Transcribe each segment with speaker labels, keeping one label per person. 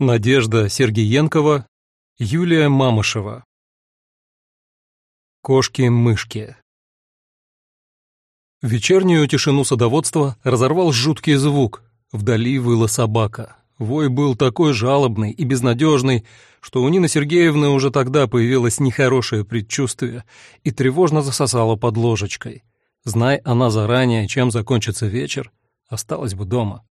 Speaker 1: Надежда Сергеенкова, Юлия Мамышева. Кошки-мышки. Вечернюю тишину садоводства разорвал жуткий звук. Вдали выла собака. Вой был такой жалобный и безнадежный, что у Нины Сергеевны уже тогда появилось нехорошее предчувствие и тревожно засосало под ложечкой. Знай она заранее, чем закончится вечер, осталась бы дома.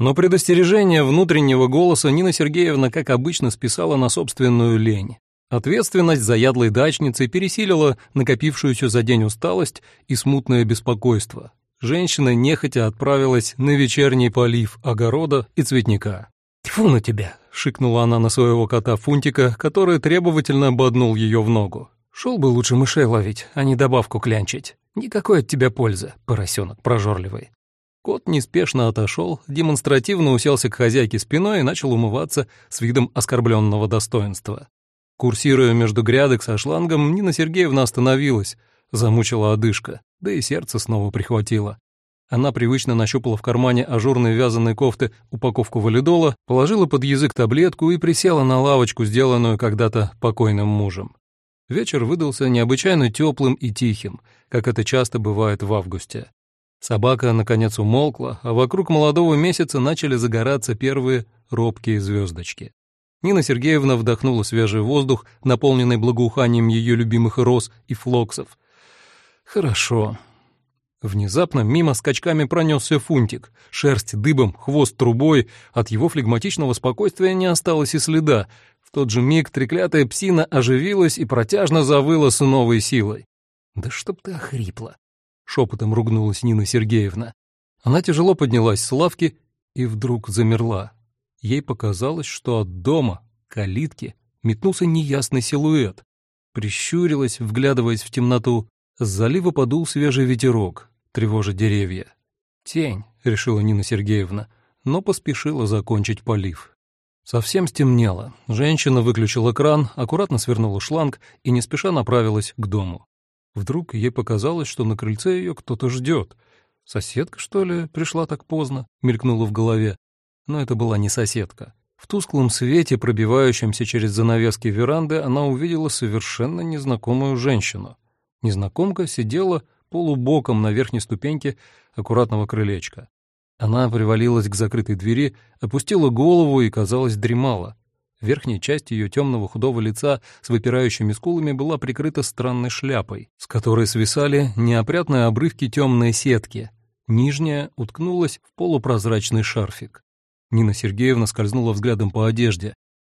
Speaker 1: Но предостережение внутреннего голоса Нина Сергеевна, как обычно, списала на собственную лень. Ответственность за ядлой дачницы пересилила накопившуюся за день усталость и смутное беспокойство. Женщина нехотя отправилась на вечерний полив огорода и цветника. «Тьфу на тебя!» — шикнула она на своего кота Фунтика, который требовательно ободнул ее в ногу. «Шел бы лучше мышей ловить, а не добавку клянчить. Никакой от тебя пользы, поросенок прожорливый». Кот неспешно отошел, демонстративно уселся к хозяйке спиной и начал умываться с видом оскорбленного достоинства. Курсируя между грядок со шлангом, Нина Сергеевна остановилась, замучила одышка, да и сердце снова прихватило. Она привычно нащупала в кармане ажурной вязаной кофты упаковку валидола, положила под язык таблетку и присела на лавочку, сделанную когда-то покойным мужем. Вечер выдался необычайно теплым и тихим, как это часто бывает в августе. Собака, наконец, умолкла, а вокруг молодого месяца начали загораться первые робкие звездочки. Нина Сергеевна вдохнула свежий воздух, наполненный благоуханием ее любимых роз и флоксов. «Хорошо». Внезапно мимо скачками пронесся фунтик. Шерсть дыбом, хвост трубой. От его флегматичного спокойствия не осталось и следа. В тот же миг треклятая псина оживилась и протяжно завыла с новой силой. «Да чтоб ты охрипла!» Шепотом ругнулась Нина Сергеевна. Она тяжело поднялась с лавки и вдруг замерла. Ей показалось, что от дома, калитки, метнулся неясный силуэт. Прищурилась, вглядываясь в темноту. С залива подул свежий ветерок, тревожа деревья. «Тень», — решила Нина Сергеевна, но поспешила закончить полив. Совсем стемнело. Женщина выключила кран, аккуратно свернула шланг и не спеша направилась к дому. Вдруг ей показалось, что на крыльце ее кто-то ждет. «Соседка, что ли, пришла так поздно?» — мелькнула в голове. Но это была не соседка. В тусклом свете, пробивающемся через занавески веранды, она увидела совершенно незнакомую женщину. Незнакомка сидела полубоком на верхней ступеньке аккуратного крылечка. Она привалилась к закрытой двери, опустила голову и, казалось, дремала. Верхняя часть ее темного худого лица с выпирающими скулами была прикрыта странной шляпой, с которой свисали неопрятные обрывки темной сетки. Нижняя уткнулась в полупрозрачный шарфик. Нина Сергеевна скользнула взглядом по одежде.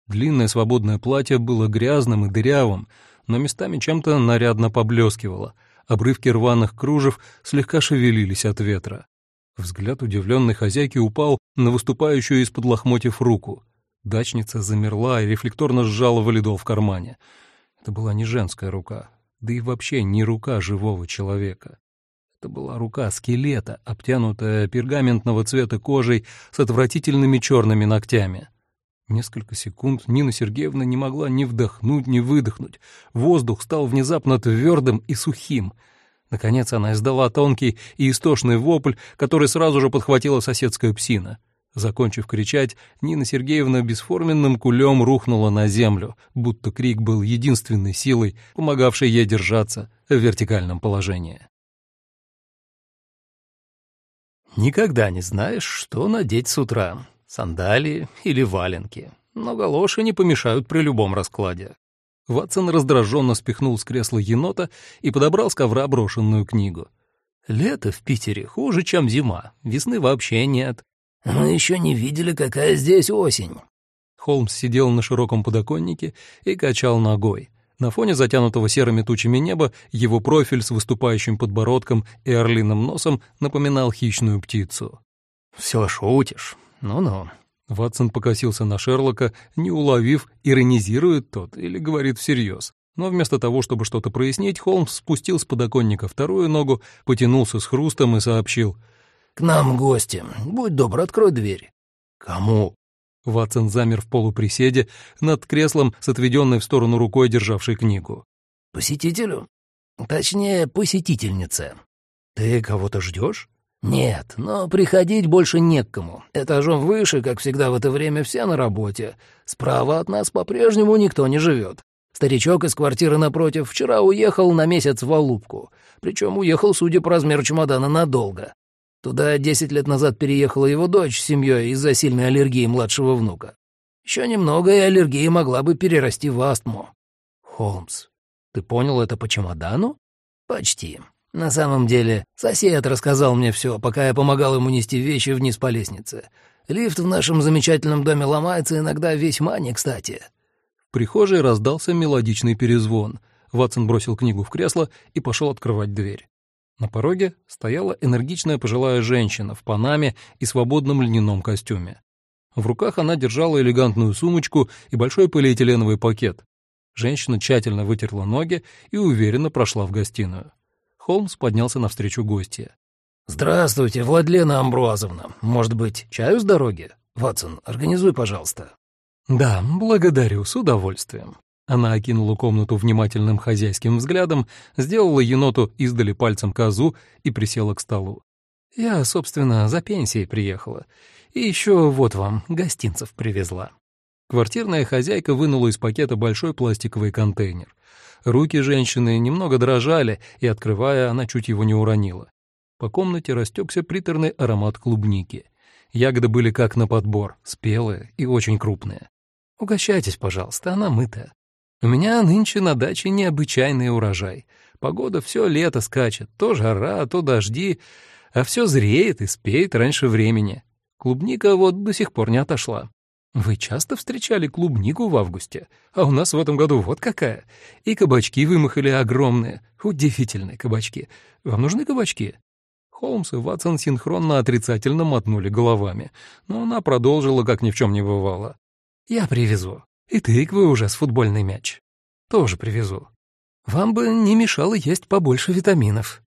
Speaker 1: Длинное свободное платье было грязным и дырявым, но местами чем-то нарядно поблескивало. Обрывки рваных кружев слегка шевелились от ветра. Взгляд удивленной хозяйки упал на выступающую из-под лохмотьев руку — Дачница замерла и рефлекторно сжала валидол в кармане. Это была не женская рука, да и вообще не рука живого человека. Это была рука скелета, обтянутая пергаментного цвета кожей с отвратительными черными ногтями. Несколько секунд Нина Сергеевна не могла ни вдохнуть, ни выдохнуть. Воздух стал внезапно твердым и сухим. Наконец она издала тонкий и истошный вопль, который сразу же подхватила соседская псина — Закончив кричать, Нина Сергеевна бесформенным кулем рухнула на землю, будто крик был единственной силой, помогавшей ей держаться в вертикальном положении.
Speaker 2: Никогда не знаешь, что надеть с утра — сандалии или валенки, но галоши не помешают при любом раскладе.
Speaker 1: Ватсон раздраженно спихнул с кресла енота и подобрал с ковра брошенную книгу.
Speaker 2: «Лето в Питере хуже, чем зима. Весны вообще нет.
Speaker 3: «Мы еще не видели, какая здесь осень».
Speaker 1: Холмс сидел на широком подоконнике и качал ногой. На фоне затянутого серыми тучами неба его профиль с выступающим подбородком и орлиным носом напоминал хищную птицу.
Speaker 2: «Все шутишь. Ну-ну».
Speaker 1: Ватсон покосился на Шерлока, не уловив, иронизирует тот или говорит всерьез. Но вместо того, чтобы что-то прояснить, Холмс спустил с подоконника вторую ногу, потянулся с хрустом и сообщил —
Speaker 3: «К нам гости. Будь добр, открой дверь».
Speaker 2: «Кому?»
Speaker 1: Ватсон замер в полуприседе над креслом с отведенной в сторону рукой, державшей книгу.
Speaker 3: «Посетителю? Точнее, посетительнице».
Speaker 2: «Ты кого-то ждешь?»
Speaker 3: «Нет, но приходить больше не к кому. Этажом выше, как всегда в это время, все на работе. Справа от нас по-прежнему никто не живет. Старичок из квартиры напротив вчера уехал на месяц в Алубку. Причем уехал, судя по размеру чемодана, надолго. Туда десять лет назад переехала его дочь с семьей из-за сильной аллергии младшего внука. Еще немного, и аллергия могла бы перерасти в астму.
Speaker 2: Холмс, ты понял это по чемодану?
Speaker 3: Почти. На самом деле, сосед рассказал мне все, пока я помогал ему нести вещи вниз по лестнице. Лифт в нашем замечательном доме ломается иногда весьма не кстати.
Speaker 1: В прихожей раздался мелодичный перезвон. Ватсон бросил книгу в кресло и пошел открывать дверь. На пороге стояла энергичная пожилая женщина в панаме и свободном льняном костюме. В руках она держала элегантную сумочку и большой полиэтиленовый пакет. Женщина тщательно вытерла ноги и уверенно прошла в гостиную. Холмс поднялся навстречу гостья.
Speaker 3: «Здравствуйте, Владлена Амбруазовна. Может быть, чаю с дороги? Ватсон, организуй, пожалуйста».
Speaker 1: «Да, благодарю, с удовольствием». Она окинула комнату внимательным хозяйским взглядом, сделала еноту издали пальцем козу и присела к столу. «Я, собственно, за пенсией приехала. И еще вот вам гостинцев привезла». Квартирная хозяйка вынула из пакета большой пластиковый контейнер. Руки женщины немного дрожали, и, открывая, она чуть его не уронила. По комнате растекся приторный аромат клубники. Ягоды были как на подбор, спелые и очень крупные. «Угощайтесь, пожалуйста, она мытая. У меня нынче на даче необычайный урожай. Погода все лето скачет, то жара, то дожди, а все зреет и спеет раньше времени. Клубника вот до сих пор не отошла. Вы часто встречали клубнику в августе? А у нас в этом году вот какая. И кабачки вымахали огромные. Удивительные кабачки. Вам нужны кабачки?» Холмс и Ватсон синхронно отрицательно мотнули головами, но она продолжила, как ни в чем не бывало. «Я привезу. И тыквы уже с футбольный мяч. Тоже привезу. Вам бы не мешало есть побольше витаминов».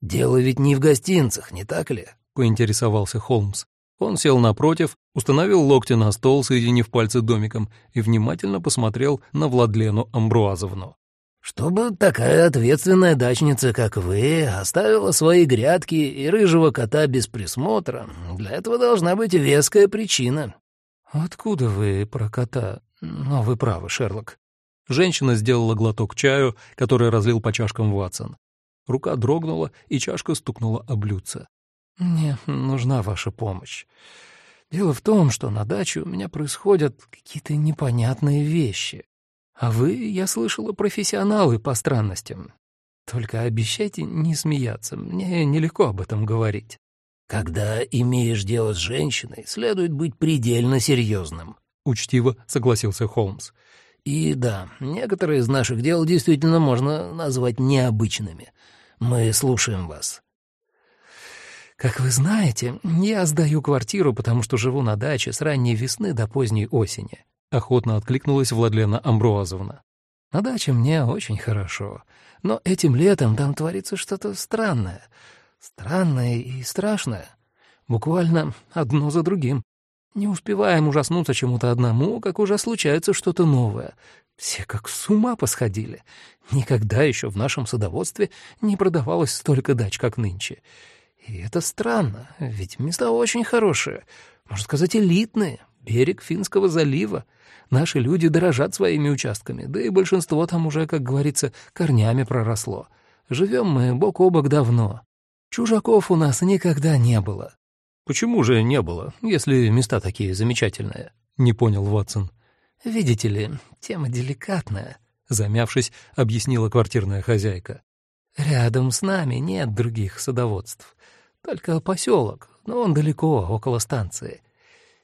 Speaker 3: «Дело ведь не в гостинцах, не так ли?»
Speaker 1: — поинтересовался Холмс. Он сел напротив, установил локти на стол, соединив пальцы домиком, и внимательно посмотрел на Владлену Амбруазовну.
Speaker 3: «Чтобы такая ответственная дачница, как вы, оставила свои грядки и рыжего кота без присмотра, для этого должна быть веская причина».
Speaker 1: «Откуда вы про кота? Но вы правы, Шерлок». Женщина сделала глоток чаю, который разлил по чашкам Ватсон. Рука дрогнула, и чашка стукнула о блюдце. Мне нужна ваша помощь. Дело в том, что на даче у меня происходят какие-то непонятные вещи. А вы, я слышала, профессионалы по странностям. Только обещайте не смеяться, мне нелегко об этом говорить.
Speaker 3: Когда имеешь дело с женщиной, следует быть предельно серьезным.
Speaker 1: Учтиво согласился Холмс.
Speaker 3: И да, некоторые из наших дел действительно можно назвать необычными. Мы слушаем вас.
Speaker 1: «Как вы знаете, я сдаю квартиру, потому что живу на даче с ранней весны до поздней осени», — охотно откликнулась Владлена Амбруазовна. «На даче мне очень хорошо, но этим летом там творится что-то странное. Странное и страшное. Буквально одно за другим. Не успеваем ужаснуться чему-то одному, как уже случается что-то новое. Все как с ума посходили. Никогда еще в нашем садоводстве не продавалось столько дач, как нынче». И это странно, ведь места очень хорошие, можно сказать, элитные, берег Финского залива. Наши люди дорожат своими участками, да и большинство там уже, как говорится, корнями проросло. Живем мы бок о бок давно. Чужаков у нас никогда не было. Почему же не было, если места такие замечательные? Не понял Ватсон. Видите ли, тема деликатная, замявшись, объяснила квартирная хозяйка. Рядом с нами нет других садоводств. Только поселок, но он далеко, около станции.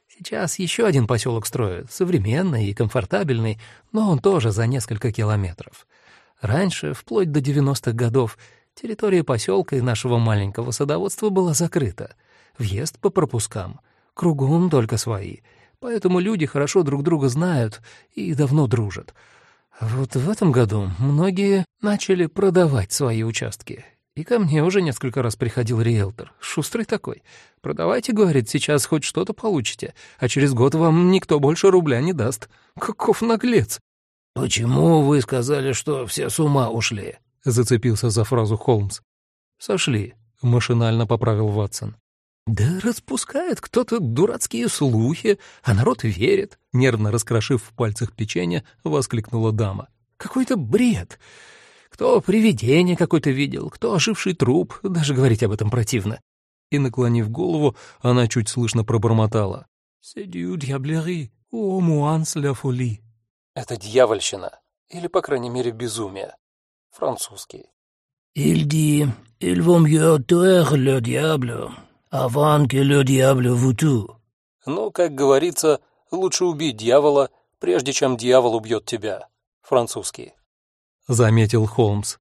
Speaker 1: Сейчас еще один поселок строят, современный и комфортабельный, но он тоже за несколько километров. Раньше, вплоть до 90-х годов, территория поселка и нашего маленького садоводства была закрыта. Въезд по пропускам. Кругом только свои. Поэтому люди хорошо друг друга знают и давно дружат. Вот в этом году многие начали продавать свои участки. И ко мне уже несколько раз приходил риэлтор. Шустрый такой. Продавайте, говорит, сейчас хоть что-то получите, а через год вам никто больше рубля не даст. Каков наглец.
Speaker 3: «Почему вы сказали, что все с ума ушли?»
Speaker 1: — зацепился за фразу Холмс. «Сошли», — машинально поправил Ватсон.
Speaker 3: «Да распускает кто-то дурацкие слухи, а народ верит», — нервно раскрошив в пальцах печенье, воскликнула дама. «Какой-то бред. Кто привидение какое-то видел, кто оживший труп, даже говорить об этом противно».
Speaker 1: И, наклонив голову, она чуть слышно пробормотала.
Speaker 2: «C'est du diablerie, ou moins la folie».
Speaker 1: «Это дьявольщина, или, по крайней мере, безумие. Французский».
Speaker 3: «Il dit, il vaut mieux tuer le diable, avant que le diable vous tue».
Speaker 1: Ну, как говорится, лучше убить дьявола, прежде чем дьявол убьет тебя. Французский. Заметил Холмс.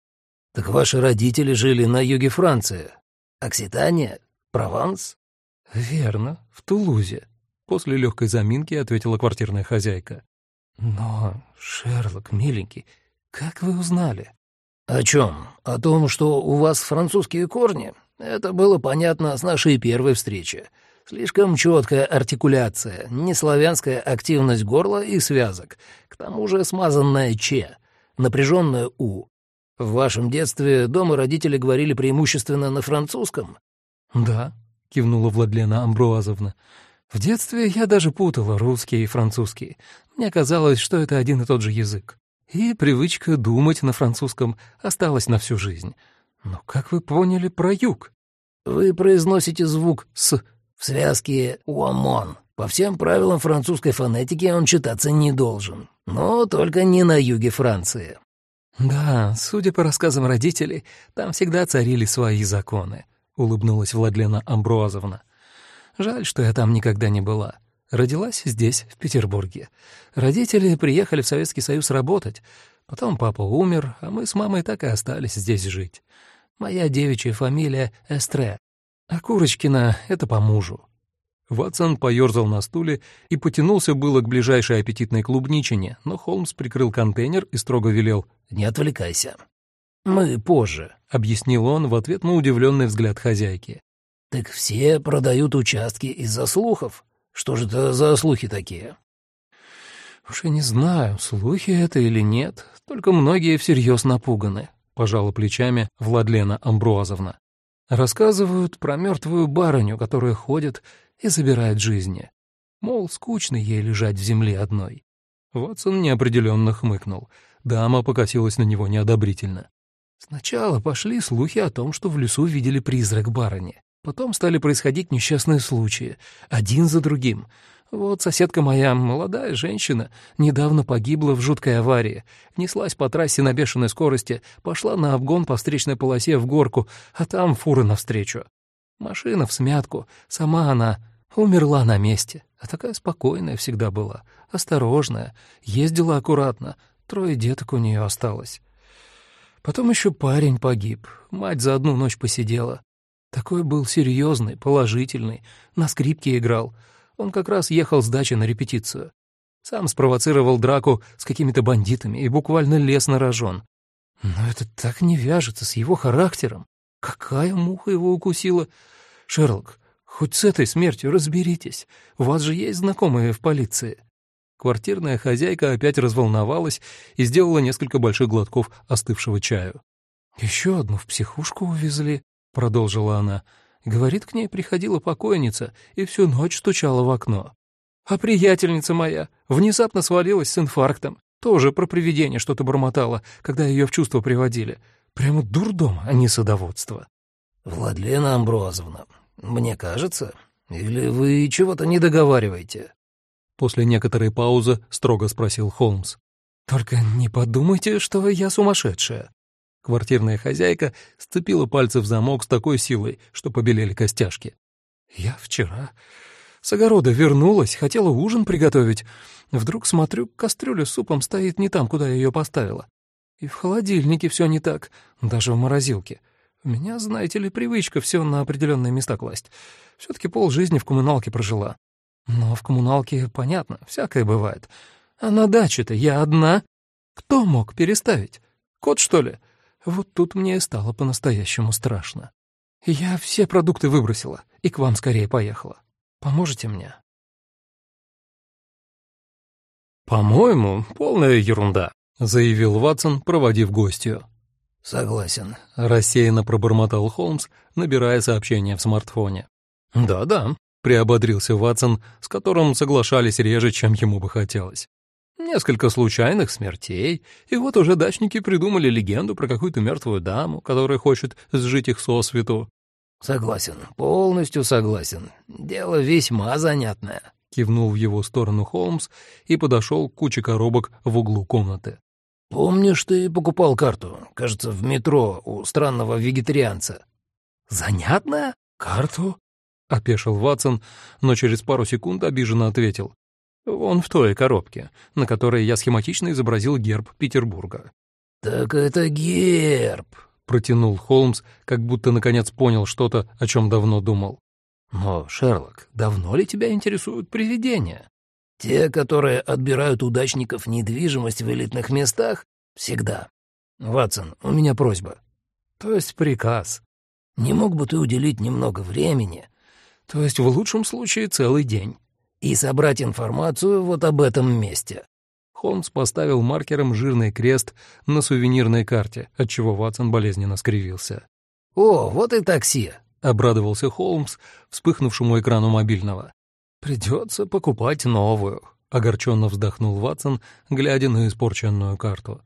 Speaker 3: Так ваши родители жили на юге Франции. Окситания? Прованс?
Speaker 1: Верно, в Тулузе. После легкой заминки ответила квартирная хозяйка.
Speaker 3: Но, Шерлок, миленький, как вы узнали? О чем? О том, что у вас французские корни? Это было понятно с нашей первой встречи. Слишком четкая артикуляция, неславянская активность горла и связок, к тому же смазанная «ч», напряженная «у». В вашем детстве дома родители говорили преимущественно на французском?
Speaker 1: «Да», — кивнула Владлена Амбруазовна. «В детстве я даже путала русский и французский. Мне казалось, что это один и тот же язык. И привычка думать на французском осталась на всю жизнь. Но как вы поняли про юг?»
Speaker 3: «Вы произносите звук «с» в связке «уамон». По всем правилам французской фонетики он читаться не должен, но только не на юге Франции.
Speaker 1: «Да, судя по рассказам родителей, там всегда царили свои законы», — улыбнулась Владлена Амбруазовна. «Жаль, что я там никогда не была. Родилась здесь, в Петербурге. Родители приехали в Советский Союз работать. Потом папа умер, а мы с мамой так и остались здесь жить. Моя девичья фамилия Эстре, а Курочкина — это по мужу. Ватсон поёрзал на стуле и потянулся было к ближайшей аппетитной клубничине, но Холмс прикрыл контейнер и строго велел
Speaker 3: «Не отвлекайся». «Мы позже», — объяснил он в ответ на удивленный взгляд хозяйки. «Так все продают участки из-за слухов. Что же это за слухи такие?»
Speaker 1: «Уж я не знаю, слухи это или нет, только многие всерьез напуганы», — пожала плечами Владлена Амбруазовна. Рассказывают про мертвую барыню, которая ходит и забирает жизни. Мол, скучно ей лежать в земле одной. Ватсон неопределенно хмыкнул. Дама покосилась на него неодобрительно. Сначала пошли слухи о том, что в лесу видели призрак барыни. Потом стали происходить несчастные случаи, один за другим. Вот соседка моя, молодая женщина, недавно погибла в жуткой аварии. Неслась по трассе на бешеной скорости, пошла на обгон по встречной полосе в горку, а там фуры навстречу. Машина в смятку, сама она умерла на месте. А такая спокойная всегда была, осторожная, ездила аккуратно, трое деток у нее осталось. Потом еще парень погиб, мать за одну ночь посидела. Такой был серьезный, положительный, на скрипке играл — он как раз ехал с дачи на репетицию. Сам спровоцировал драку с какими-то бандитами и буквально лез на рожон. Но это так не вяжется с его характером. Какая муха его укусила? Шерлок, хоть с этой смертью разберитесь. У вас же есть знакомые в полиции. Квартирная хозяйка опять разволновалась и сделала несколько больших глотков остывшего чаю. «Еще одну в психушку увезли», — продолжила она. Говорит, к ней приходила покойница и всю ночь стучала в окно. А приятельница моя внезапно свалилась с инфарктом. Тоже про привидение что-то бормотала, когда ее в чувство приводили. Прямо дурдом, а не садоводство.
Speaker 3: «Владлена Амброзовна, мне кажется, или вы чего-то не договариваете?»
Speaker 1: После некоторой паузы строго спросил Холмс. «Только не подумайте, что я сумасшедшая. Квартирная хозяйка сцепила пальцы в замок с такой силой, что побелели костяшки. «Я вчера с огорода вернулась, хотела ужин приготовить. Вдруг смотрю, кастрюля с супом стоит не там, куда я ее поставила. И в холодильнике все не так, даже в морозилке. У меня, знаете ли, привычка все на определенные места класть. Все-таки полжизни в коммуналке прожила. Но в коммуналке, понятно, всякое бывает. А на даче-то я одна. Кто мог переставить? Кот, что ли?» Вот тут мне стало по-настоящему страшно. Я все продукты выбросила и к вам скорее поехала. Поможете мне?» «По-моему, полная ерунда», — заявил Ватсон, проводив гостью.
Speaker 3: «Согласен», —
Speaker 1: рассеянно пробормотал Холмс, набирая сообщение в смартфоне. «Да-да», — приободрился Ватсон, с которым соглашались реже, чем ему бы хотелось. Несколько случайных смертей, и вот уже дачники придумали легенду про какую-то мертвую даму, которая хочет сжить их сосвету.
Speaker 3: «Согласен, полностью согласен. Дело весьма занятное», —
Speaker 1: кивнул в его сторону Холмс и подошел к куче коробок в углу комнаты.
Speaker 3: «Помнишь, ты покупал карту, кажется, в метро у странного вегетарианца?»
Speaker 1: «Занятная? Карту?» — опешил Ватсон, но через пару секунд обиженно ответил. «Вон в той коробке, на которой я схематично изобразил герб Петербурга».
Speaker 3: «Так это герб», —
Speaker 1: протянул Холмс, как будто наконец понял что-то, о чем давно думал. «Но, Шерлок, давно ли тебя интересуют привидения?»
Speaker 3: «Те, которые отбирают удачников недвижимость в элитных местах, всегда. Ватсон, у меня просьба».
Speaker 1: «То есть приказ?»
Speaker 3: «Не мог бы ты уделить немного времени?»
Speaker 1: «То есть в лучшем случае целый день?»
Speaker 3: «И собрать информацию вот об этом месте».
Speaker 1: Холмс поставил маркером жирный крест на сувенирной карте, отчего Ватсон болезненно скривился.
Speaker 3: «О, вот и такси!»
Speaker 1: — обрадовался Холмс вспыхнувшему экрану мобильного. «Придется покупать новую», — огорченно вздохнул Ватсон, глядя на испорченную карту.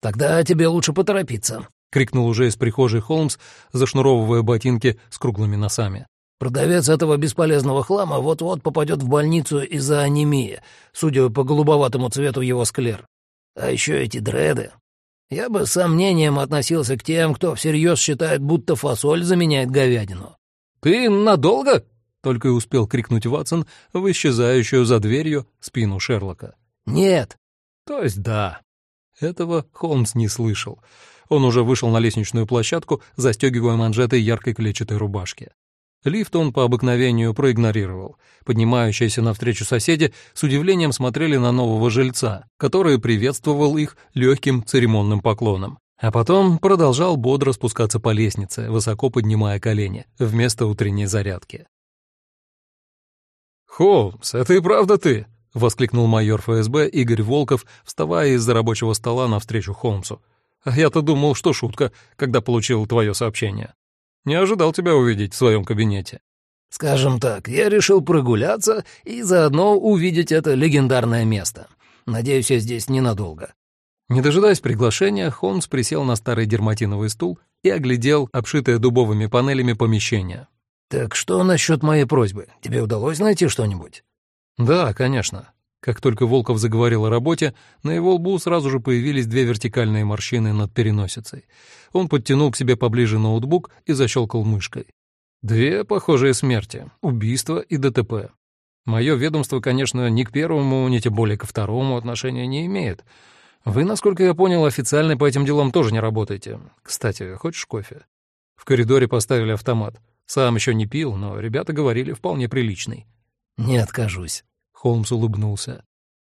Speaker 3: «Тогда тебе лучше поторопиться», —
Speaker 1: крикнул уже из прихожей Холмс, зашнуровывая ботинки с круглыми носами.
Speaker 3: Продавец этого бесполезного хлама вот-вот попадет в больницу из-за анемии, судя по голубоватому цвету его склер. А еще эти дреды. Я бы с сомнением относился к тем, кто всерьез считает, будто фасоль заменяет говядину.
Speaker 1: «Ты надолго?» — только и успел крикнуть Ватсон в исчезающую за дверью спину Шерлока.
Speaker 3: «Нет».
Speaker 1: «То есть да». Этого Холмс не слышал. Он уже вышел на лестничную площадку, застегивая манжеты яркой клетчатой рубашки. Лифт он по обыкновению проигнорировал. Поднимающиеся навстречу соседи с удивлением смотрели на нового жильца, который приветствовал их легким церемонным поклоном. А потом продолжал бодро спускаться по лестнице, высоко поднимая колени, вместо утренней зарядки. «Холмс, это и правда ты?» — воскликнул майор ФСБ Игорь Волков, вставая из-за рабочего стола навстречу Холмсу. «А я-то думал, что шутка, когда получил твое сообщение». Не ожидал тебя увидеть в своем кабинете».
Speaker 3: «Скажем так, я решил прогуляться и заодно увидеть это легендарное место. Надеюсь, я здесь ненадолго».
Speaker 1: Не дожидаясь приглашения, Холмс присел на старый дерматиновый стул и оглядел обшитое дубовыми панелями помещение.
Speaker 3: «Так что насчет моей просьбы? Тебе удалось найти что-нибудь?»
Speaker 1: «Да, конечно. Как только Волков заговорил о работе, на его лбу сразу же появились две вертикальные морщины над переносицей. Он подтянул к себе поближе ноутбук и защелкал мышкой. Две похожие смерти — убийство и ДТП. Мое ведомство, конечно, ни к первому, ни тем более ко второму отношения не имеет. Вы, насколько я понял, официально по этим делам тоже не работаете. Кстати, хочешь кофе? В коридоре поставили автомат. Сам еще не пил, но ребята говорили вполне приличный.
Speaker 3: «Не откажусь»,
Speaker 1: Холмс улыбнулся.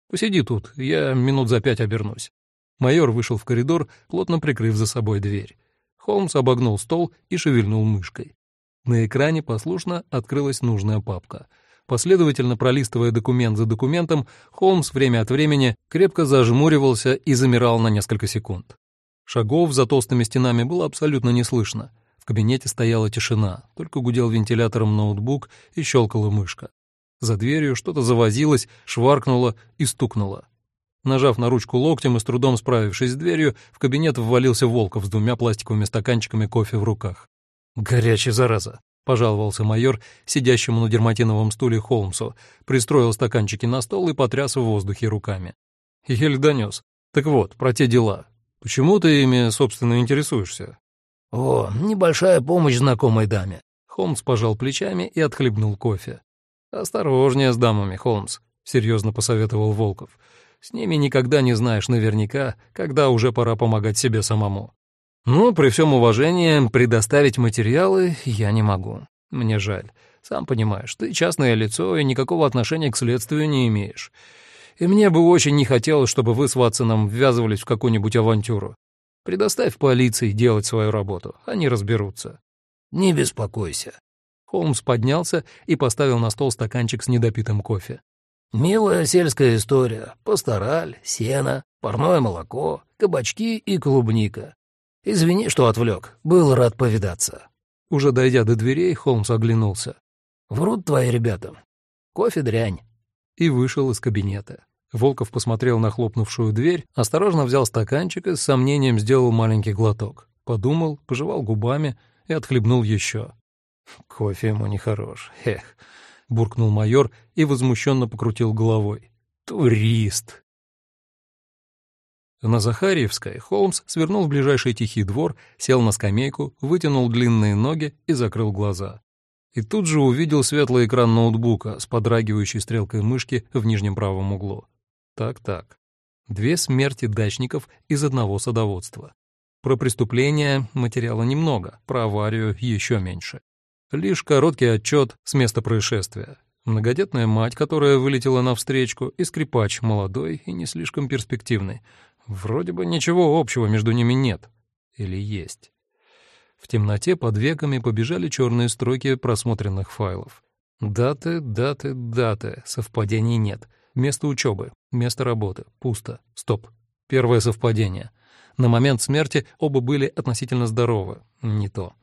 Speaker 1: «Посиди тут, я минут за пять обернусь». Майор вышел в коридор, плотно прикрыв за собой дверь. Холмс обогнул стол и шевельнул мышкой. На экране послушно открылась нужная папка. Последовательно пролистывая документ за документом, Холмс время от времени крепко зажмуривался и замирал на несколько секунд. Шагов за толстыми стенами было абсолютно не слышно. В кабинете стояла тишина, только гудел вентилятором ноутбук и щелкала мышка. За дверью что-то завозилось, шваркнуло и стукнуло. Нажав на ручку локтем и с трудом справившись с дверью, в кабинет ввалился Волков с двумя пластиковыми стаканчиками кофе в руках. «Горячий, зараза!» — пожаловался майор, сидящему на дерматиновом стуле Холмсу, пристроил стаканчики на стол и потряс в воздухе руками. Еле донес. «Так вот, про те дела. Почему ты ими, собственно, интересуешься?»
Speaker 3: «О, небольшая помощь знакомой даме».
Speaker 1: Холмс пожал плечами и отхлебнул кофе. «Осторожнее с дамами, Холмс», — серьезно посоветовал Волков. «С ними никогда не знаешь наверняка, когда уже пора помогать себе самому». «Ну, при всем уважении, предоставить материалы я не могу. Мне жаль. Сам понимаешь, ты частное лицо и никакого отношения к следствию не имеешь. И мне бы очень не хотелось, чтобы вы с Ватсоном ввязывались в какую-нибудь авантюру. Предоставь полиции делать свою работу, они разберутся».
Speaker 3: «Не беспокойся»,
Speaker 1: Холмс поднялся и поставил на стол стаканчик с недопитым кофе.
Speaker 3: «Милая сельская история. Пастораль, сено, парное молоко, кабачки и клубника. Извини, что отвлек. Был рад повидаться».
Speaker 1: Уже дойдя до дверей, Холмс оглянулся.
Speaker 3: Врут твои ребята. Кофе дрянь».
Speaker 1: И вышел из кабинета. Волков посмотрел на хлопнувшую дверь, осторожно взял стаканчик и с сомнением сделал маленький глоток. Подумал, пожевал губами и отхлебнул еще. «Кофе ему нехорош, эх», — буркнул майор и возмущенно покрутил головой. «Турист!» На Захарьевской Холмс свернул в ближайший тихий двор, сел на скамейку, вытянул длинные ноги и закрыл глаза. И тут же увидел светлый экран ноутбука с подрагивающей стрелкой мышки в нижнем правом углу. Так-так. Две смерти дачников из одного садоводства. Про преступление материала немного, про аварию еще меньше. Лишь короткий отчет с места происшествия. Многодетная мать, которая вылетела навстречу, и скрипач молодой и не слишком перспективный. Вроде бы ничего общего между ними нет. Или есть. В темноте под веками побежали черные строки просмотренных файлов. Даты, даты, даты, совпадений нет. Место учебы, место работы, пусто. Стоп. Первое совпадение. На момент смерти оба были относительно здоровы. Не то.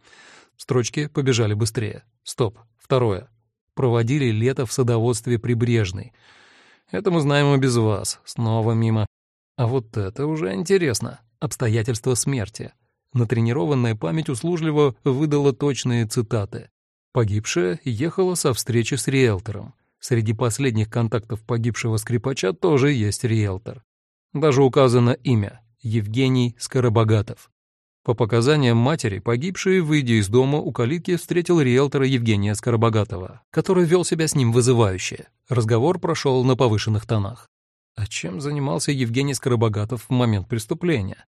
Speaker 1: Строчки побежали быстрее. Стоп. Второе. Проводили лето в садоводстве Прибрежной. Это мы знаем и без вас. Снова мимо. А вот это уже интересно. Обстоятельства смерти. Натренированная память услужливо выдала точные цитаты. Погибшая ехала со встречи с риэлтором. Среди последних контактов погибшего скрипача тоже есть риэлтор. Даже указано имя — Евгений Скоробогатов. По показаниям матери, погибший, выйдя из дома, у калитки встретил риэлтора Евгения Скоробогатова, который вел себя с ним вызывающе. Разговор прошел на повышенных тонах. А чем занимался Евгений Скоробогатов в момент преступления?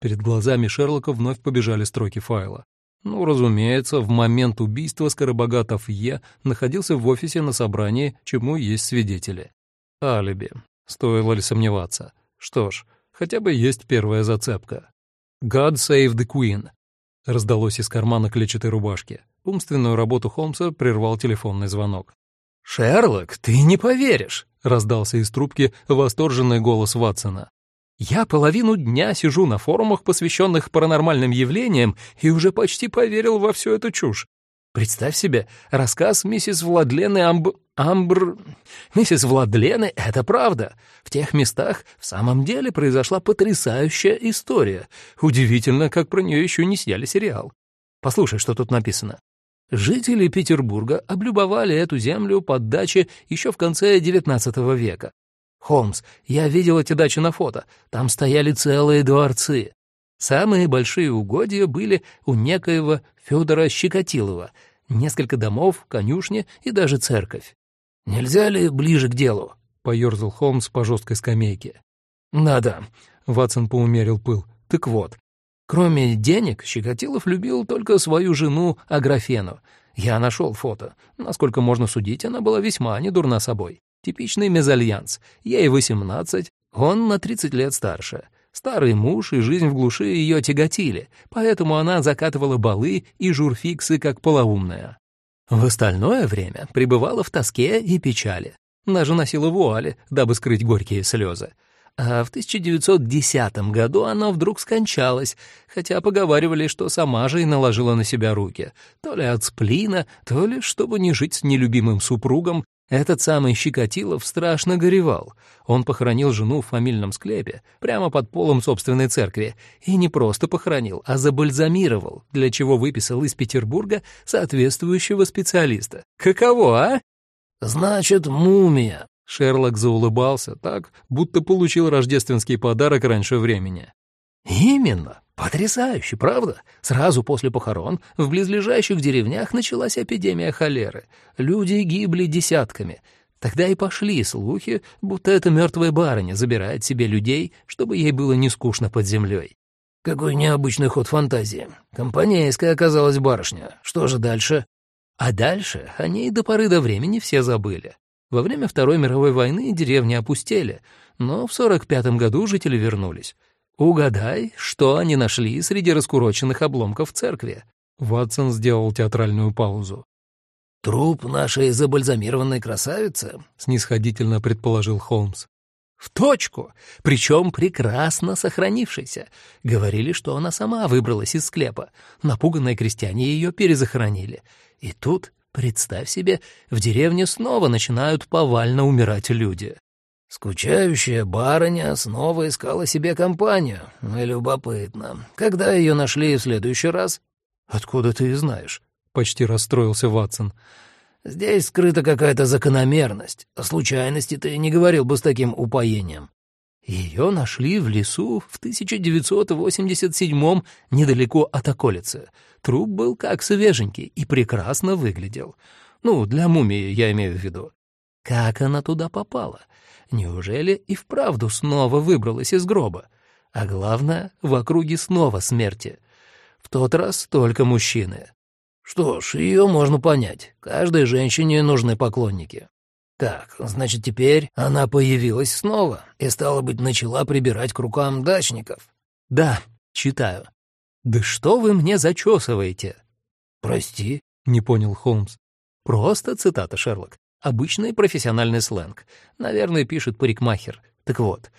Speaker 1: Перед глазами Шерлока вновь побежали строки файла. Ну, разумеется, в момент убийства Скоробогатов Е находился в офисе на собрании, чему есть свидетели. Алиби. Стоило ли сомневаться? Что ж, хотя бы есть первая зацепка. «God save the Queen», — раздалось из кармана клетчатой рубашки. Умственную работу Холмса прервал телефонный звонок.
Speaker 3: «Шерлок, ты не поверишь!»
Speaker 1: — раздался из трубки восторженный голос Ватсона.
Speaker 3: Я половину дня сижу на форумах, посвященных паранормальным явлениям, и уже почти поверил во всю эту чушь. Представь себе, рассказ миссис Владлены Амб... Амбр... Миссис Владлены — это правда. В тех местах в самом деле произошла потрясающая история. Удивительно, как про нее еще не сняли сериал. Послушай, что тут написано. Жители Петербурга облюбовали эту землю под дачи еще в конце XIX века. «Холмс, я видел эти дачи на фото. Там стояли целые дворцы. Самые большие угодья были у некоего Федора Щекотилова. Несколько домов, конюшни и даже церковь. Нельзя ли ближе к делу?» — поерзал Холмс по жесткой скамейке. «Надо», — Ватсон поумерил пыл. «Так вот, кроме денег, Щекотилов любил только свою жену Аграфену. Я нашел фото. Насколько можно судить, она была весьма недурна собой. Типичный мезальянс. Ей 18, он на 30 лет старше. Старый муж и жизнь в глуши ее тяготили, поэтому она закатывала балы и журфиксы как полоумная. В остальное время пребывала в тоске и печали. Даже носила вуали, дабы скрыть горькие слезы. А в 1910 году она вдруг скончалась, хотя поговаривали, что сама же и наложила на себя руки, то ли от сплина, то ли чтобы не жить с нелюбимым супругом этот самый Щекотилов страшно горевал. Он похоронил жену в фамильном склепе, прямо под полом собственной церкви, и не просто похоронил, а забальзамировал, для чего выписал из Петербурга соответствующего специалиста. Каково, а? «Значит, мумия», — Шерлок заулыбался так, будто получил рождественский подарок раньше времени. «Именно. Потрясающе, правда? Сразу после похорон в близлежащих деревнях началась эпидемия холеры. Люди гибли десятками. Тогда и пошли слухи, будто эта мертвая барыня забирает себе людей, чтобы ей было не скучно под землей. Какой необычный ход фантазии. Компанейская оказалась барышня. Что же дальше? А дальше о ней до поры до времени все забыли. Во время Второй мировой войны деревни опустели, но в 45-м году жители вернулись. Угадай, что они нашли среди раскуроченных обломков церкви. Ватсон сделал театральную паузу. «Труп нашей забальзамированной красавицы?» — снисходительно предположил Холмс. «В точку! Причем прекрасно сохранившийся. Говорили, что она сама выбралась из склепа. Напуганные крестьяне ее перезахоронили. И тут Представь себе, в деревне снова начинают повально умирать люди. Скучающая барыня снова искала себе компанию. Любопытно. Когда ее нашли в следующий раз?
Speaker 2: Откуда ты знаешь?
Speaker 1: Почти расстроился Ватсон.
Speaker 3: Здесь скрыта какая-то закономерность. О случайности ты не говорил бы с таким упоением. Ее нашли в лесу в 1987-м недалеко от околицы. Труп был как свеженький и прекрасно выглядел. Ну, для мумии я имею в виду. Как она туда попала? Неужели и вправду снова выбралась из гроба? А главное, в округе снова смерти. В тот раз только мужчины. Что ж, ее можно понять. Каждой женщине нужны поклонники. Так, значит, теперь она появилась снова и, стало быть, начала прибирать к рукам дачников. Да, читаю. Да что вы мне зачесываете? Прости, не понял Холмс. Просто цитата, Шерлок. Обычный профессиональный сленг. Наверное, пишет парикмахер. Так вот,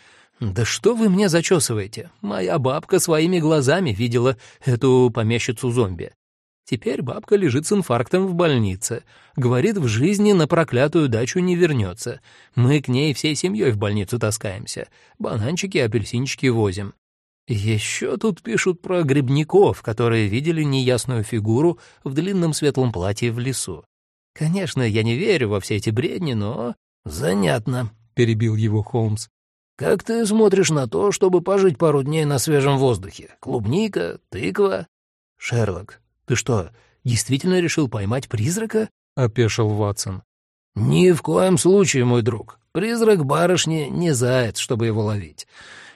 Speaker 3: «Да что вы мне зачесываете? Моя бабка своими глазами видела эту помещицу-зомби. Теперь бабка лежит с инфарктом в больнице. Говорит, в жизни на проклятую дачу не вернется. Мы к ней всей семьей в больницу таскаемся. Бананчики, апельсинчики возим. Еще тут пишут про грибников, которые видели неясную фигуру в длинном светлом платье в лесу. Конечно, я не верю во все эти бредни, но... «Занятно», — перебил его Холмс. «Как ты смотришь на то, чтобы пожить пару дней на свежем воздухе? Клубника, тыква?» «Шерлок, ты что, действительно решил поймать призрака?»
Speaker 1: — опешил Ватсон.
Speaker 3: «Ни в коем случае, мой друг. Призрак барышни не заяц, чтобы его ловить.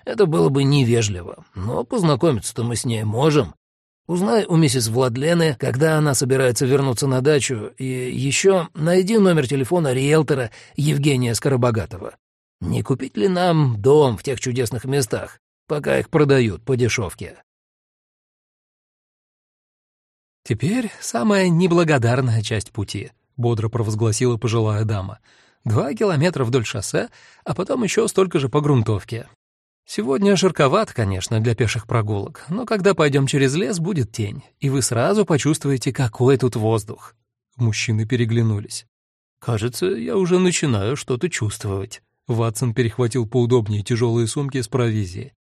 Speaker 3: Это было бы невежливо, но познакомиться-то мы с ней можем. Узнай у миссис Владлены, когда она собирается вернуться на дачу, и еще найди номер телефона риэлтора Евгения Скоробогатова. Не купить ли нам дом в тех чудесных местах, пока их продают по дешевке?»
Speaker 2: «Теперь самая неблагодарная часть пути», — бодро провозгласила пожилая дама. «Два километра вдоль шоссе, а потом еще столько же по грунтовке. Сегодня жарковат, конечно, для пеших прогулок, но когда пойдем через лес, будет тень, и вы сразу почувствуете, какой тут воздух».
Speaker 1: Мужчины переглянулись.
Speaker 2: «Кажется, я уже начинаю что-то чувствовать».
Speaker 1: Ватсон перехватил поудобнее тяжелые сумки с провизией.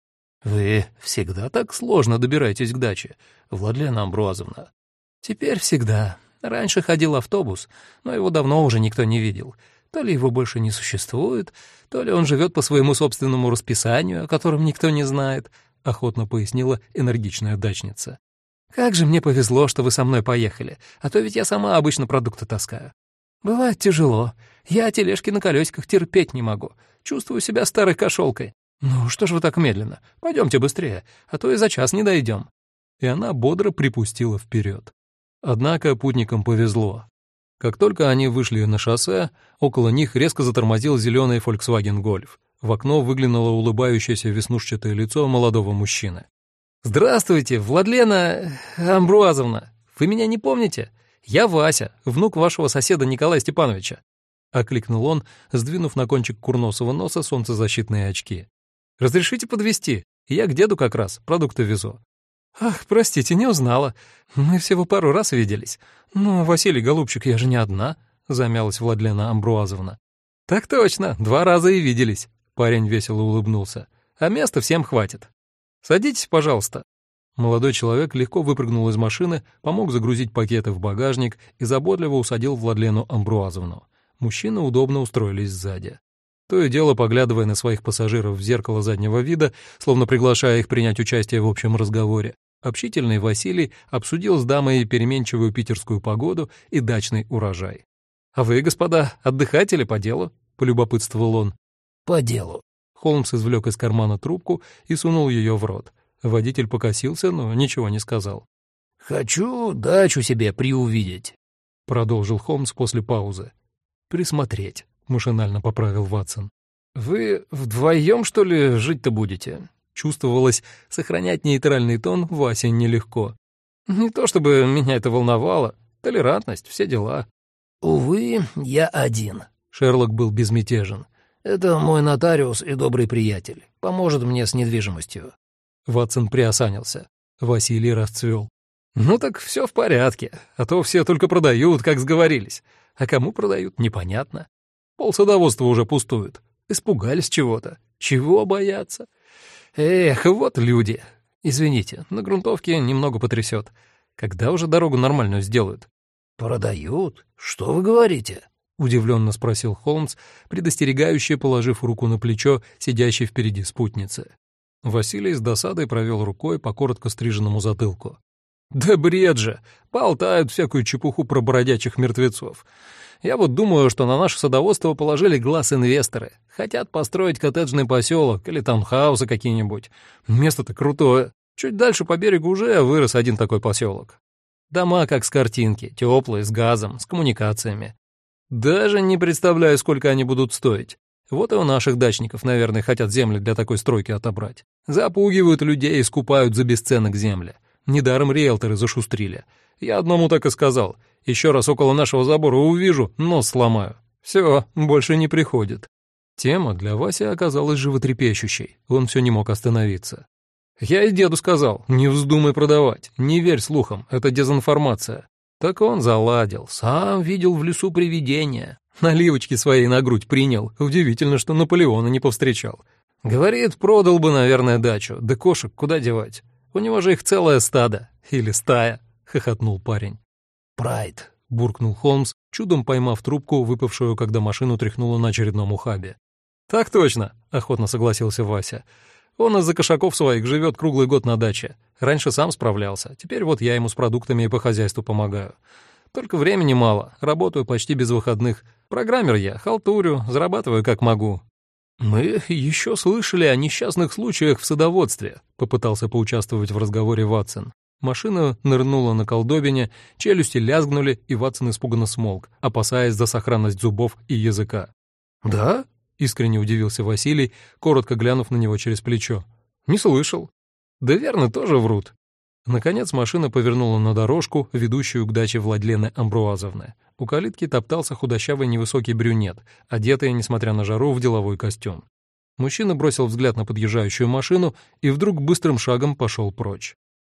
Speaker 2: «Вы всегда так сложно добираетесь к даче, Владлена Амбруазовна?» Теперь всегда. Раньше ходил автобус, но его давно уже никто не видел. То ли его больше не существует, то ли он живет по своему собственному расписанию, о котором никто не знает, — охотно пояснила энергичная дачница. «Как же мне повезло, что вы со мной поехали, а то ведь я сама обычно продукты таскаю. Бывает тяжело. Я тележки на колесиках терпеть не могу. Чувствую себя старой кошелкой. Ну, что ж вы так медленно? Пойдемте быстрее, а то и за час не дойдем».
Speaker 1: И она бодро припустила вперед. Однако путникам повезло. Как только они вышли на шоссе, около них резко затормозил зеленый Volkswagen Golf. В окно выглянуло улыбающееся веснушчатое лицо молодого мужчины.
Speaker 2: «Здравствуйте, Владлена Амбруазовна. Вы меня не помните? Я Вася, внук вашего соседа Николая Степановича», — окликнул он, сдвинув на кончик курносого носа солнцезащитные очки. «Разрешите подвести? Я к деду как раз, продукты везу. «Ах, простите, не узнала. Мы всего пару раз виделись. Но, Василий Голубчик, я же не одна», — замялась Владлена Амбруазовна. «Так точно, два раза и виделись», — парень весело улыбнулся. «А места всем хватит. Садитесь, пожалуйста».
Speaker 1: Молодой человек легко выпрыгнул из машины, помог загрузить пакеты в багажник и заботливо усадил Владлену Амбруазовну. Мужчины удобно устроились сзади. То и дело, поглядывая на своих пассажиров в зеркало заднего вида, словно приглашая их принять участие в общем разговоре, Общительный Василий обсудил с дамой переменчивую питерскую погоду и дачный урожай.
Speaker 2: «А вы, господа, отдыхать или по делу?» — полюбопытствовал он.
Speaker 3: «По делу».
Speaker 1: Холмс извлек из кармана трубку и сунул ее в рот. Водитель покосился, но ничего не сказал.
Speaker 3: «Хочу дачу себе приувидеть», —
Speaker 1: продолжил Холмс после паузы.
Speaker 2: «Присмотреть», —
Speaker 1: машинально поправил Ватсон.
Speaker 2: «Вы вдвоем, что ли, жить-то будете?» Чувствовалось, сохранять нейтральный тон Васе нелегко. Не то чтобы меня это волновало. Толерантность, все дела.
Speaker 3: «Увы, я один», —
Speaker 1: Шерлок был безмятежен.
Speaker 3: «Это мой нотариус и добрый приятель. Поможет мне с недвижимостью».
Speaker 1: Ватсон приосанился. Василий расцвел.
Speaker 2: «Ну так все в порядке, а то все только продают, как сговорились. А кому продают, непонятно. Пол садоводства уже пустует. Испугались чего-то. Чего бояться? Эх, вот люди. Извините, на грунтовке немного потрясет. Когда уже дорогу нормальную сделают?
Speaker 3: «Продают? Что вы говорите?»
Speaker 2: — удивленно спросил Холмс, предостерегающе положив руку на плечо сидящей впереди спутницы. Василий с досадой провел рукой по коротко стриженному затылку. «Да бред же! Болтают всякую чепуху про бродячих мертвецов. Я вот думаю, что на наше садоводство положили глаз инвесторы. Хотят построить коттеджный поселок или таунхаусы какие-нибудь. Место-то крутое. Чуть дальше по берегу уже вырос один такой поселок. Дома как с картинки, теплые, с газом, с коммуникациями. Даже не представляю, сколько они будут стоить. Вот и у наших дачников, наверное, хотят земли для такой стройки отобрать. Запугивают людей и скупают за бесценок земли. Недаром риэлторы зашустрили. Я одному так и сказал. Еще раз около нашего забора увижу, нос сломаю. Все, больше не приходит. Тема для Васи оказалась животрепещущей. Он все не мог остановиться. Я и деду сказал, не вздумай продавать, не верь слухам, это дезинформация. Так он заладил, сам видел в лесу привидения. Наливочки своей на грудь принял. Удивительно, что Наполеона не повстречал. Говорит, продал бы, наверное, дачу. Да кошек куда девать? У него же их целое стадо. Или стая, — хохотнул парень.
Speaker 3: «Прайд», —
Speaker 2: буркнул Холмс, чудом поймав трубку, выпавшую, когда машину тряхнуло на очередном ухабе. «Так точно», — охотно согласился Вася. «Он из-за кошаков своих живет круглый год на даче. Раньше сам справлялся, теперь вот я ему с продуктами и по хозяйству помогаю. Только времени мало, работаю почти без выходных. Программер я, халтурю, зарабатываю как могу. «Мы еще слышали о несчастных случаях в садоводстве», — попытался поучаствовать в разговоре Ватсон. Машина нырнула на колдобине, челюсти лязгнули, и Ватсон испуганно смолк, опасаясь за сохранность зубов и языка. «Да?» — искренне удивился Василий, коротко глянув на него через плечо. «Не слышал». «Да верно, тоже врут». Наконец машина повернула на дорожку, ведущую к даче Владлены Амбруазовны. У калитки топтался худощавый невысокий брюнет, одетый, несмотря на жару, в деловой костюм. Мужчина бросил взгляд на подъезжающую машину и вдруг быстрым шагом пошел прочь.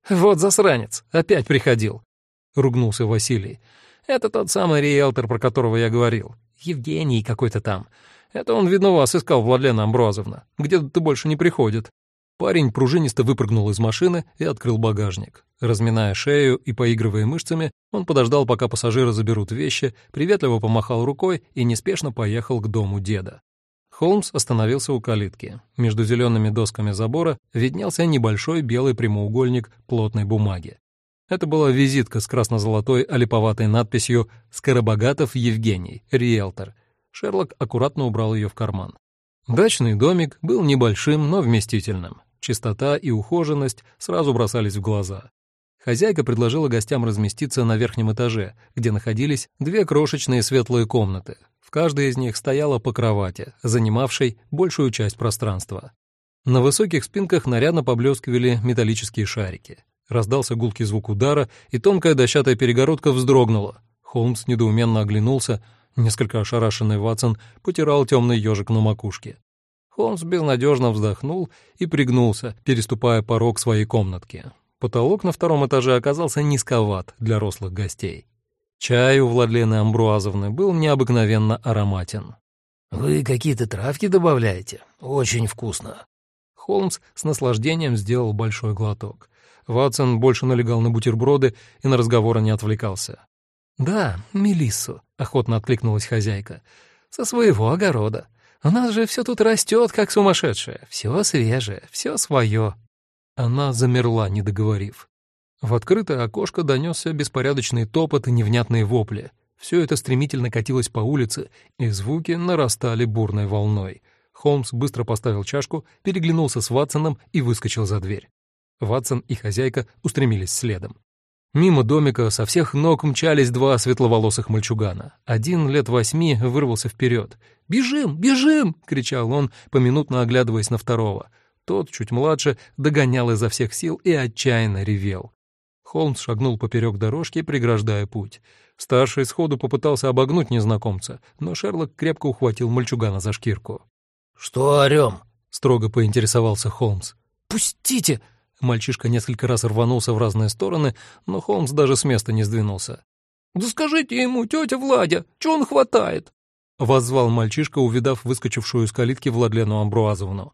Speaker 2: «Вот засранец, опять приходил», — ругнулся Василий. «Это тот самый риэлтор, про которого я говорил. Евгений какой-то там. Это он, видно, вас искал, Владлена Амброзовна. Где-то больше не приходит». Парень пружинисто выпрыгнул из машины и открыл багажник. Разминая шею и поигрывая мышцами, он подождал, пока пассажиры заберут вещи, приветливо помахал рукой и неспешно поехал к дому деда. Холмс остановился у калитки. Между зелеными досками забора виднелся небольшой белый прямоугольник плотной бумаги. Это была визитка с красно-золотой олиповатой надписью «Скоробогатов Евгений, риэлтор». Шерлок аккуратно убрал ее в карман. Дачный домик был небольшим, но вместительным. Чистота и ухоженность сразу бросались в глаза. Хозяйка предложила гостям разместиться на верхнем этаже, где находились две крошечные светлые комнаты. В каждой из них стояла по кровати, занимавшей большую часть пространства. На высоких спинках нарядно поблескивали металлические шарики. Раздался гулкий звук удара, и тонкая дощатая перегородка вздрогнула. Холмс недоуменно оглянулся, несколько ошарашенный Ватсон потирал темный ежик на макушке. Холмс безнадежно вздохнул и пригнулся, переступая порог своей комнатки. Потолок на втором этаже оказался низковат для рослых гостей. Чай у Владлены Амбруазовны был необыкновенно ароматен.
Speaker 3: «Вы какие-то травки добавляете? Очень вкусно».
Speaker 2: Холмс с наслаждением сделал большой глоток. Ватсон больше налегал на бутерброды и на разговоры не отвлекался. «Да, Мелиссу», — охотно откликнулась хозяйка, — «со своего огорода. У нас же все тут растет, как сумасшедшее. Все свежее, все свое. Она замерла, не договорив. В открытое окошко донесся беспорядочный топот и невнятные вопли. Все это стремительно катилось по улице, и звуки нарастали бурной волной. Холмс быстро поставил чашку, переглянулся с Ватсоном и выскочил за дверь. Ватсон и хозяйка устремились следом. Мимо домика со всех ног мчались два светловолосых мальчугана. Один лет восьми вырвался вперед. «Бежим! Бежим!» — кричал он, поминутно оглядываясь на второго. Тот, чуть младше, догонял изо всех сил и отчаянно ревел. Холмс шагнул поперек дорожки, преграждая путь. Старший сходу попытался обогнуть незнакомца, но Шерлок крепко ухватил мальчугана за шкирку.
Speaker 3: «Что орем?»
Speaker 2: — строго поинтересовался Холмс. «Пустите!»
Speaker 1: Мальчишка несколько раз рванулся в разные стороны, но Холмс даже с места не сдвинулся.
Speaker 2: «Да скажите ему, тетя Владя, что он хватает?»
Speaker 1: — воззвал мальчишка, увидав выскочившую из калитки Владлену Амбруазовну.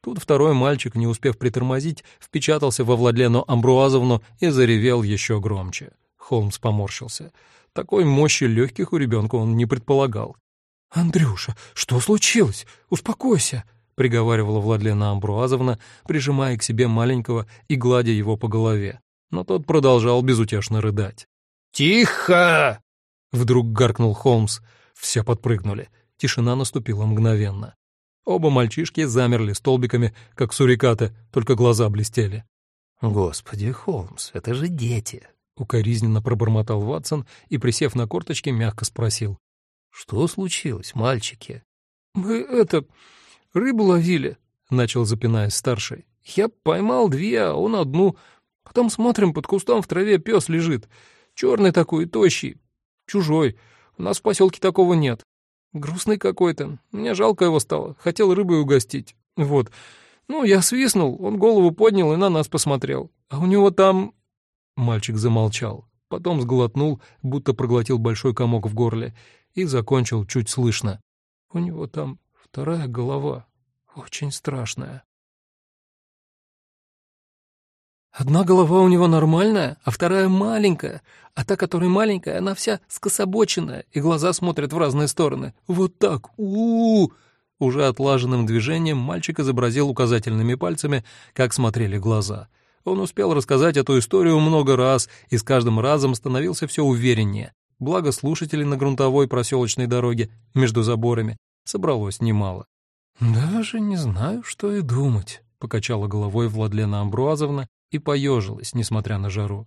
Speaker 1: Тут второй мальчик, не успев притормозить, впечатался во Владлену Амбруазовну и заревел еще громче. Холмс поморщился. Такой мощи легких у ребенка он не предполагал.
Speaker 2: «Андрюша, что случилось? Успокойся!» — приговаривала Владлена Амбруазовна, прижимая к себе маленького и гладя его по голове.
Speaker 1: Но тот продолжал безутешно рыдать.
Speaker 3: «Тихо!»
Speaker 1: — вдруг гаркнул Холмс. Все подпрыгнули. Тишина наступила мгновенно. Оба мальчишки замерли столбиками, как сурикаты, только глаза блестели.
Speaker 3: «Господи, Холмс, это же дети!»
Speaker 1: — укоризненно пробормотал Ватсон и, присев на корточки, мягко спросил.
Speaker 3: «Что случилось, мальчики?»
Speaker 2: «Мы это... рыбу ловили», — начал запинаясь старший. «Я поймал две, а он одну. Потом смотрим, под кустом в траве пес лежит. Черный такой, тощий, чужой. У нас в поселке такого нет. Грустный какой-то. Мне жалко его стало. Хотел рыбой угостить. Вот. Ну, я свистнул, он голову поднял и на нас посмотрел. А у него там...»
Speaker 1: Мальчик замолчал, потом сглотнул, будто проглотил большой комок в горле, и закончил чуть слышно.
Speaker 2: «У него там вторая голова. Очень страшная». Одна голова у него нормальная, а вторая маленькая, а та, которая маленькая, она вся скособоченная, и глаза смотрят в разные стороны. Вот так, у, -у, -у
Speaker 1: Уже отлаженным движением мальчик изобразил указательными пальцами, как смотрели глаза. Он успел рассказать эту историю много раз и с каждым разом становился все увереннее. Благо слушателей на грунтовой проселочной дороге между заборами собралось немало.
Speaker 2: «Даже не знаю, что и думать», — покачала головой Владлена Амбруазовна и поежилась, несмотря на жару.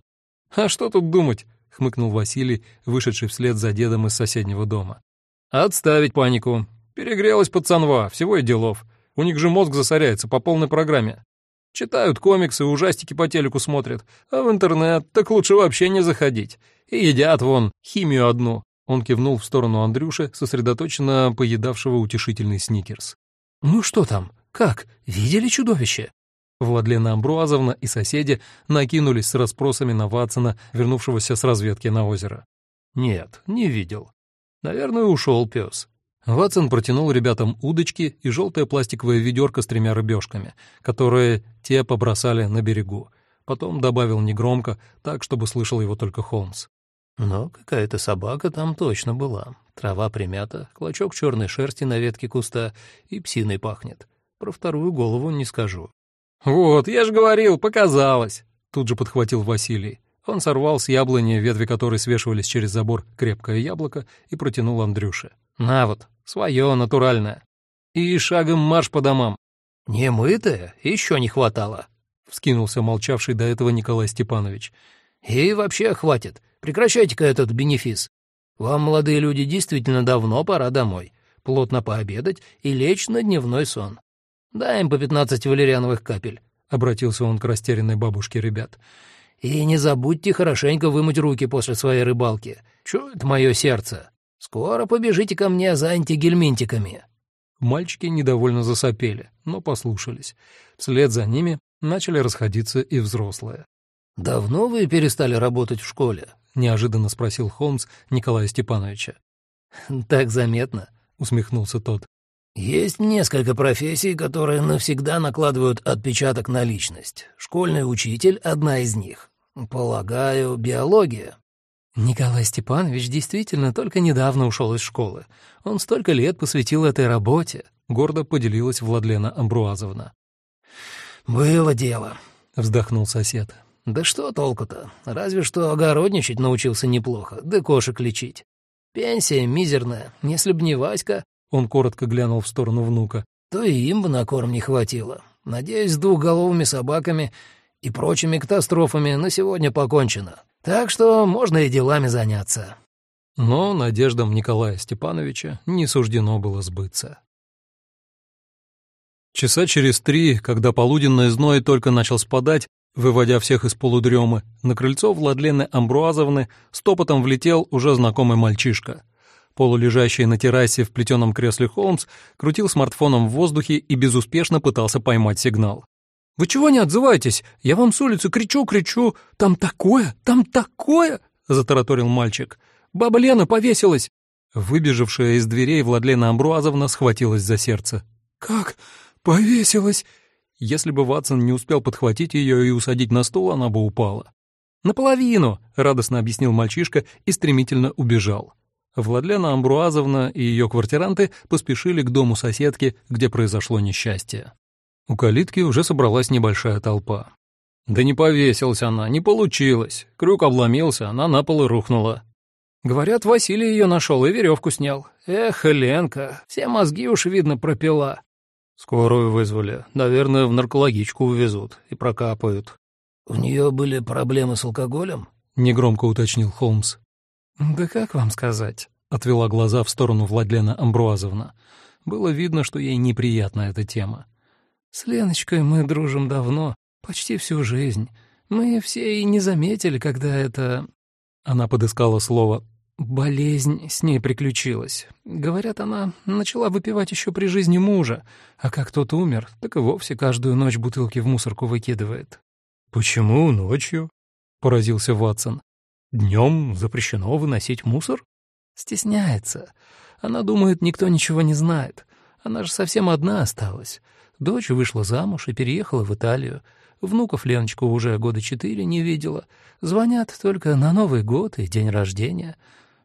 Speaker 1: «А что тут думать?» — хмыкнул Василий, вышедший вслед за дедом из соседнего дома. «Отставить панику. Перегрелась пацанва, всего и делов. У них же мозг засоряется по полной программе. Читают комиксы, ужастики по телеку смотрят, а в интернет так лучше вообще не заходить. И едят вон химию одну». Он кивнул в сторону Андрюши, сосредоточенно поедавшего утешительный сникерс.
Speaker 3: «Ну что там? Как? Видели чудовище?»
Speaker 1: Владлена Амбруазовна и соседи накинулись с расспросами на Ватсона, вернувшегося с разведки на озеро. Нет, не видел. Наверное, ушел пес. Ватсон протянул ребятам удочки и желтое пластиковое ведерко с тремя рыбешками, которые те побросали на берегу. Потом добавил негромко, так, чтобы слышал его только Холмс.
Speaker 3: Но какая-то собака там точно была. Трава примята, клочок черной шерсти на ветке куста и псиной пахнет. Про вторую голову не скажу.
Speaker 1: «Вот, я же говорил, показалось!» Тут же подхватил Василий. Он сорвал с яблони, ветви которой свешивались через забор, крепкое яблоко и протянул Андрюше. «На вот, свое, натуральное. И шагом марш по домам».
Speaker 3: «Не мытое? Еще не хватало», — вскинулся молчавший до этого Николай Степанович. «И вообще хватит. Прекращайте-ка этот бенефис. Вам, молодые люди, действительно давно пора домой, плотно пообедать и лечь на дневной сон. Дай им по пятнадцать валериановых капель», — обратился он к растерянной бабушке ребят. «И не забудьте хорошенько вымыть руки после своей рыбалки. Чует мое сердце. Скоро побежите ко мне за антигельминтиками».
Speaker 1: Мальчики недовольно засопели, но послушались. Вслед за ними начали расходиться и взрослые.
Speaker 3: «Давно вы перестали работать в школе?»
Speaker 1: — неожиданно спросил Холмс Николая Степановича.
Speaker 3: «Так заметно», — усмехнулся тот. Есть несколько профессий, которые навсегда накладывают отпечаток на личность. Школьный учитель — одна из них. Полагаю, биология.
Speaker 2: Николай Степанович действительно только недавно ушел из школы. Он столько лет посвятил этой работе, — гордо поделилась Владлена Амбруазовна.
Speaker 3: «Было дело», —
Speaker 2: вздохнул сосед.
Speaker 3: «Да что толку-то? Разве что огородничать научился неплохо, да кошек лечить. Пенсия мизерная, если б не Васька,
Speaker 1: он коротко глянул в сторону внука.
Speaker 3: «То и им бы на корм не хватило. Надеюсь, с двухголовыми собаками и прочими катастрофами на сегодня покончено. Так что можно и делами заняться».
Speaker 1: Но надеждам Николая Степановича не суждено было сбыться. Часа через три, когда полуденный зной только начал спадать, выводя всех из полудремы, на крыльцо Владлены Амбруазовны стопотом влетел уже знакомый мальчишка — Полулежащий на террасе в плетеном кресле Холмс крутил смартфоном в воздухе и безуспешно пытался поймать сигнал.
Speaker 2: Вы чего не отзываетесь? Я вам с улицы кричу-кричу. Там такое, там такое!» — затараторил мальчик. «Баба Лена повесилась!»
Speaker 1: Выбежавшая из дверей Владлена Амбруазовна схватилась за сердце.
Speaker 2: «Как? Повесилась?»
Speaker 1: Если бы Ватсон не успел подхватить ее и усадить на стул, она бы упала. «Наполовину!» — радостно объяснил мальчишка и стремительно убежал. Владлена Амбруазовна и ее квартиранты поспешили к дому соседки, где произошло несчастье. У калитки уже собралась небольшая толпа. «Да не повесилась она, не получилось. Крюк обломился, она на пол и рухнула».
Speaker 2: «Говорят, Василий ее нашел и веревку снял. Эх, Ленка, все мозги уж, видно, пропила».
Speaker 1: «Скорую вызвали. Наверное, в наркологичку увезут и прокапают».
Speaker 3: «У нее были проблемы с алкоголем?»
Speaker 1: — негромко уточнил Холмс.
Speaker 2: «Да как вам сказать?»
Speaker 1: — отвела глаза в сторону Владлена Амбруазовна. Было видно, что ей неприятна эта тема.
Speaker 2: «С Леночкой мы дружим давно, почти всю жизнь. Мы все и не заметили, когда это...»
Speaker 1: Она подыскала слово
Speaker 2: «болезнь» с ней приключилась. Говорят, она начала выпивать еще при жизни мужа, а как тот умер, так и вовсе каждую ночь бутылки в мусорку выкидывает.
Speaker 1: «Почему ночью?» — поразился Ватсон. Днем запрещено выносить мусор?
Speaker 2: Стесняется. Она думает, никто ничего не знает. Она же совсем одна осталась. Дочь вышла замуж и переехала в Италию. Внуков Леночку уже года четыре не видела. Звонят только на Новый год и день рождения.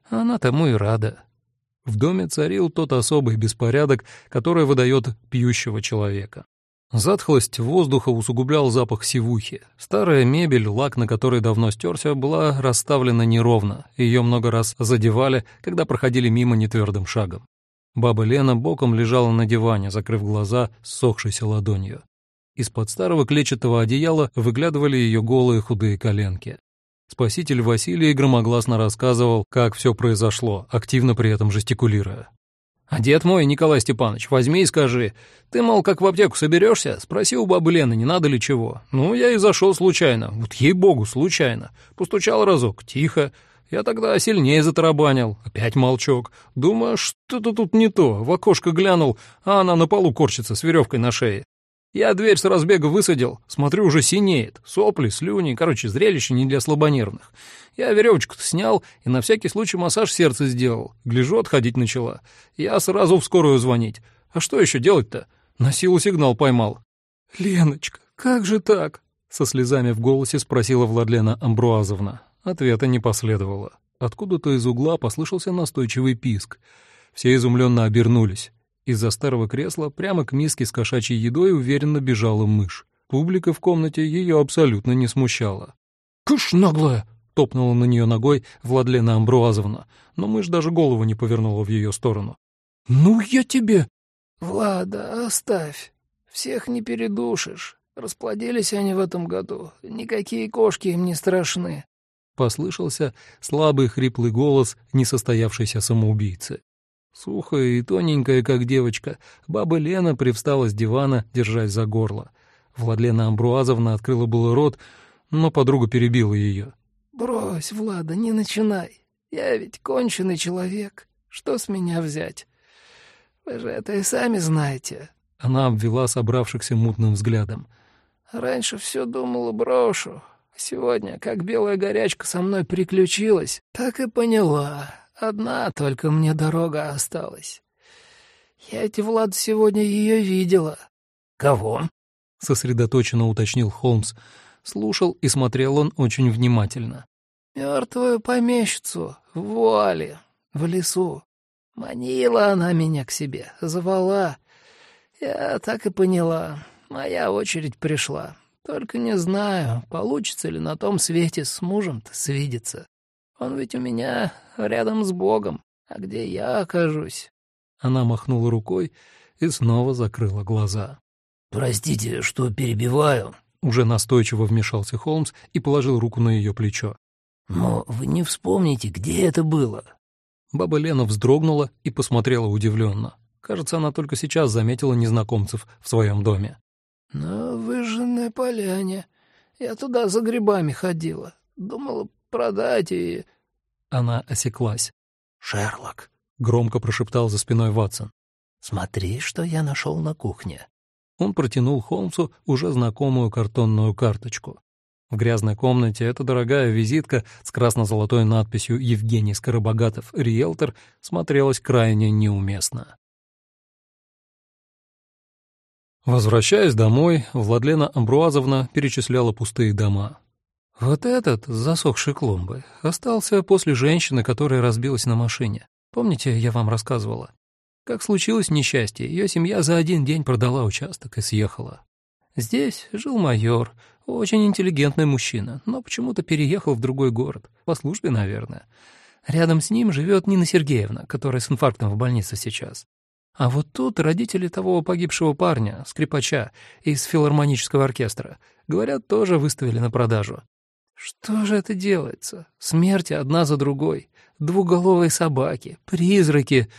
Speaker 2: Она тому и рада.
Speaker 1: В доме царил тот особый беспорядок, который выдает пьющего человека. Затхлость воздуха усугублял запах сивухи. Старая мебель, лак на которой давно стерся, была расставлена неровно, ее много раз задевали, когда проходили мимо нетвердым шагом. Баба Лена боком лежала на диване, закрыв глаза ссохшейся ладонью. Из-под старого клетчатого одеяла выглядывали ее голые худые коленки. Спаситель Василий громогласно рассказывал, как все произошло, активно при этом жестикулируя.
Speaker 2: А дед мой, Николай Степанович, возьми и скажи. Ты, мол, как в аптеку соберешься, спроси у бабы Лены, не надо ли чего. Ну, я и зашел случайно, вот ей-богу, случайно. Постучал разок, тихо. Я тогда сильнее затарабанил, опять молчок. Думаю, что-то тут не то. В окошко глянул, а она на полу корчится с веревкой на шее. Я дверь с разбега высадил, смотрю, уже синеет. Сопли, слюни, короче, зрелище не для слабонервных. Я веревочку-то снял и на всякий случай массаж сердца сделал. Гляжу, отходить начала. Я сразу в скорую звонить. А что еще делать-то? На силу сигнал поймал. «Леночка, как же так?» Со слезами в голосе спросила Владлена Амбруазовна. Ответа не последовало. Откуда-то из угла послышался настойчивый писк. Все изумленно обернулись. Из-за старого кресла прямо к миске с кошачьей едой уверенно бежала мышь. Публика в комнате ее абсолютно не смущала. «Кыш, наглая!» — топнула на нее ногой
Speaker 1: Владлена Амбруазовна, но мышь даже голову не повернула в ее сторону.
Speaker 2: «Ну, я тебе...»
Speaker 3: «Влада, оставь. Всех не передушишь. Расплодились они в этом году. Никакие кошки им не страшны».
Speaker 1: Послышался слабый хриплый голос несостоявшейся самоубийцы. Сухая и тоненькая, как девочка, баба Лена привстала с дивана, держась за горло. Владлена Амбруазовна открыла было рот, но подруга перебила ее.
Speaker 3: «Брось, Влада, не начинай. Я ведь конченый человек. Что с меня взять? Вы же это и сами знаете».
Speaker 1: Она обвела собравшихся мутным взглядом.
Speaker 3: «Раньше все думала брошу. Сегодня, как белая горячка со мной приключилась, так и поняла. Одна только мне дорога осталась. Я ведь, Влад, сегодня ее видела.
Speaker 1: Кого? Сосредоточенно уточнил Холмс. Слушал и смотрел он очень внимательно.
Speaker 3: Мертвую помещицу в вуале, в лесу. Манила она меня к себе, звала. Я так и поняла. Моя очередь пришла. Только не знаю, получится ли на том свете с мужем-то свидеться. Он ведь у меня рядом с Богом. А где я окажусь?»
Speaker 1: Она махнула рукой и снова закрыла глаза.
Speaker 3: «Простите, что перебиваю», —
Speaker 1: уже настойчиво вмешался Холмс и положил руку на ее плечо.
Speaker 3: «Но вы не вспомните, где это было?»
Speaker 1: Баба Лена вздрогнула и посмотрела удивленно. Кажется, она только сейчас заметила незнакомцев в своем доме.
Speaker 3: «На выжженной поляне. Я туда за грибами ходила. Думала, продать и...»
Speaker 1: Она осеклась.
Speaker 3: «Шерлок», —
Speaker 1: громко прошептал за спиной Ватсон.
Speaker 3: «Смотри, что я нашел на кухне».
Speaker 1: Он протянул Холмсу уже знакомую картонную карточку. В грязной комнате эта дорогая визитка с красно-золотой надписью «Евгений Скоробогатов, риэлтор» смотрелась крайне неуместно. Возвращаясь домой, Владлена Амбруазовна перечисляла пустые дома. «Вот этот, с засохшей клумбы, остался после женщины, которая разбилась на машине. Помните, я вам рассказывала? Как случилось несчастье, ее семья за один день продала участок и съехала. Здесь жил майор, очень интеллигентный мужчина, но почему-то переехал в другой город, по службе, наверное. Рядом с ним живет Нина Сергеевна, которая с инфарктом в больнице сейчас. А вот тут родители того погибшего парня, скрипача, из филармонического оркестра, говорят, тоже выставили на продажу. Что же это делается? Смерти одна за другой, двуголовые собаки, призраки.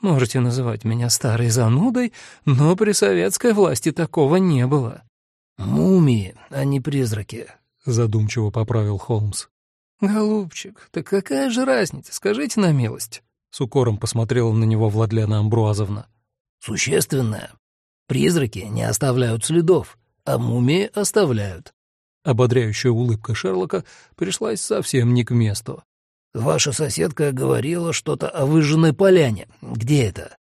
Speaker 1: Можете называть меня старой занудой, но при советской власти такого не было.
Speaker 3: «Мумии, а не призраки», —
Speaker 1: задумчиво поправил Холмс.
Speaker 3: «Голубчик, так какая же разница, скажите на милость?»
Speaker 1: С укором посмотрела на него Владлена Амбруазовна.
Speaker 3: «Существенное. Призраки не оставляют следов, а мумии оставляют».
Speaker 1: Ободряющая улыбка Шерлока пришлась совсем не к месту.
Speaker 3: «Ваша соседка говорила что-то о выжженной поляне. Где это?»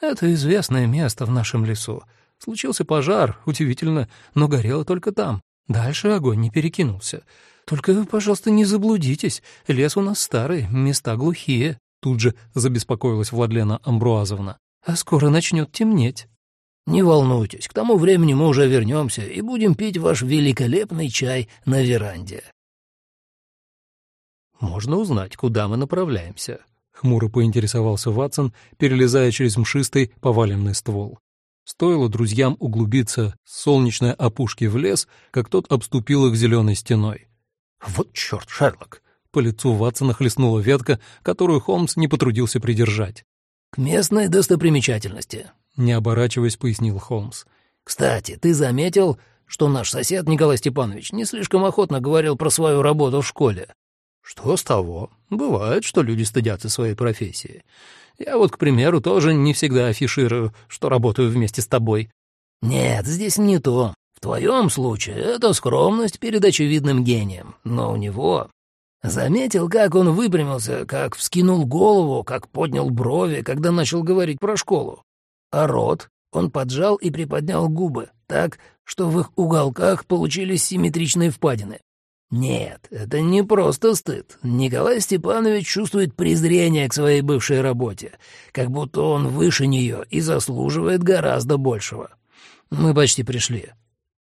Speaker 2: «Это известное место в нашем лесу. Случился пожар, удивительно, но горело только там. Дальше огонь не перекинулся. Только, пожалуйста, не заблудитесь. Лес у нас старый, места глухие. Тут же забеспокоилась Владлена Амбруазовна. А скоро начнет темнеть.
Speaker 3: «Не волнуйтесь, к тому времени мы уже вернемся и будем пить ваш великолепный чай на веранде».
Speaker 2: «Можно узнать, куда мы направляемся?»
Speaker 1: — хмуро поинтересовался Ватсон, перелезая через мшистый поваленный ствол. Стоило друзьям углубиться с солнечной опушки в лес, как тот обступил их зеленой стеной. «Вот черт, Шерлок!» По лицу Ватсона хлестнула ветка, которую Холмс не потрудился придержать.
Speaker 3: «К местной достопримечательности», —
Speaker 1: не оборачиваясь, пояснил Холмс.
Speaker 3: «Кстати, ты заметил, что наш сосед Николай Степанович не слишком охотно говорил про свою работу в школе?»
Speaker 2: «Что с того? Бывает, что люди стыдятся своей профессии. Я вот, к примеру, тоже не всегда афиширую, что работаю вместе с тобой».
Speaker 3: «Нет, здесь не то. В твоем случае это скромность перед очевидным гением, но у него...» Заметил, как он выпрямился, как вскинул голову, как поднял брови, когда начал говорить про школу. А рот он поджал и приподнял губы так, что в их уголках получились симметричные впадины. Нет, это не просто стыд. Николай Степанович чувствует презрение к своей бывшей работе, как будто он выше нее и заслуживает гораздо большего. Мы почти пришли.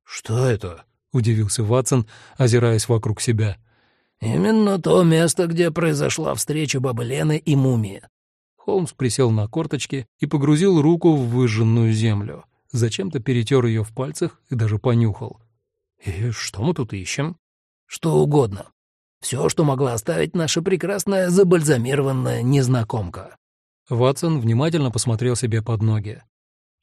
Speaker 1: «Что это?» — удивился Ватсон, озираясь вокруг себя.
Speaker 3: «Именно то место, где произошла встреча бабы Лены и мумии».
Speaker 1: Холмс присел на корточки и погрузил руку в выжженную землю. Зачем-то перетер ее в пальцах и даже понюхал. «И что мы тут ищем?»
Speaker 3: Что угодно. Все, что могла оставить наша прекрасная забальзамированная незнакомка».
Speaker 1: Ватсон внимательно посмотрел себе под ноги.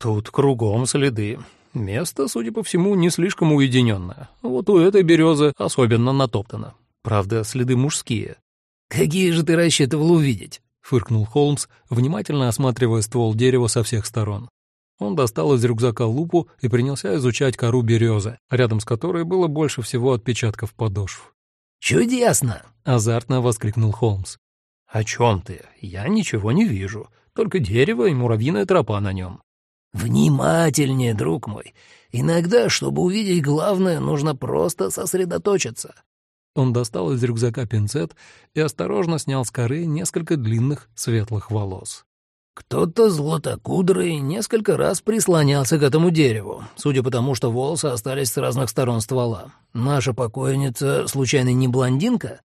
Speaker 2: «Тут кругом следы. Место, судя по всему, не слишком уединенное. Вот у этой березы особенно натоптано. Правда, следы мужские».
Speaker 3: «Какие же ты рассчитывал увидеть?»
Speaker 1: — фыркнул Холмс, внимательно осматривая ствол дерева со всех сторон. Он достал из рюкзака лупу и принялся изучать кору березы, рядом с которой было больше всего отпечатков подошв.
Speaker 3: «Чудесно!»
Speaker 1: — азартно воскликнул Холмс.
Speaker 2: «О чем ты? Я ничего не вижу. Только дерево и муравьиная тропа на нем».
Speaker 3: «Внимательнее, друг мой. Иногда, чтобы увидеть главное, нужно просто сосредоточиться».
Speaker 1: Он достал из рюкзака пинцет и осторожно снял с коры несколько длинных светлых волос.
Speaker 3: Кто-то златокудрый несколько раз прислонялся к этому дереву, судя по тому, что волосы остались с разных сторон ствола. Наша покойница, случайно, не блондинка?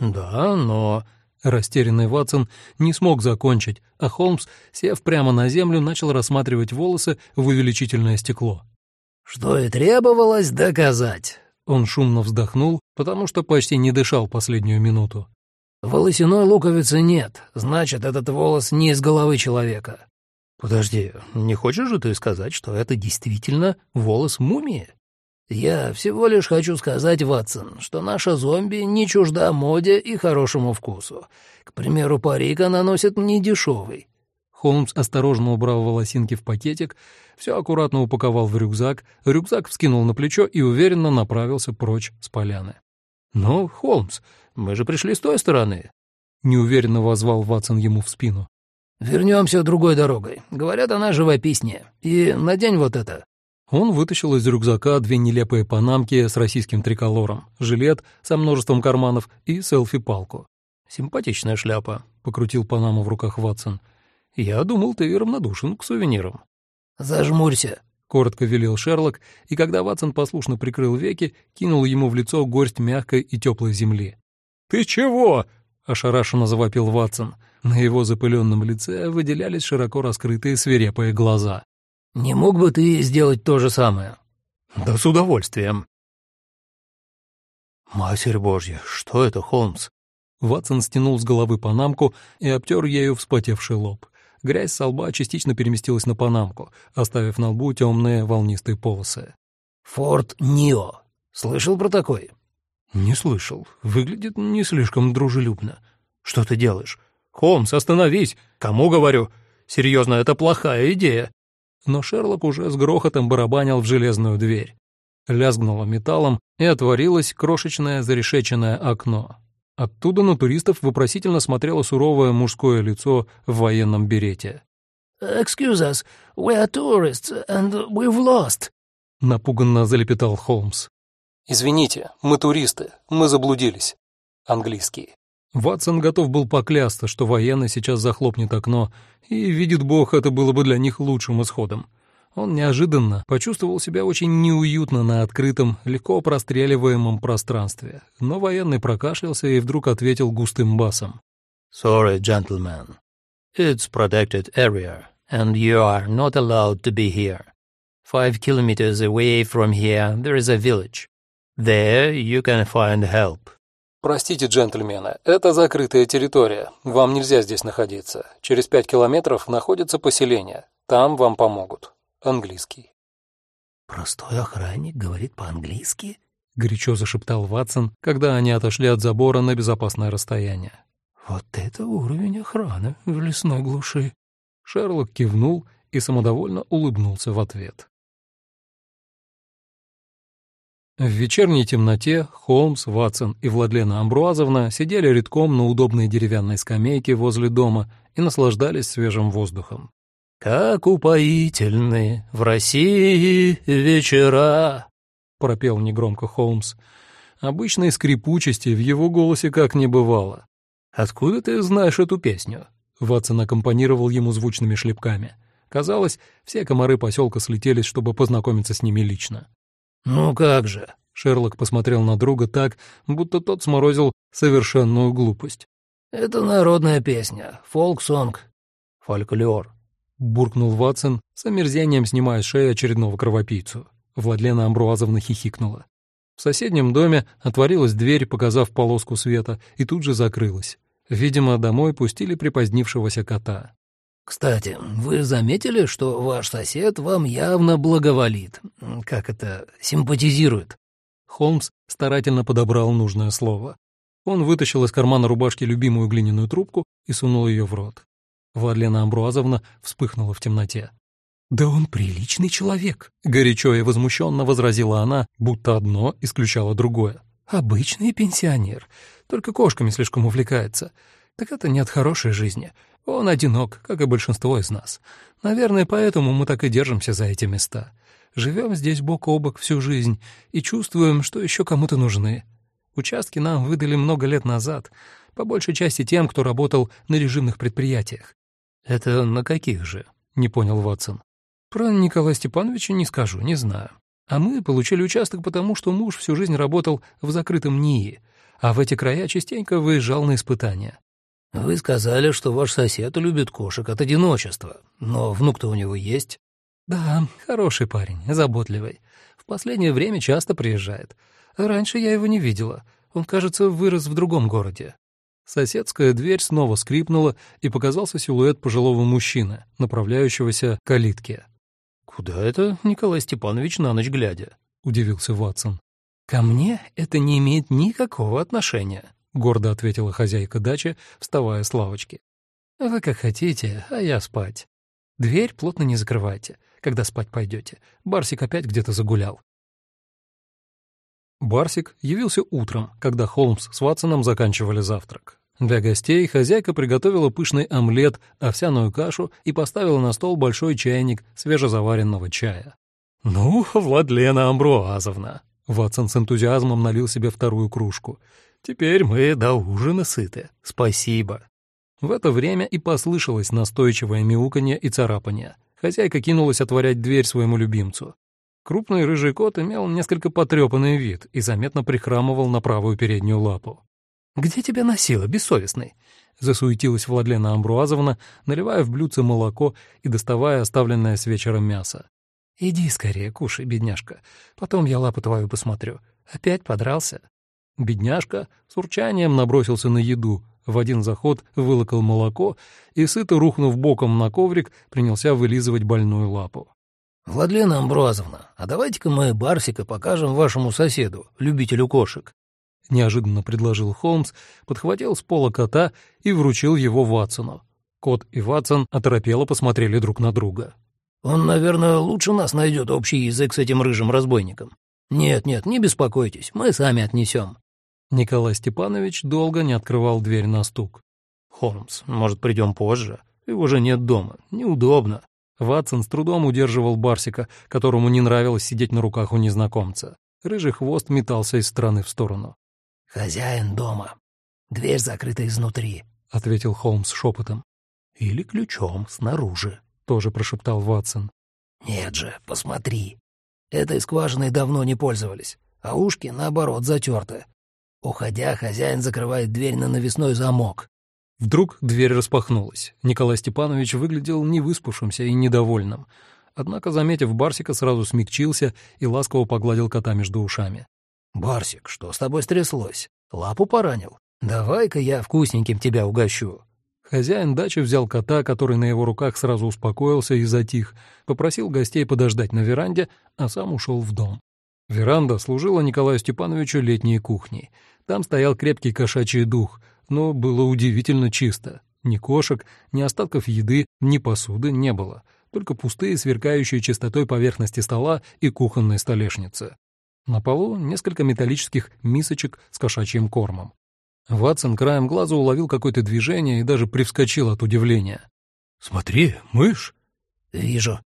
Speaker 1: Да, но... Растерянный Ватсон не смог закончить, а Холмс, сев прямо на землю, начал рассматривать волосы в увеличительное стекло.
Speaker 3: «Что и требовалось доказать».
Speaker 1: Он шумно вздохнул, потому что почти не дышал последнюю минуту.
Speaker 3: Волосяной луковицы нет, значит, этот волос не из головы человека.
Speaker 2: Подожди, не хочешь же ты сказать, что это действительно волос мумии?
Speaker 3: Я всего лишь хочу сказать, Ватсон, что наша зомби не чужда моде и хорошему вкусу. К примеру, парик она носит не дешевый.
Speaker 1: Холмс осторожно убрал волосинки в пакетик, все аккуратно упаковал в рюкзак, рюкзак вскинул на плечо и уверенно направился прочь с поляны.
Speaker 2: «Ну, Холмс, мы же пришли с той стороны», — неуверенно возвал Ватсон ему в спину.
Speaker 3: «Вернемся другой дорогой. Говорят, она живописнее. И надень вот это».
Speaker 1: Он вытащил из рюкзака две нелепые панамки с российским триколором, жилет со множеством карманов и селфи-палку.
Speaker 2: «Симпатичная шляпа», — покрутил панаму в руках Ватсон. «Я думал, ты равнодушен к сувенирам».
Speaker 3: «Зажмурься», —
Speaker 1: коротко велел Шерлок, и когда Ватсон послушно прикрыл веки, кинул ему в лицо горсть мягкой и теплой земли.
Speaker 2: «Ты чего?»
Speaker 1: — ошарашенно завопил Ватсон. На его запыленном лице выделялись широко раскрытые свирепые глаза.
Speaker 3: «Не мог бы ты сделать то же самое?»
Speaker 2: «Да с удовольствием». «Матерь Божья, что это, Холмс?»
Speaker 1: Ватсон стянул с головы панамку и обтер ею вспотевший лоб. Грязь со лба частично переместилась на панамку, оставив на лбу темные волнистые полосы.
Speaker 3: «Форт Нио. Слышал про такой?»
Speaker 2: «Не слышал. Выглядит не слишком дружелюбно. Что ты делаешь? Холмс, остановись! Кому говорю? Серьезно, это плохая идея!»
Speaker 1: Но Шерлок уже с грохотом барабанил в железную дверь. Лязгнуло металлом, и отворилось крошечное зарешеченное окно. Оттуда на туристов вопросительно смотрело суровое мужское лицо в военном берете.
Speaker 3: «Excuse us, we are tourists, and we've lost», —
Speaker 1: напуганно залепетал Холмс.
Speaker 2: «Извините, мы туристы, мы заблудились». Английский.
Speaker 1: Ватсон готов был поклясться, что военный сейчас захлопнет окно, и, видит бог, это было бы для них лучшим исходом. Он неожиданно почувствовал себя очень неуютно на открытом, легко простреливаемом пространстве, но военный прокашлялся и вдруг ответил густым басом.
Speaker 4: «Sorry, gentlemen. It's protected area, and you are not allowed to be here. Five kilometers away from here there is a village. There you can find help».
Speaker 2: «Простите, джентльмены, это закрытая территория. Вам нельзя здесь находиться. Через пять километров находится поселение. Там вам помогут» английский.
Speaker 3: «Простой охранник говорит по-английски?»
Speaker 1: — горячо зашептал Ватсон, когда они отошли от забора на безопасное расстояние.
Speaker 3: «Вот это уровень охраны в лесной глуши!»
Speaker 1: Шерлок кивнул и самодовольно улыбнулся в ответ. В вечерней темноте Холмс, Ватсон и Владлена Амбруазовна сидели редком на удобной деревянной скамейке возле дома и наслаждались свежим воздухом.
Speaker 3: «Как упоительны в России вечера!»
Speaker 1: — пропел негромко Холмс. Обычной скрипучести в его голосе как не бывало. «Откуда ты знаешь эту песню?» Ватсон аккомпанировал ему звучными шлепками. Казалось, все комары поселка слетелись, чтобы познакомиться с ними лично.
Speaker 3: «Ну как же!»
Speaker 1: — Шерлок посмотрел на друга так, будто тот сморозил совершенную глупость.
Speaker 3: «Это народная песня, фолк-сонг,
Speaker 4: фольклор»,
Speaker 1: буркнул Ватсон, с омерзением снимая с шеи очередного кровопийцу. Владлена Амбруазовна хихикнула. В соседнем доме отворилась дверь, показав полоску света, и тут же закрылась. Видимо, домой пустили припозднившегося кота.
Speaker 3: «Кстати, вы заметили, что ваш сосед вам явно благоволит? Как это, симпатизирует?»
Speaker 1: Холмс старательно подобрал нужное слово. Он вытащил из кармана рубашки любимую глиняную трубку и сунул ее в рот. Владлена Амбруазовна вспыхнула в темноте. «Да он приличный человек», — горячо и возмущенно возразила она, будто одно исключало другое. «Обычный пенсионер, только кошками слишком увлекается. Так это не от хорошей жизни. Он одинок, как и большинство из нас. Наверное, поэтому мы так и держимся за эти места. Живем здесь бок о бок всю жизнь и чувствуем, что еще кому-то нужны. Участки нам выдали много лет назад, по большей части тем, кто работал на режимных предприятиях.
Speaker 2: «Это на каких же?» — не понял Ватсон.
Speaker 1: «Про Николая Степановича не скажу, не знаю. А мы получили участок потому, что муж всю жизнь работал в закрытом НИИ, а в эти края частенько выезжал на испытания».
Speaker 3: «Вы сказали, что ваш сосед любит кошек от одиночества, но внук-то у него есть?»
Speaker 1: «Да, хороший парень, заботливый. В последнее время часто приезжает. Раньше я его не видела. Он, кажется, вырос в другом городе. Соседская дверь снова скрипнула, и показался силуэт пожилого мужчины, направляющегося к калитке.
Speaker 2: «Куда это Николай Степанович на ночь глядя?» — удивился Ватсон.
Speaker 1: «Ко мне это не имеет никакого отношения», — гордо ответила хозяйка дачи, вставая с лавочки.
Speaker 2: Вы как хотите, а я спать. Дверь плотно не закрывайте, когда спать пойдете. Барсик опять где-то загулял.
Speaker 1: Барсик явился утром, когда Холмс с Ватсоном заканчивали завтрак. Для гостей хозяйка приготовила пышный омлет, овсяную кашу и поставила на стол большой чайник свежезаваренного чая. «Ну, Владлена Амбруазовна!» Ватсон с энтузиазмом налил себе вторую кружку. «Теперь мы до ужина сыты. Спасибо!» В это время и послышалось настойчивое мяуканье и царапанье. Хозяйка кинулась отворять дверь своему любимцу. Крупный рыжий кот имел несколько потрепанный вид и заметно прихрамывал на правую переднюю лапу.
Speaker 2: «Где тебя носило, бессовестный?» — засуетилась Владлена Амбруазовна, наливая в блюдце молоко и доставая оставленное с вечера мясо. «Иди скорее, кушай, бедняжка. Потом я лапу твою посмотрю. Опять подрался?»
Speaker 1: Бедняжка с урчанием набросился на еду, в один заход вылокал молоко и, сыто рухнув боком на коврик, принялся вылизывать больную лапу.
Speaker 3: «Владлена Амбруазовна, а давайте-ка мы Барсика покажем вашему соседу, любителю кошек
Speaker 1: неожиданно предложил Холмс, подхватил с пола кота и вручил его Ватсону. Кот и Ватсон оторопело посмотрели друг на друга.
Speaker 3: «Он, наверное, лучше нас найдет общий язык с этим рыжим разбойником. Нет-нет, не беспокойтесь, мы сами отнесем».
Speaker 1: Николай Степанович долго не открывал дверь на стук. «Холмс, может, придем позже? Его же нет дома. Неудобно». Ватсон с трудом удерживал Барсика, которому не нравилось сидеть на руках у незнакомца. Рыжий хвост метался из стороны в сторону.
Speaker 3: «Хозяин дома. Дверь закрыта изнутри», —
Speaker 1: ответил Холмс шепотом. «Или ключом снаружи», — тоже прошептал Ватсон.
Speaker 3: «Нет же, посмотри. Этой скважиной давно не пользовались, а ушки, наоборот, затерты. Уходя, хозяин закрывает дверь на навесной замок».
Speaker 1: Вдруг дверь распахнулась. Николай Степанович выглядел невыспавшимся и недовольным. Однако, заметив Барсика, сразу смягчился и ласково погладил кота между ушами.
Speaker 3: «Барсик, что с тобой стряслось? Лапу поранил? Давай-ка я вкусненьким тебя угощу».
Speaker 1: Хозяин дачи взял кота, который на его руках сразу успокоился и затих, попросил гостей подождать на веранде, а сам ушел в дом. Веранда служила Николаю Степановичу летней кухней. Там стоял крепкий кошачий дух, но было удивительно чисто. Ни кошек, ни остатков еды, ни посуды не было, только пустые, сверкающие чистотой поверхности стола и кухонной столешницы. На полу несколько металлических мисочек с кошачьим кормом. Ватсон краем глаза уловил какое-то движение и даже привскочил от удивления. «Смотри, мышь!»
Speaker 3: «Вижу».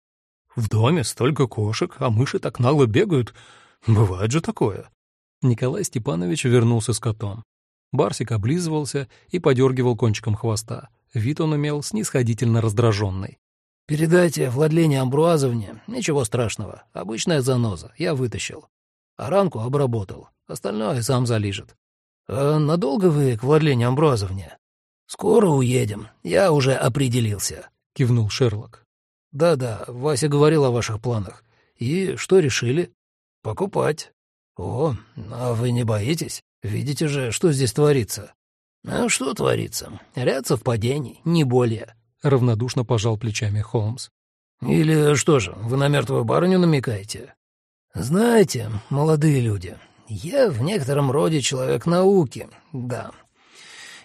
Speaker 1: «В доме столько кошек, а мыши так нагло бегают. Бывает же такое». Николай Степанович вернулся с котом. Барсик облизывался и подергивал кончиком хвоста. Вид он имел снисходительно раздраженный.
Speaker 3: «Передайте Владлене Амбруазовне, ничего страшного, обычная заноза, я вытащил а ранку обработал. Остальное сам залижет. А надолго вы к Владлене Амброзовне? Скоро уедем, я уже определился», — кивнул Шерлок. «Да-да, Вася говорил о ваших планах. И что решили?» «Покупать». «О, а вы не боитесь? Видите же, что здесь творится?» «А что творится? Ряд совпадений, не более», — равнодушно пожал плечами Холмс. «Или что же, вы на мертвую барыню намекаете?» «Знаете, молодые люди, я в некотором роде человек науки, да.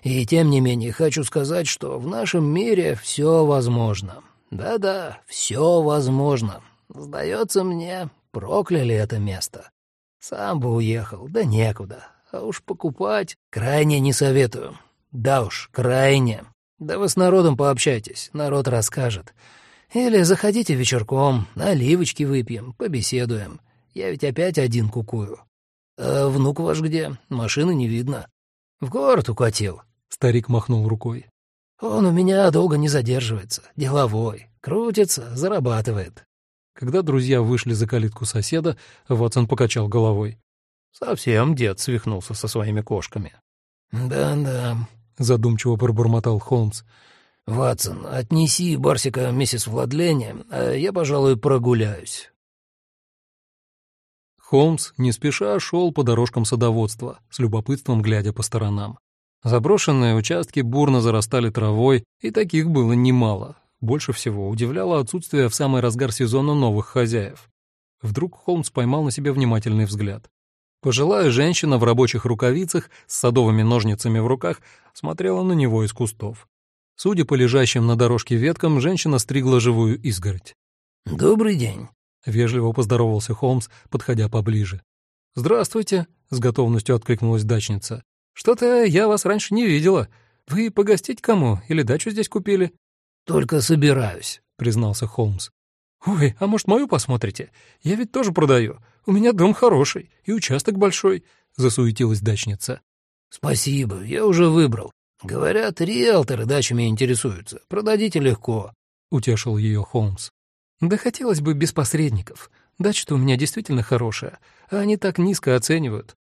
Speaker 3: И тем не менее хочу сказать, что в нашем мире все возможно. Да-да, все возможно. Сдается мне, прокляли это место. Сам бы уехал, да некуда. А уж покупать крайне не советую. Да уж, крайне. Да вы с народом пообщайтесь, народ расскажет. Или заходите вечерком, наливочки выпьем, побеседуем. Я ведь опять один кукую. А внук ваш где? Машины не видно. В город укатил. Старик махнул рукой. Он у меня долго не задерживается. Деловой. Крутится, зарабатывает.
Speaker 1: Когда друзья вышли за калитку соседа, Ватсон покачал головой.
Speaker 2: Совсем дед свихнулся со своими кошками.
Speaker 3: «Да-да», — задумчиво пробормотал Холмс. «Ватсон, отнеси Барсика миссис Владлене, а я, пожалуй, прогуляюсь.
Speaker 1: Холмс не спеша шел по дорожкам садоводства, с любопытством глядя по сторонам. Заброшенные участки бурно зарастали травой, и таких было немало. Больше всего удивляло отсутствие в самый разгар сезона новых хозяев. Вдруг Холмс поймал на себе внимательный взгляд. Пожилая женщина в рабочих рукавицах с садовыми ножницами в руках смотрела на него из кустов. Судя по лежащим на дорожке веткам, женщина стригла живую изгородь.
Speaker 3: «Добрый день», —
Speaker 1: вежливо поздоровался Холмс, подходя поближе.
Speaker 2: «Здравствуйте», — с готовностью откликнулась дачница. «Что-то я вас раньше не видела. Вы погостить кому или дачу здесь купили?»
Speaker 3: «Только собираюсь», —
Speaker 2: признался Холмс. «Ой, а может, мою посмотрите? Я ведь тоже продаю. У меня дом хороший и участок большой», — засуетилась дачница.
Speaker 3: «Спасибо, я уже выбрал. Говорят, риэлторы дачами интересуются. Продадите легко», — утешил ее Холмс.
Speaker 2: «Да хотелось бы без посредников. Дача-то у меня действительно хорошая, а они так низко оценивают.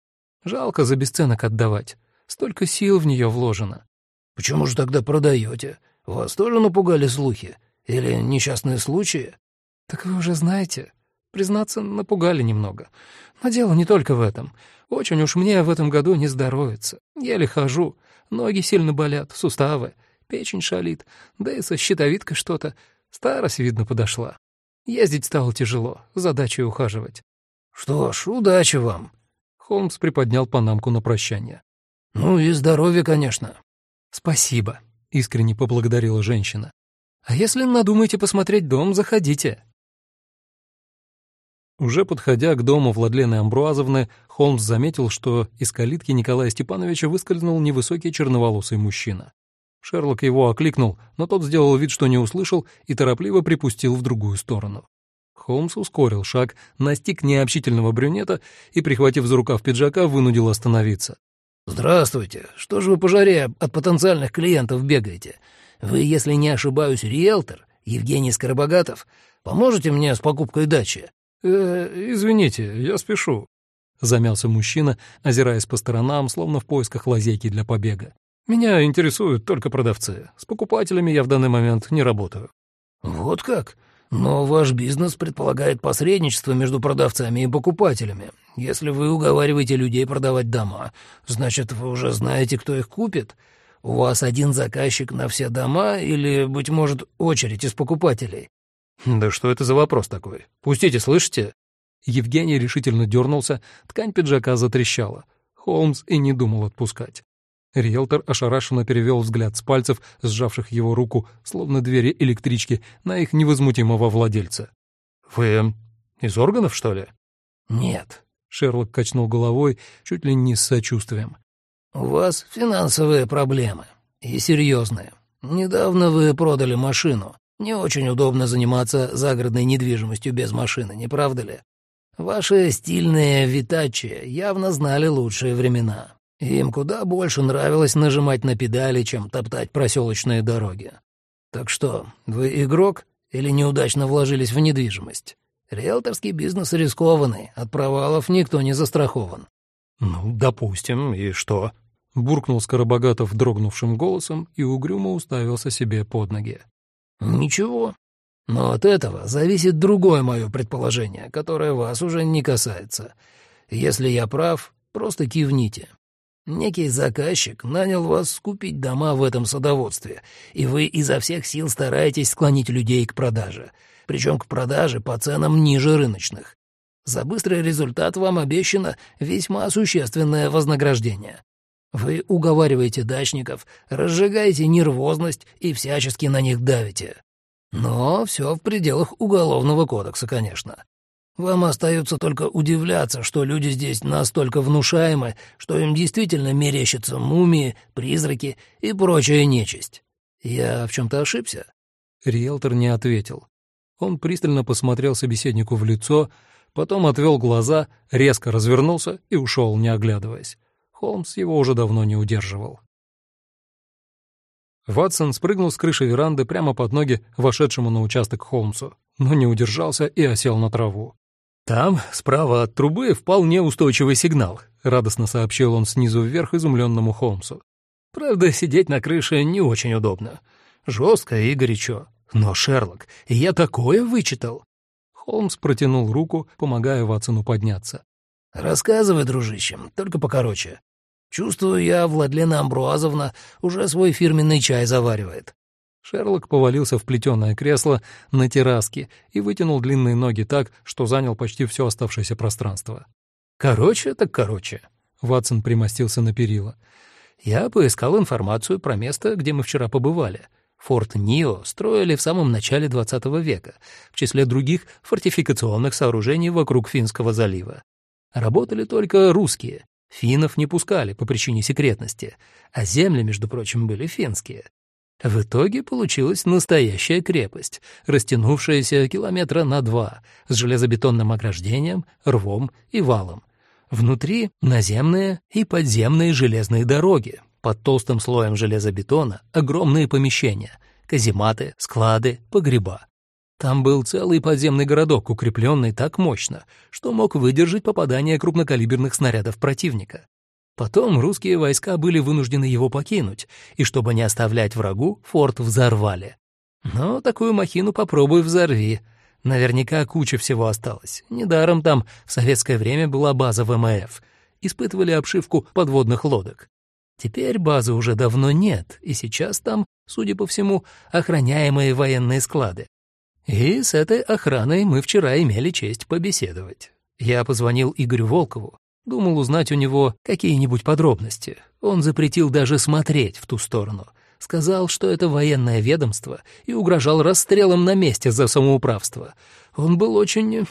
Speaker 2: Жалко за бесценок отдавать. Столько сил в нее вложено».
Speaker 3: «Почему же тогда продаете? Вас тоже напугали слухи? Или несчастные случаи?»
Speaker 2: «Так вы уже знаете. Признаться, напугали немного. Но дело не только в этом. Очень уж мне в этом году не здоровится. Еле хожу, ноги сильно болят, суставы, печень шалит, да и со щитовидкой что-то. Старость, видно, подошла. Ездить стало тяжело, задачей ухаживать».
Speaker 3: «Что ж, удачи вам!»
Speaker 2: Холмс приподнял панамку на прощание.
Speaker 3: «Ну и здоровья, конечно».
Speaker 2: «Спасибо», — искренне поблагодарила женщина. «А если надумаете посмотреть дом, заходите.
Speaker 1: Уже подходя к дому Владлены Амбруазовны, Холмс заметил, что из калитки Николая Степановича выскользнул невысокий черноволосый мужчина. Шерлок его окликнул, но тот сделал вид, что не услышал, и торопливо припустил в другую сторону. Холмс ускорил шаг, настиг необщительного брюнета и, прихватив за рукав пиджака, вынудил остановиться.
Speaker 3: «Здравствуйте. Что же вы по жаре от потенциальных клиентов бегаете? Вы, если не ошибаюсь, риэлтор, Евгений Скоробогатов. Поможете мне с покупкой дачи?»
Speaker 2: «Э, извините, я спешу», — замялся мужчина, озираясь по сторонам, словно в поисках лазейки для побега. «Меня интересуют только продавцы. С покупателями я в данный момент не работаю».
Speaker 3: «Вот как? Но ваш бизнес предполагает посредничество между продавцами и покупателями. Если вы уговариваете людей продавать дома, значит, вы уже знаете, кто их купит. У вас один заказчик на все дома или, быть может, очередь из покупателей?»
Speaker 2: «Да что это за вопрос такой? Пустите, слышите?» Евгений решительно дернулся, ткань пиджака затрещала. Холмс и не думал отпускать. Риэлтор ошарашенно перевел взгляд с пальцев, сжавших его руку, словно двери электрички, на их невозмутимого владельца. «Вы из органов, что ли?»
Speaker 3: «Нет», —
Speaker 2: Шерлок качнул головой, чуть ли не с сочувствием.
Speaker 3: «У вас финансовые проблемы. И серьезные. Недавно вы продали машину. Не очень удобно заниматься загородной недвижимостью без машины, не правда ли? Ваши стильные витачи явно знали лучшие времена. Им куда больше нравилось нажимать на педали, чем топтать проселочные дороги. Так что, вы игрок или неудачно вложились в недвижимость? Риэлторский бизнес рискованный, от провалов никто не застрахован.
Speaker 2: «Ну, допустим, и что?» — буркнул Скоробогатов дрогнувшим голосом и угрюмо уставился себе под ноги.
Speaker 3: «Ничего. Но от этого зависит другое мое предположение, которое вас уже не касается. Если я прав, просто кивните. Некий заказчик нанял вас купить дома в этом садоводстве, и вы изо всех сил стараетесь склонить людей к продаже, причем к продаже по ценам ниже рыночных. За быстрый результат вам обещано весьма существенное вознаграждение. Вы уговариваете дачников, разжигаете нервозность и всячески на них давите. Но все в пределах Уголовного кодекса, конечно. Вам остается только удивляться, что люди здесь настолько внушаемы, что им действительно мерещатся мумии, призраки и прочая нечисть. Я в чем-то ошибся?»
Speaker 1: Риэлтор не ответил. Он пристально посмотрел собеседнику в лицо, потом отвел глаза, резко развернулся и ушел, не оглядываясь. Холмс его уже давно не удерживал. Ватсон спрыгнул с крыши веранды прямо под ноги вошедшему на участок Холмсу, но не удержался и осел на траву. «Там, справа от трубы, вполне устойчивый сигнал», — радостно сообщил он снизу вверх изумленному Холмсу. «Правда, сидеть на крыше не очень удобно. Жестко и горячо. Но, Шерлок, я такое вычитал!» Холмс протянул руку, помогая Ватсону подняться.
Speaker 3: «Рассказывай, дружище, только покороче. Чувствую я, Владлена Амбруазовна уже свой фирменный чай заваривает».
Speaker 1: Шерлок повалился в плетеное кресло на терраске и вытянул длинные ноги так, что занял почти все оставшееся пространство. «Короче, так короче», — Ватсон примостился на перила. «Я поискал информацию про место, где мы вчера побывали.
Speaker 2: Форт Нио строили в самом начале XX века, в числе других фортификационных сооружений вокруг Финского залива. Работали только русские, финнов не пускали по причине секретности, а земли, между прочим, были финские. В итоге получилась настоящая крепость, растянувшаяся километра на два, с железобетонным ограждением, рвом и валом. Внутри наземные и подземные железные дороги, под толстым слоем железобетона огромные помещения, казематы, склады, погреба. Там был целый подземный городок, укрепленный так мощно, что мог выдержать попадание крупнокалиберных снарядов противника. Потом русские войска были вынуждены его покинуть, и чтобы не оставлять врагу, форт взорвали. Но такую махину попробуй взорви. Наверняка куча всего осталось. Недаром там в советское время была база ВМФ. Испытывали обшивку подводных лодок. Теперь базы уже давно нет, и сейчас там, судя по всему, охраняемые военные склады. И с этой охраной мы вчера имели честь побеседовать. Я позвонил Игорю Волкову, Думал узнать у него какие-нибудь подробности. Он запретил даже смотреть в ту сторону. Сказал, что это военное ведомство, и угрожал расстрелом на месте за самоуправство. Он был очень...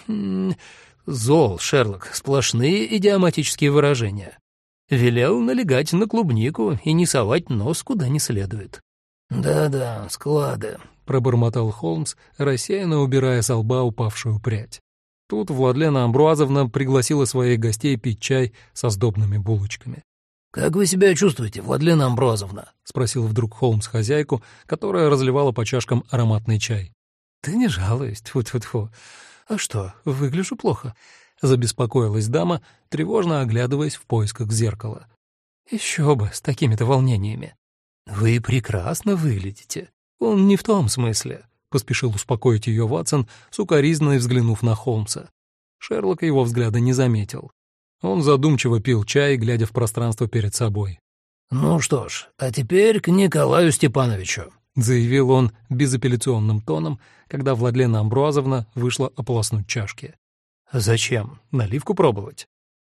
Speaker 2: зол, Шерлок, сплошные идиоматические выражения. Велел налегать на клубнику и не совать нос куда не следует.
Speaker 3: «Да-да, склады», —
Speaker 1: пробормотал Холмс, рассеянно убирая с лба упавшую прядь. Тут Владлена Амбруазовна пригласила своих гостей пить чай со сдобными булочками.
Speaker 3: «Как вы себя чувствуете, Владлена Амбруазовна?»
Speaker 1: — спросил вдруг Холмс хозяйку, которая разливала по чашкам ароматный чай.
Speaker 2: «Да не жалуюсь, тьфу-тьфу-тьфу. А что, выгляжу плохо?» — забеспокоилась дама, тревожно оглядываясь в поисках зеркала. «Еще бы, с такими-то волнениями. Вы прекрасно выглядите. Он не в том смысле. — поспешил успокоить ее Ватсон, сукоризной взглянув на Холмса. Шерлок его взгляда не заметил. Он задумчиво пил чай, глядя в пространство перед собой.
Speaker 3: «Ну что ж, а теперь к Николаю Степановичу», —
Speaker 1: заявил он безапелляционным тоном, когда Владлена Амбруазовна вышла ополоснуть чашки.
Speaker 2: «Зачем? Наливку пробовать?»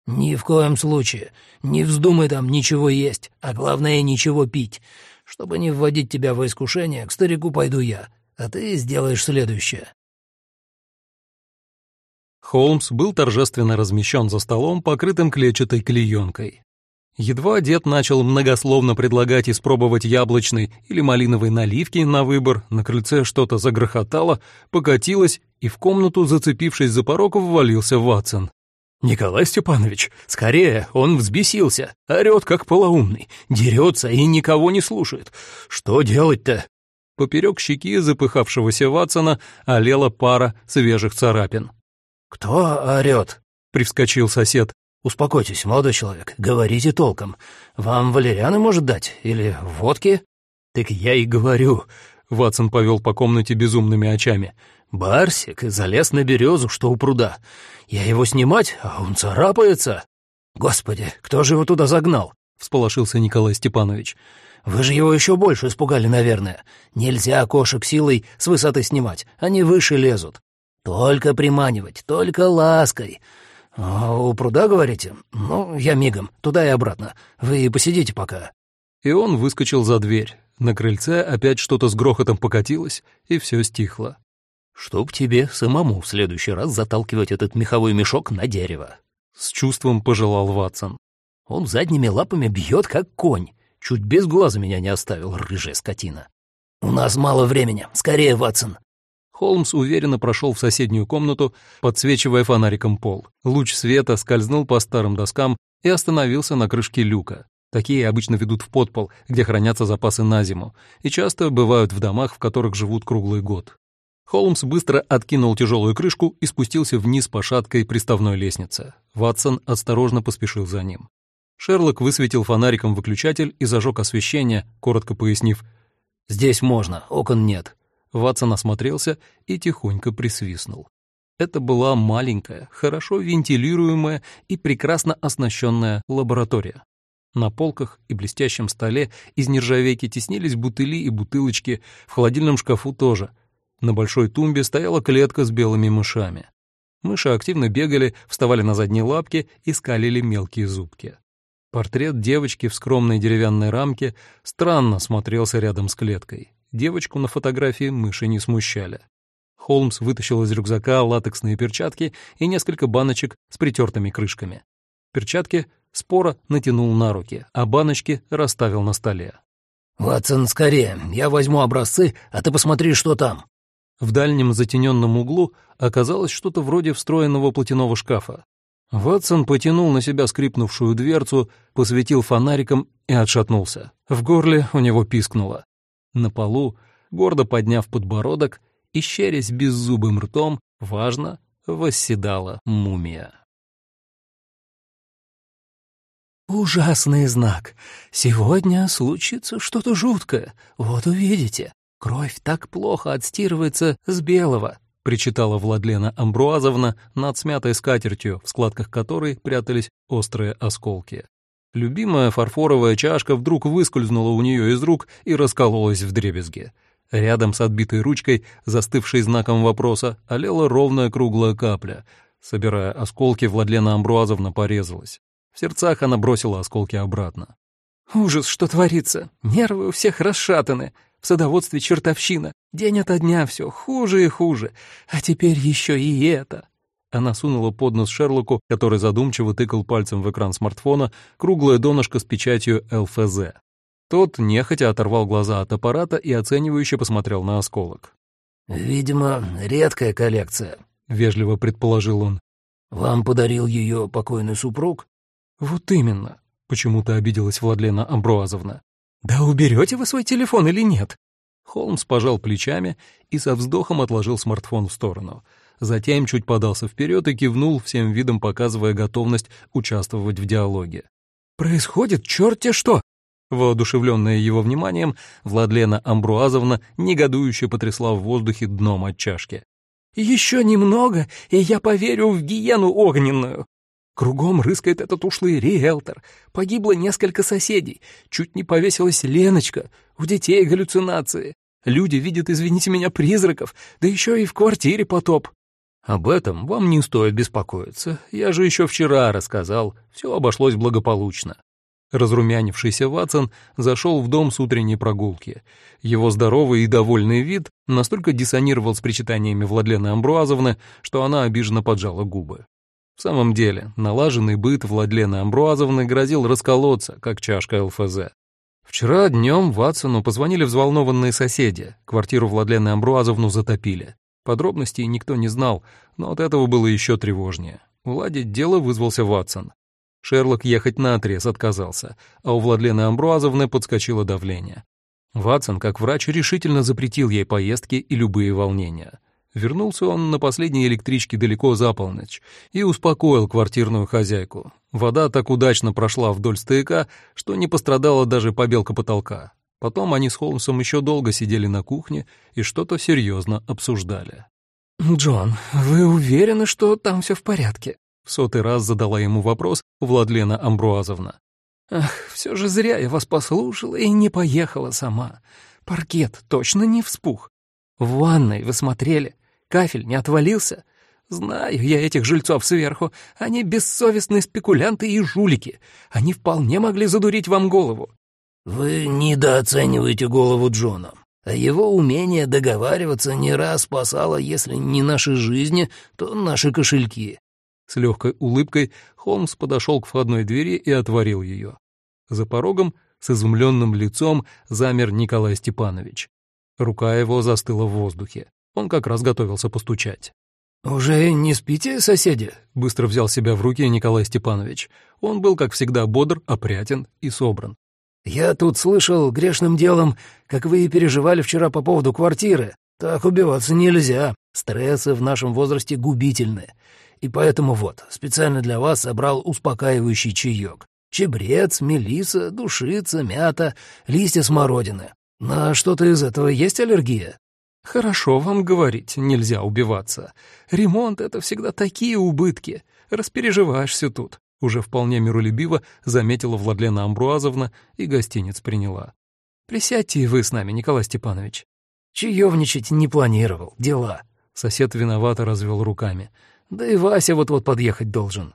Speaker 3: «Ни в коем случае. Не вздумай там ничего есть, а главное, ничего пить. Чтобы не вводить тебя в искушение, к старику пойду я а ты сделаешь следующее».
Speaker 1: Холмс был торжественно размещен за столом, покрытым клетчатой клеенкой. Едва дед начал многословно предлагать испробовать яблочный или малиновый наливки на выбор, на крыльце что-то загрохотало, покатилось, и в комнату, зацепившись за порог, ввалился Ватсон.
Speaker 2: «Николай Степанович, скорее, он взбесился, орёт как полоумный, дерется и никого не слушает. Что делать-то?»
Speaker 1: Поперек щеки запыхавшегося Ватсона олела пара свежих царапин.
Speaker 3: «Кто орёт?»
Speaker 1: — привскочил сосед.
Speaker 3: «Успокойтесь, молодой человек, говорите толком. Вам валерианы может дать? Или водки?»
Speaker 2: «Так я и говорю», — Ватсон повел по комнате безумными очами. «Барсик залез на березу, что у пруда. Я его снимать, а он царапается».
Speaker 3: «Господи, кто же его туда загнал?»
Speaker 1: — всполошился Николай Степанович.
Speaker 3: Вы же его еще больше испугали, наверное. Нельзя кошек силой с высоты снимать, они выше лезут. Только приманивать, только лаской. А у пруда, говорите? Ну, я мигом, туда и обратно. Вы посидите пока».
Speaker 1: И он выскочил за дверь. На крыльце опять что-то с грохотом покатилось, и все стихло.
Speaker 2: «Чтоб тебе самому в следующий раз заталкивать этот меховой мешок на дерево», —
Speaker 1: с чувством пожелал Ватсон.
Speaker 2: «Он задними лапами бьет, как конь. Чуть без глаза меня не оставил, рыжая скотина.
Speaker 3: «У нас мало времени. Скорее, Ватсон!»
Speaker 1: Холмс уверенно прошел в соседнюю комнату, подсвечивая фонариком пол. Луч света скользнул по старым доскам и остановился на крышке люка. Такие обычно ведут в подпол, где хранятся запасы на зиму, и часто бывают в домах, в которых живут круглый год. Холмс быстро откинул тяжелую крышку и спустился вниз по шаткой приставной лестнице. Ватсон осторожно поспешил за ним. Шерлок высветил фонариком выключатель и зажег освещение, коротко пояснив «Здесь можно, окон нет». Ватсон осмотрелся и тихонько присвистнул. Это была маленькая, хорошо вентилируемая и прекрасно оснащенная лаборатория. На полках и блестящем столе из нержавейки теснились бутыли и бутылочки, в холодильном шкафу тоже. На большой тумбе стояла клетка с белыми мышами. Мыши активно бегали, вставали на задние лапки и скалили мелкие зубки. Портрет девочки в скромной деревянной рамке странно смотрелся рядом с клеткой. Девочку на фотографии мыши не смущали. Холмс вытащил из рюкзака латексные перчатки и несколько баночек с притертыми крышками. Перчатки спора натянул на руки, а баночки расставил на столе.
Speaker 3: «Ватсон, скорее, я возьму образцы, а ты посмотри, что там».
Speaker 1: В дальнем затененном углу оказалось что-то вроде встроенного платяного шкафа. Ватсон потянул на себя скрипнувшую дверцу, посветил фонариком и отшатнулся. В горле у него пискнуло. На полу, гордо подняв подбородок и щерясь беззубым ртом, важно, восседала мумия.
Speaker 3: «Ужасный знак. Сегодня случится что-то жуткое. Вот увидите. Кровь так плохо отстирывается с белого», — причитала Владлена Амбруазовна над смятой скатертью, в складках которой прятались острые осколки. Любимая фарфоровая чашка вдруг выскользнула у нее из рук и раскололась в дребезги. Рядом с отбитой ручкой, застывшей знаком вопроса, олела ровная круглая капля. Собирая осколки, Владлена Амбруазовна порезалась. В сердцах она бросила осколки обратно.
Speaker 2: «Ужас, что творится! Нервы у всех расшатаны. В садоводстве чертовщина. День ото дня все хуже и хуже. А теперь еще и это!»
Speaker 1: Она сунула под нос Шерлоку, который задумчиво тыкал пальцем в экран смартфона, круглое донышко с печатью ЛФЗ. Тот нехотя оторвал глаза от аппарата и оценивающе посмотрел на осколок.
Speaker 3: «Видимо, редкая коллекция», —
Speaker 1: вежливо предположил он.
Speaker 3: «Вам подарил ее покойный супруг?»
Speaker 1: «Вот именно», — почему-то обиделась Владлена Амбруазовна.
Speaker 2: «Да уберете вы свой телефон или нет?»
Speaker 1: Холмс пожал плечами и со вздохом отложил смартфон в сторону. Затем чуть подался вперед и кивнул, всем видом показывая готовность участвовать в диалоге.
Speaker 2: «Происходит черт-те что!»
Speaker 1: Воодушевленная его вниманием, Владлена Амбруазовна негодующе потрясла в воздухе дном от чашки.
Speaker 2: «Еще немного, и я поверю в гиену огненную!» Кругом рыскает этот ушлый риэлтор. Погибло несколько соседей. Чуть не повесилась Леночка. У детей галлюцинации. Люди видят, извините меня, призраков. Да еще и в квартире потоп.
Speaker 1: Об этом вам не стоит беспокоиться. Я же еще вчера рассказал. Все обошлось благополучно. Разрумянившийся Ватсон зашел в дом с утренней прогулки. Его здоровый и довольный вид настолько диссонировал с причитаниями Владлены Амбруазовны, что она обиженно поджала губы. В самом деле, налаженный быт Владлены Амбруазовны грозил расколоться, как чашка ЛФЗ. Вчера днем Ватсону позвонили взволнованные соседи, квартиру Владлены Амбруазовну затопили. Подробностей никто не знал, но от этого было еще тревожнее. Уладить дело вызвался Ватсон. Шерлок ехать наотрез отказался, а у Владлены Амбруазовны подскочило давление. Ватсон, как врач, решительно запретил ей поездки и любые волнения. Вернулся он на последней электричке далеко за полночь и успокоил квартирную хозяйку. Вода так удачно прошла вдоль стояка, что не пострадала даже побелка потолка. Потом они с Холмсом еще долго сидели на кухне и что-то серьезно обсуждали.
Speaker 2: «Джон, вы уверены, что там все в порядке?»
Speaker 1: В сотый раз задала ему вопрос Владлена Амбруазовна.
Speaker 2: «Ах, все же зря я вас послушала и не поехала сама. Паркет точно не вспух. В ванной вы смотрели, Кафель не отвалился? Знаю я этих жильцов сверху. Они бессовестные спекулянты и жулики. Они вполне могли задурить вам голову».
Speaker 3: «Вы недооцениваете голову Джона. А его умение договариваться не раз спасало, если не наши жизни, то наши кошельки».
Speaker 1: С легкой улыбкой Холмс подошел к входной двери и отворил ее. За порогом с изумленным лицом замер Николай Степанович. Рука его застыла в воздухе. Он как раз готовился постучать.
Speaker 3: «Уже не спите, соседи?»
Speaker 1: — быстро взял себя в руки Николай Степанович. Он был, как всегда, бодр, опрятен и собран.
Speaker 3: «Я тут слышал грешным делом, как вы переживали вчера по поводу квартиры. Так убиваться нельзя. Стрессы в нашем возрасте губительны. И поэтому вот, специально для вас собрал успокаивающий чаек. Чебрец, мелиса, душица, мята, листья смородины. На что-то из этого есть аллергия?»
Speaker 2: «Хорошо вам говорить, нельзя убиваться. Ремонт — это всегда такие убытки. Распереживаешься тут».
Speaker 1: Уже вполне миролюбиво заметила Владлена Амбруазовна и гостиниц приняла.
Speaker 2: «Присядьте и вы с нами, Николай Степанович».
Speaker 3: «Чаевничать не планировал, дела».
Speaker 1: Сосед виновато развел руками.
Speaker 3: «Да и Вася вот-вот подъехать должен».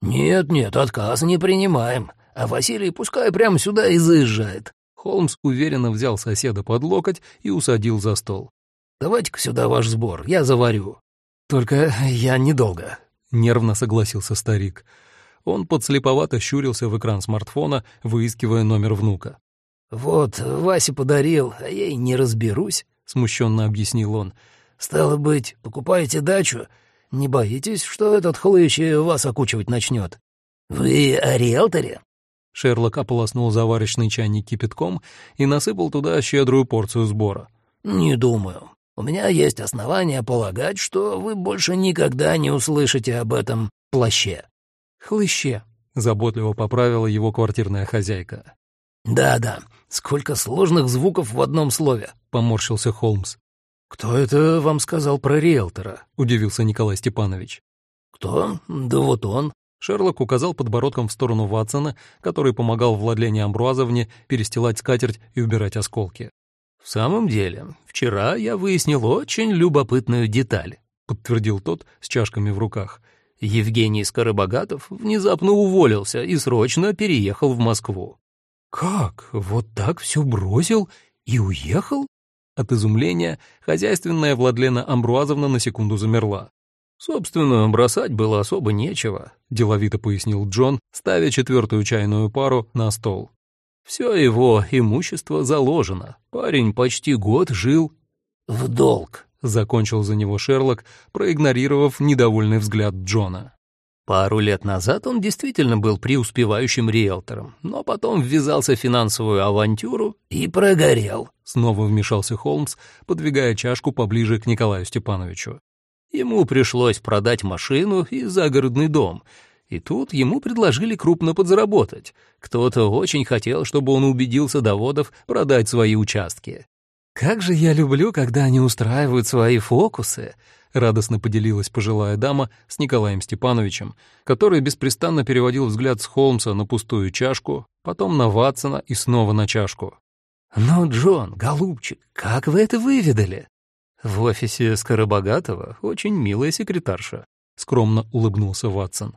Speaker 3: «Нет-нет, отказ не принимаем. А Василий пускай прямо сюда и заезжает.
Speaker 2: Холмс уверенно взял соседа под локоть и усадил за стол.
Speaker 3: «Давайте-ка сюда ваш сбор, я заварю». «Только я недолго», —
Speaker 1: нервно согласился старик. Он подслеповато щурился в экран смартфона, выискивая номер внука.
Speaker 3: «Вот, Вася подарил, а я и не разберусь», — смущенно объяснил он. «Стало быть, покупаете дачу? Не боитесь, что этот хлыщ вас окучивать начнет? Вы о риэлторе?»
Speaker 1: Шерлок ополоснул заварочный чайник кипятком и насыпал туда щедрую порцию сбора.
Speaker 3: «Не думаю. У меня есть основания полагать, что вы больше никогда не услышите об этом плаще».
Speaker 2: «Хлыще», —
Speaker 1: заботливо поправила его квартирная хозяйка.
Speaker 3: «Да-да, сколько сложных звуков в одном слове», —
Speaker 1: поморщился Холмс.
Speaker 2: «Кто это вам сказал про риэлтора?»
Speaker 1: — удивился Николай Степанович.
Speaker 3: «Кто? Да вот он.
Speaker 1: Шерлок указал подбородком в сторону Ватсона, который помогал Владлене Амбруазовне перестилать скатерть и убирать осколки.
Speaker 2: «В самом деле, вчера я выяснил очень любопытную деталь», — подтвердил тот с чашками в руках. Евгений Скоробогатов внезапно уволился и срочно переехал в Москву.
Speaker 1: «Как? Вот так все бросил и уехал?» От изумления хозяйственная Владлена Амбруазовна на секунду замерла.
Speaker 2: «Собственно, бросать было особо нечего», — деловито пояснил Джон, ставя четвертую чайную пару на стол. «Все его имущество заложено. Парень почти год жил...»
Speaker 3: «В долг», —
Speaker 1: закончил за него Шерлок, проигнорировав недовольный взгляд Джона.
Speaker 2: Пару лет назад он действительно был преуспевающим риэлтором, но потом ввязался в финансовую авантюру
Speaker 3: и прогорел.
Speaker 1: Снова вмешался Холмс, подвигая чашку поближе к Николаю Степановичу.
Speaker 2: Ему пришлось продать машину и загородный дом, и тут ему предложили крупно подзаработать. Кто-то очень хотел, чтобы он убедился доводов продать свои участки.
Speaker 1: «Как же я люблю, когда они устраивают свои фокусы!» — радостно поделилась пожилая дама с Николаем Степановичем, который беспрестанно переводил взгляд с Холмса на пустую чашку, потом на Ватсона и снова на чашку.
Speaker 2: «Но, Джон, голубчик, как вы это выведали?» «В офисе Скоробогатого очень милая секретарша», — скромно улыбнулся Ватсон.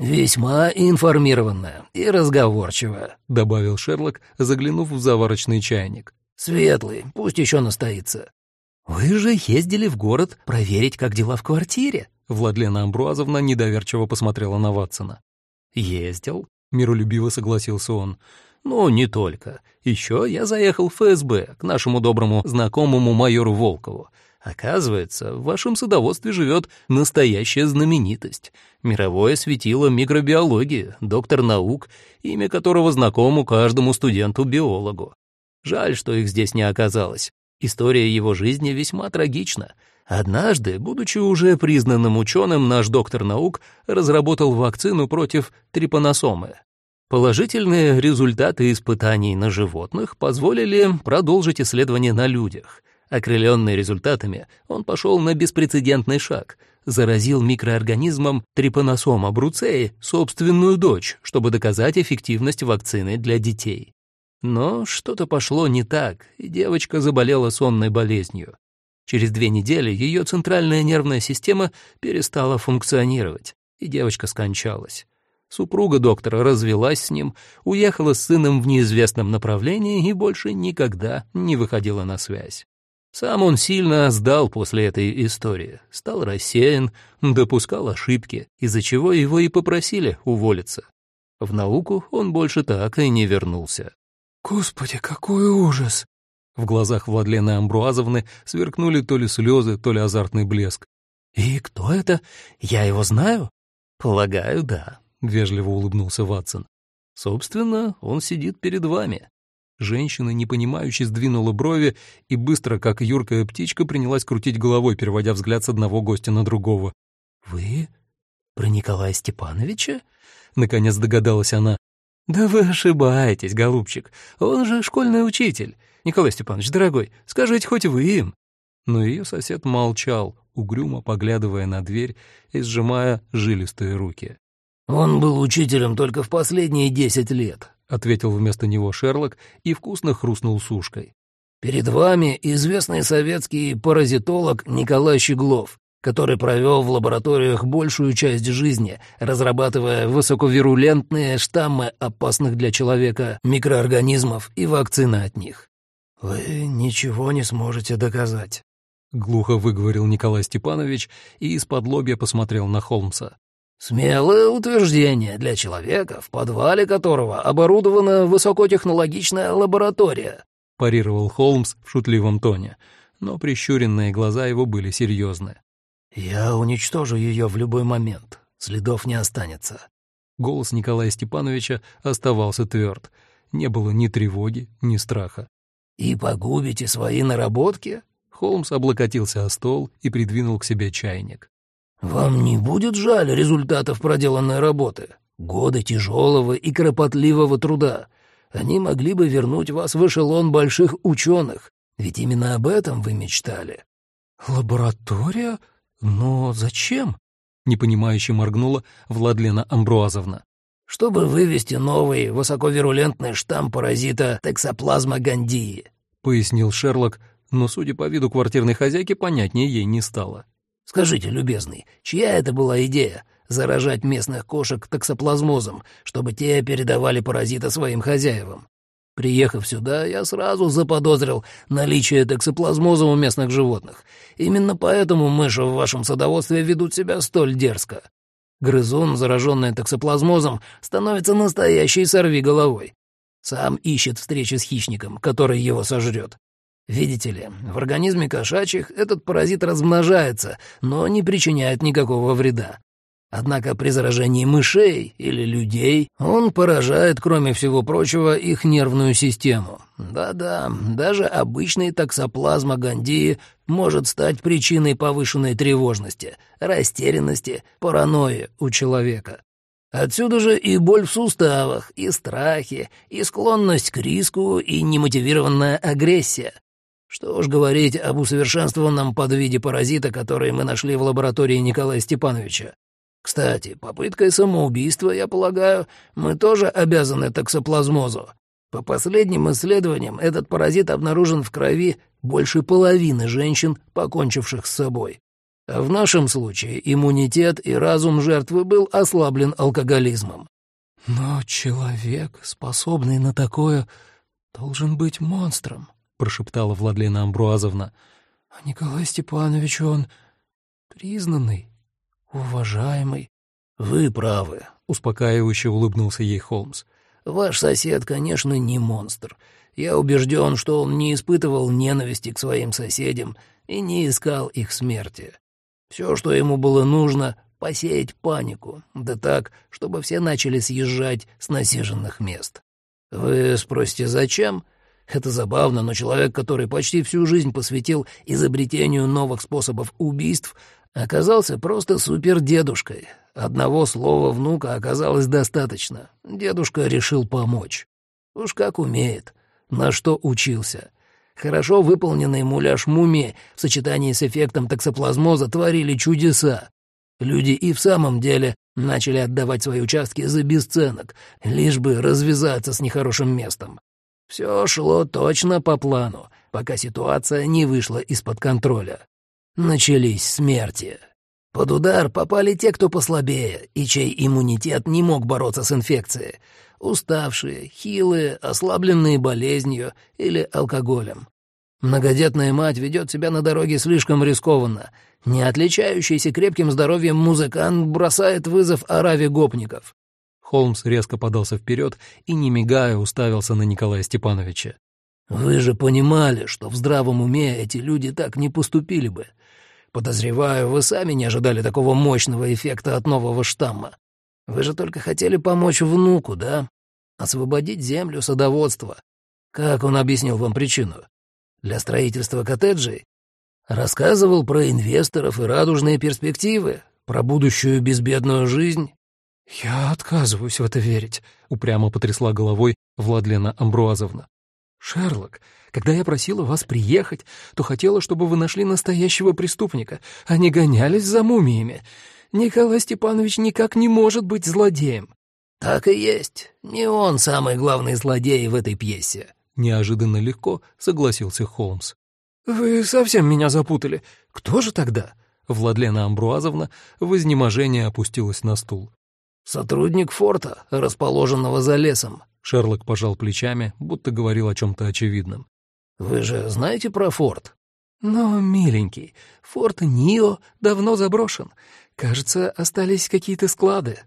Speaker 3: «Весьма информированная и разговорчивая», —
Speaker 1: добавил Шерлок, заглянув в заварочный чайник.
Speaker 3: «Светлый, пусть еще настоится».
Speaker 2: «Вы же ездили в город проверить, как дела в квартире?»
Speaker 1: Владлена Амбруазовна недоверчиво посмотрела на Ватсона.
Speaker 2: «Ездил», —
Speaker 1: миролюбиво согласился он.
Speaker 2: «Ну, не только. Еще я заехал в ФСБ к нашему доброму знакомому майору Волкову. Оказывается, в вашем садоводстве живет настоящая знаменитость. Мировое светило микробиологии, доктор наук, имя которого знакомо каждому студенту-биологу. Жаль, что их здесь не оказалось. История его жизни весьма трагична. Однажды, будучи уже признанным ученым, наш доктор наук разработал вакцину против трипаносомы. Положительные результаты испытаний на животных позволили продолжить исследования на людях — Окрыленный результатами, он пошел на беспрецедентный шаг, заразил микроорганизмом трипаносома бруцеи собственную дочь, чтобы доказать эффективность вакцины для детей. Но что-то пошло не так, и девочка заболела сонной болезнью. Через две недели ее центральная нервная система перестала функционировать, и девочка скончалась. Супруга доктора развелась с ним, уехала с сыном в неизвестном направлении и больше никогда не выходила на связь. Сам он сильно сдал после этой истории, стал рассеян, допускал ошибки, из-за чего его и попросили уволиться. В науку он больше так и не вернулся.
Speaker 1: «Господи, какой ужас!» В глазах Владлены Амбруазовны сверкнули то ли слезы, то ли азартный блеск.
Speaker 2: «И кто это? Я его знаю?» «Полагаю, да», — вежливо улыбнулся Ватсон. «Собственно, он сидит перед вами.
Speaker 1: Женщина, непонимающе, сдвинула брови и быстро, как юркая птичка, принялась крутить головой, переводя взгляд с одного гостя на другого.
Speaker 2: «Вы? Про Николая Степановича?»
Speaker 1: — наконец догадалась она.
Speaker 2: «Да вы ошибаетесь, голубчик. Он же школьный учитель. Николай Степанович, дорогой, скажите хоть вы им».
Speaker 1: Но ее сосед молчал, угрюмо поглядывая на дверь и сжимая жилистые руки.
Speaker 3: «Он был учителем только в последние десять лет», —
Speaker 1: ответил вместо него Шерлок и вкусно хрустнул сушкой.
Speaker 3: «Перед вами известный советский паразитолог Николай Щеглов. который провел в лабораториях большую часть жизни, разрабатывая высоковирулентные штаммы опасных для человека микроорганизмов и вакцины от них. «Вы ничего не сможете доказать», — глухо выговорил Николай Степанович и из-под лобья посмотрел на Холмса. «Смелое утверждение для человека, в подвале которого оборудована высокотехнологичная лаборатория», — парировал Холмс в шутливом тоне, но прищуренные глаза его были серьезны. «Я уничтожу ее в любой момент, следов не останется». Голос Николая Степановича оставался тверд. Не было ни тревоги, ни страха. «И погубите свои наработки?» Холмс облокотился о стол и придвинул к себе чайник. «Вам не будет жаль результатов проделанной работы? Годы тяжелого и кропотливого труда. Они могли бы вернуть вас в эшелон больших ученых, ведь именно об этом вы мечтали». «Лаборатория? Но зачем?» — непонимающе моргнула Владлена Амбруазовна чтобы вывести новый высоковирулентный штамм паразита тексоплазма гандии», — пояснил Шерлок, но, судя по виду квартирной хозяйки, понятнее ей не стало. «Скажите, любезный, чья это была идея — заражать местных кошек токсоплазмозом, чтобы те передавали паразита своим хозяевам? Приехав сюда, я сразу заподозрил наличие токсоплазмоза у местных животных. Именно поэтому мыши в вашем садоводстве ведут себя столь дерзко. Грызун, зараженный токсоплазмозом, становится настоящей сорви головой. Сам ищет встречи с хищником, который его сожрет. Видите ли, в организме кошачьих этот паразит размножается, но не причиняет никакого вреда. Однако при заражении мышей или людей он поражает, кроме всего прочего, их нервную систему. Да-да, даже обычный токсоплазма гандии может стать причиной повышенной тревожности, растерянности, паранойи у человека. Отсюда же и боль в суставах, и страхи, и склонность к риску, и немотивированная агрессия. Что уж говорить об усовершенствованном подвиде паразита, который мы нашли в лаборатории Николая Степановича. Кстати, попыткой самоубийства, я полагаю, мы тоже обязаны токсоплазмозу. По последним исследованиям, этот паразит обнаружен в крови больше половины женщин, покончивших с собой. А в нашем случае иммунитет и разум жертвы был ослаблен алкоголизмом. «Но человек, способный на такое, должен быть монстром», — прошептала Владлена Амбруазовна. «А Николай Степанович, он признанный, уважаемый». «Вы правы», — успокаивающе улыбнулся ей Холмс. «Ваш сосед, конечно, не монстр. Я убежден, что он не испытывал ненависти к своим соседям и не искал их смерти. Все, что ему было нужно — посеять панику, да так, чтобы все начали съезжать с насиженных мест. Вы спросите, зачем? Это забавно, но человек, который почти всю жизнь посвятил изобретению новых способов убийств, оказался просто супердедушкой. Одного слова внука оказалось достаточно. Дедушка решил помочь. Уж как умеет. На что учился. Хорошо выполненный муляж мумии в сочетании с эффектом токсоплазмоза творили чудеса. Люди и в самом деле начали отдавать свои участки за бесценок, лишь бы развязаться с нехорошим местом. Все шло точно по плану, пока ситуация не вышла из-под контроля. Начались смерти. Под удар попали те, кто послабее, и чей иммунитет не мог бороться с инфекцией. Уставшие, хилые, ослабленные болезнью или алкоголем. Многодетная мать ведет себя на дороге слишком рискованно. Не отличающийся крепким здоровьем музыкант бросает вызов ораве гопников. Холмс резко подался вперед и, не мигая, уставился на Николая Степановича. «Вы же понимали, что в здравом уме эти люди так не поступили бы. Подозреваю, вы сами не ожидали такого мощного эффекта от нового штамма. Вы же только хотели помочь внуку, да? Освободить землю садоводства. Как он объяснил вам причину? Для строительства коттеджей? Рассказывал про инвесторов и радужные перспективы, про будущую безбедную жизнь? «Я отказываюсь в это верить», — упрямо потрясла головой Владлена Амбруазовна. «Шерлок, когда я просила вас приехать, то хотела, чтобы вы нашли настоящего преступника, а не гонялись за мумиями. Николай Степанович никак не может быть злодеем». «Так и есть. Не он самый главный злодей в этой пьесе», — неожиданно легко согласился Холмс. «Вы совсем меня запутали. Кто же тогда?
Speaker 1: Владлена Амбруазовна в изнеможении опустилась на стул.
Speaker 3: «Сотрудник форта, расположенного за лесом».
Speaker 1: Шерлок пожал плечами, будто говорил о чем-то очевидном.
Speaker 3: «Вы же знаете про форт?»
Speaker 2: «Но, миленький, форт Нио давно заброшен. Кажется, остались какие-то склады».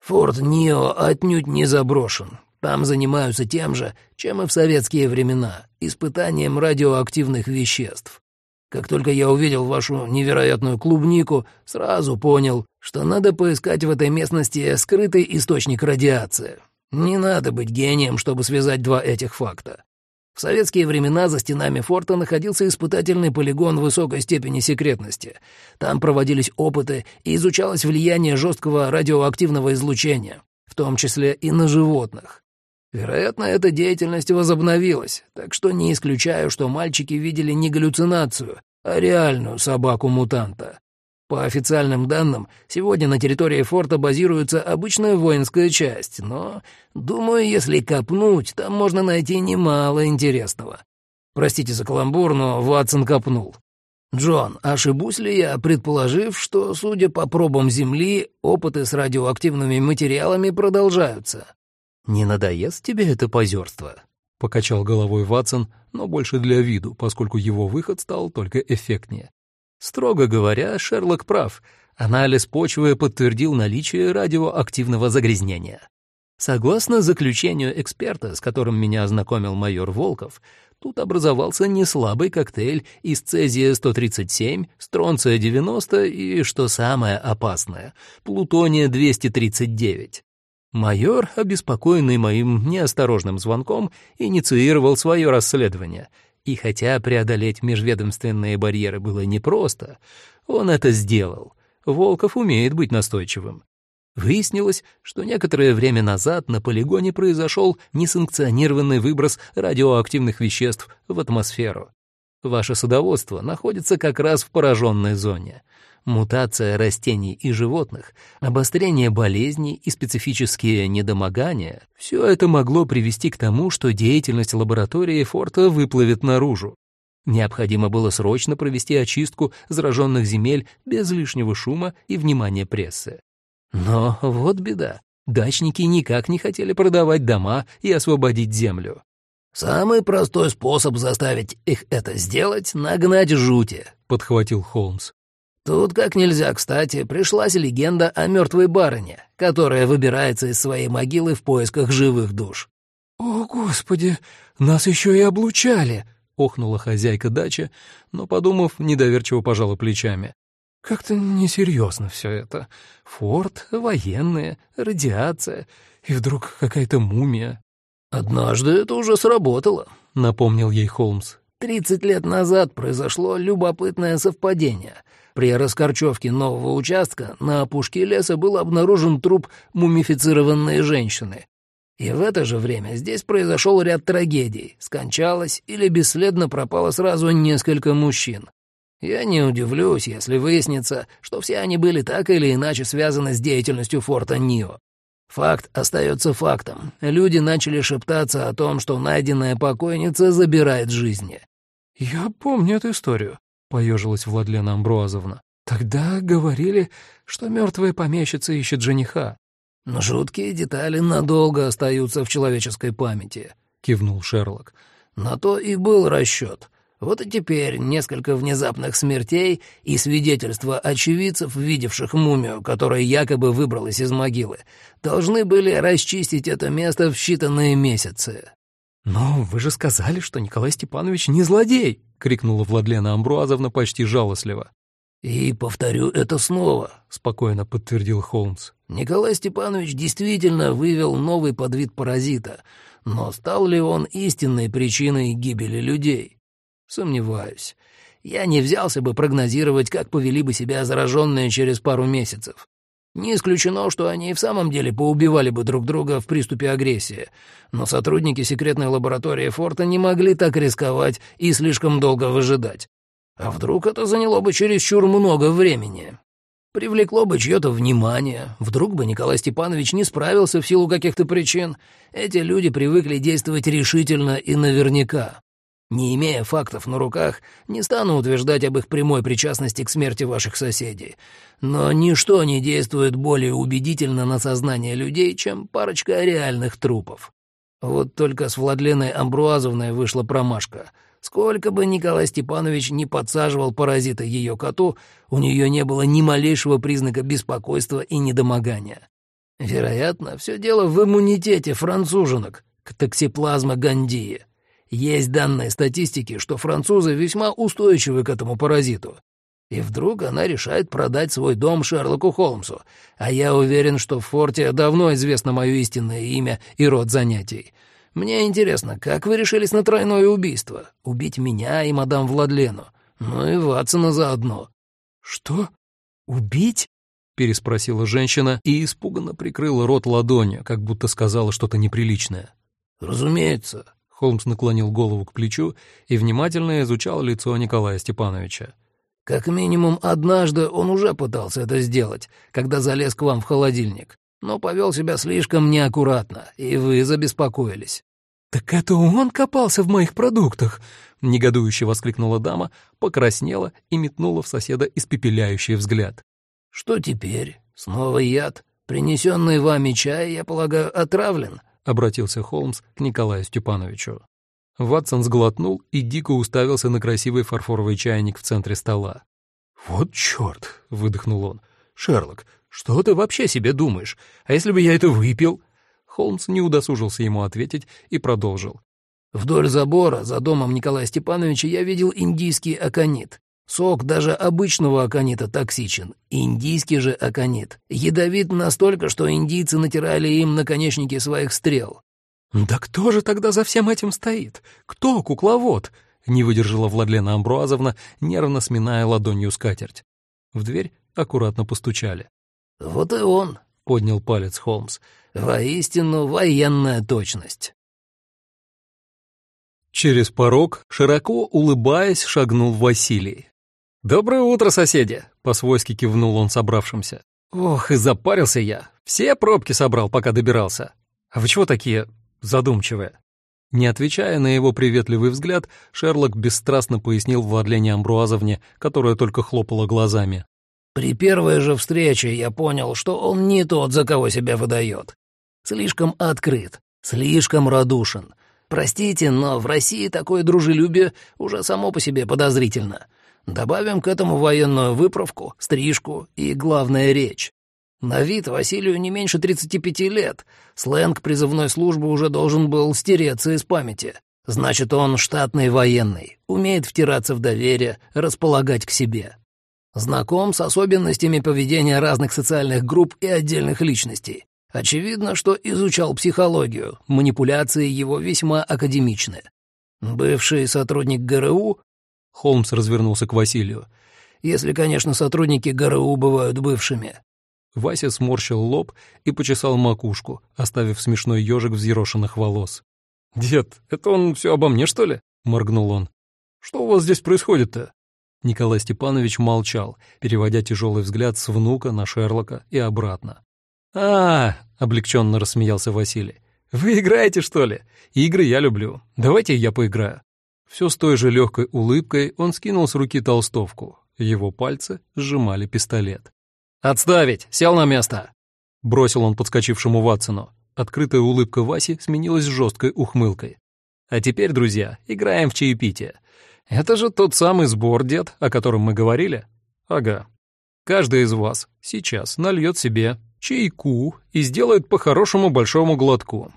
Speaker 3: «Форт Нио отнюдь не заброшен. Там занимаются тем же, чем и в советские времена — испытанием радиоактивных веществ. Как только я увидел вашу невероятную клубнику, сразу понял, что надо поискать в этой местности скрытый источник радиации. Не надо быть гением, чтобы связать два этих факта. В советские времена за стенами форта находился испытательный полигон высокой степени секретности. Там проводились опыты и изучалось влияние жесткого радиоактивного излучения, в том числе и на животных. Вероятно, эта деятельность возобновилась, так что не исключаю, что мальчики видели не галлюцинацию, а реальную собаку-мутанта. По официальным данным, сегодня на территории форта базируется обычная воинская часть, но, думаю, если копнуть, там можно найти немало интересного. Простите за каламбур, но Ватсон копнул. Джон, ошибусь ли я, предположив, что, судя по пробам Земли, опыты с радиоактивными материалами продолжаются?
Speaker 2: «Не надоест тебе это позерство?»
Speaker 1: — покачал головой Ватсон, но больше для виду, поскольку его выход стал только эффектнее.
Speaker 2: Строго говоря, Шерлок прав. Анализ почвы подтвердил наличие радиоактивного загрязнения. Согласно заключению эксперта, с которым меня ознакомил майор Волков, тут образовался неслабый коктейль из цезия-137, стронция-90 и, что самое опасное, плутония-239. Майор, обеспокоенный моим неосторожным звонком, инициировал свое расследование, и хотя преодолеть межведомственные барьеры было непросто, он это сделал. Волков умеет быть настойчивым. Выяснилось, что некоторое время назад на полигоне произошел несанкционированный выброс радиоактивных веществ в атмосферу. Ваше садоводство находится как раз в пораженной зоне — мутация растений и животных, обострение болезней и специфические недомогания — все это могло привести к тому, что деятельность лаборатории Форта выплывет наружу. Необходимо было срочно провести очистку зараженных земель без лишнего шума и внимания прессы. Но вот беда. Дачники никак не хотели продавать дома и освободить землю.
Speaker 3: «Самый простой способ заставить их это сделать — нагнать жути», — подхватил Холмс. Тут как нельзя кстати пришлась легенда о мертвой барыне, которая выбирается из своей могилы в поисках живых душ.
Speaker 1: «О, Господи, нас еще и облучали!» — охнула хозяйка дачи, но, подумав, недоверчиво пожала плечами. «Как-то несерьезно все это. Форт, военные, радиация, и вдруг какая-то мумия».
Speaker 3: «Однажды это уже сработало», — напомнил ей Холмс. «Тридцать лет назад произошло любопытное совпадение — при раскорчевке нового участка на опушке леса был обнаружен труп мумифицированной женщины. И в это же время здесь произошел ряд трагедий. Скончалось или бесследно пропало сразу несколько мужчин. Я не удивлюсь, если выяснится, что все они были так или иначе связаны с деятельностью форта Нио. Факт остается фактом. Люди начали шептаться о том, что найденная покойница забирает жизни.
Speaker 1: «Я помню эту историю», — поежилась Владлена Амбруазовна. «Тогда говорили, что мертвая помещица ищет жениха».
Speaker 3: «Но жуткие детали надолго остаются в человеческой памяти», — кивнул Шерлок. «На то и был расчет. Вот и теперь несколько внезапных смертей и свидетельства очевидцев, видевших мумию, которая якобы выбралась из могилы, должны были расчистить это место в считанные месяцы».
Speaker 1: «Но вы же сказали, что Николай Степанович не злодей!» — крикнула Владлена Амбруазовна почти жалостливо.
Speaker 3: «И повторю это снова», — спокойно подтвердил Холмс. «Николай Степанович действительно вывел новый подвид паразита, но стал ли он истинной причиной гибели людей? Сомневаюсь. Я не взялся бы прогнозировать, как повели бы себя зараженные через пару месяцев. Не исключено, что они и в самом деле поубивали бы друг друга в приступе агрессии, но сотрудники секретной лаборатории Форта не могли так рисковать и слишком долго выжидать. А вдруг это заняло бы чересчур много времени? Привлекло бы чье-то внимание, вдруг бы Николай Степанович не справился в силу каких-то причин. Эти люди привыкли действовать решительно и наверняка. Не имея фактов на руках, не стану утверждать об их прямой причастности к смерти ваших соседей. Но ничто не действует более убедительно на сознание людей, чем парочка реальных трупов. Вот только с Владленой Амбруазовной вышла промашка. Сколько бы Николай Степанович не подсаживал паразита ее коту, у нее не было ни малейшего признака беспокойства и недомогания. Вероятно, все дело в иммунитете француженок к токсиплазма гандии. Есть данные статистики, что французы весьма устойчивы к этому паразиту. И вдруг она решает продать свой дом Шерлоку Холмсу, а я уверен, что в форте давно известно мое истинное имя и род занятий. Мне интересно, как вы решились на тройное убийство? Убить меня и мадам Владлену? Ну и Ватсона заодно».
Speaker 1: «Что? Убить?» — переспросила женщина и испуганно прикрыла рот ладонью, как будто сказала что-то неприличное.
Speaker 3: «Разумеется.
Speaker 1: Холмс наклонил голову к плечу и внимательно изучал лицо Николая Степановича.
Speaker 3: «Как минимум однажды он уже пытался это сделать, когда залез к вам в холодильник, но повел себя слишком неаккуратно, и вы забеспокоились».
Speaker 1: «Так это он копался в моих продуктах!» — негодующе воскликнула дама, покраснела и метнула в соседа испепеляющий взгляд.
Speaker 3: «Что теперь? Снова яд? Принесенный вами чай, я полагаю, отравлен?»
Speaker 1: Обратился Холмс к Николаю Степановичу. Ватсон сглотнул и дико уставился на красивый фарфоровый чайник в центре стола. «Вот черт!» — выдохнул он. «Шерлок, что ты вообще себе думаешь? А если бы я это выпил?» Холмс не удосужился ему ответить и продолжил.
Speaker 3: «Вдоль забора за домом Николая Степановича я видел индийский аконит. Сок даже обычного аконита токсичен, индийский же аконит. Ядовит настолько, что индийцы натирали им наконечники своих стрел.
Speaker 1: «Да кто же тогда за всем этим стоит? Кто кукловод?» — не выдержала Владлена Амбруазовна, нервно сминая ладонью скатерть. В дверь аккуратно постучали.
Speaker 3: «Вот и он», — поднял палец Холмс. «Воистину военная точность».
Speaker 1: Через порог, широко улыбаясь, шагнул Василий. «Доброе утро, соседи!» — по-свойски кивнул он собравшимся. «Ох, и запарился я. Все пробки собрал, пока добирался. А вы чего такие задумчивые?» Не отвечая на его приветливый взгляд, Шерлок бесстрастно пояснил Владлене Амбруазовне, которая только хлопала глазами.
Speaker 3: «При первой же встрече я понял, что он не тот, за кого себя выдает. Слишком открыт, слишком радушен. Простите, но в России такое дружелюбие уже само по себе подозрительно. Добавим к этому военную выправку, стрижку и, главное, речь. На вид Василию не меньше 35 лет. Сленг призывной службы уже должен был стереться из памяти. Значит, он штатный военный, умеет втираться в доверие, располагать к себе. Знаком с особенностями поведения разных социальных групп и отдельных личностей. Очевидно, что изучал психологию, манипуляции его весьма академичны. Бывший сотрудник ГРУ
Speaker 1: Холмс развернулся к Василию.
Speaker 3: «Если, конечно, сотрудники ГРУ бывают бывшими».
Speaker 1: Вася сморщил лоб и почесал макушку, оставив смешной ежик взъерошенных волос. «Дед, это он все обо мне, что ли?» — моргнул он. «Что у вас здесь происходит-то?» Николай Степанович молчал, переводя тяжелый взгляд с внука на Шерлока и обратно. «А, -а — облегченно рассмеялся Василий, — вы играете, что ли? Игры я люблю. Давайте я поиграю. Все с той же легкой улыбкой он скинул с руки толстовку. Его пальцы сжимали пистолет. «Отставить! Сел на место!» Бросил он подскочившему Ватсону. Открытая улыбка Васи сменилась жесткой ухмылкой. «А теперь, друзья, играем в чаепитие. Это же тот самый сбор, дед, о котором мы говорили?» «Ага. Каждый из вас сейчас нальет себе чайку и сделает по хорошему большому глотку.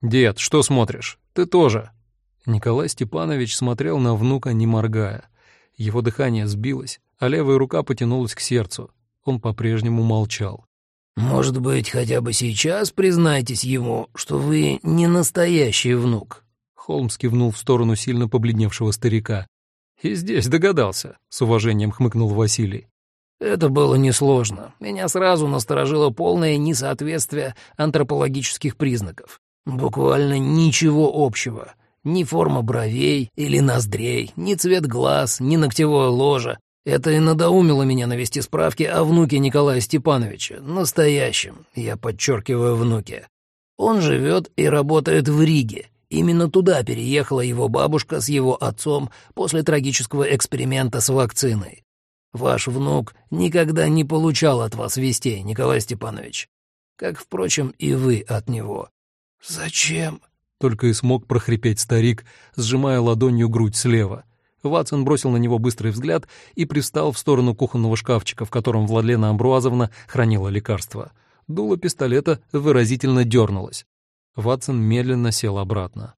Speaker 1: Дед, что смотришь? Ты тоже. Николай Степанович смотрел на внука, не моргая. Его дыхание сбилось, а левая рука потянулась к сердцу. Он по-прежнему молчал.
Speaker 3: «Может быть, хотя бы сейчас признайтесь ему, что вы не настоящий внук?»
Speaker 1: Холмс кивнул в сторону сильно побледневшего старика. «И здесь догадался», — с уважением хмыкнул Василий.
Speaker 3: «Это было несложно. Меня сразу насторожило полное несоответствие антропологических признаков. Буквально ничего общего. Ни форма бровей или ноздрей, ни цвет глаз, ни ногтевое ложе. Это и надоумило меня навести справки о внуке Николая Степановича, настоящем, я подчеркиваю, внуке. Он живет и работает в Риге, Именно туда переехала его бабушка с его отцом после трагического эксперимента с вакциной. Ваш внук никогда не получал от вас вестей, Николай Степанович. Как, впрочем, и вы от него.
Speaker 1: «Зачем?» — только и смог прохрипеть старик, сжимая ладонью грудь слева. Ватсон бросил на него быстрый взгляд и пристал в сторону кухонного шкафчика, в котором Владлена Амбруазовна хранила лекарства. Дуло пистолета выразительно дернулось. Ватсон медленно сел обратно.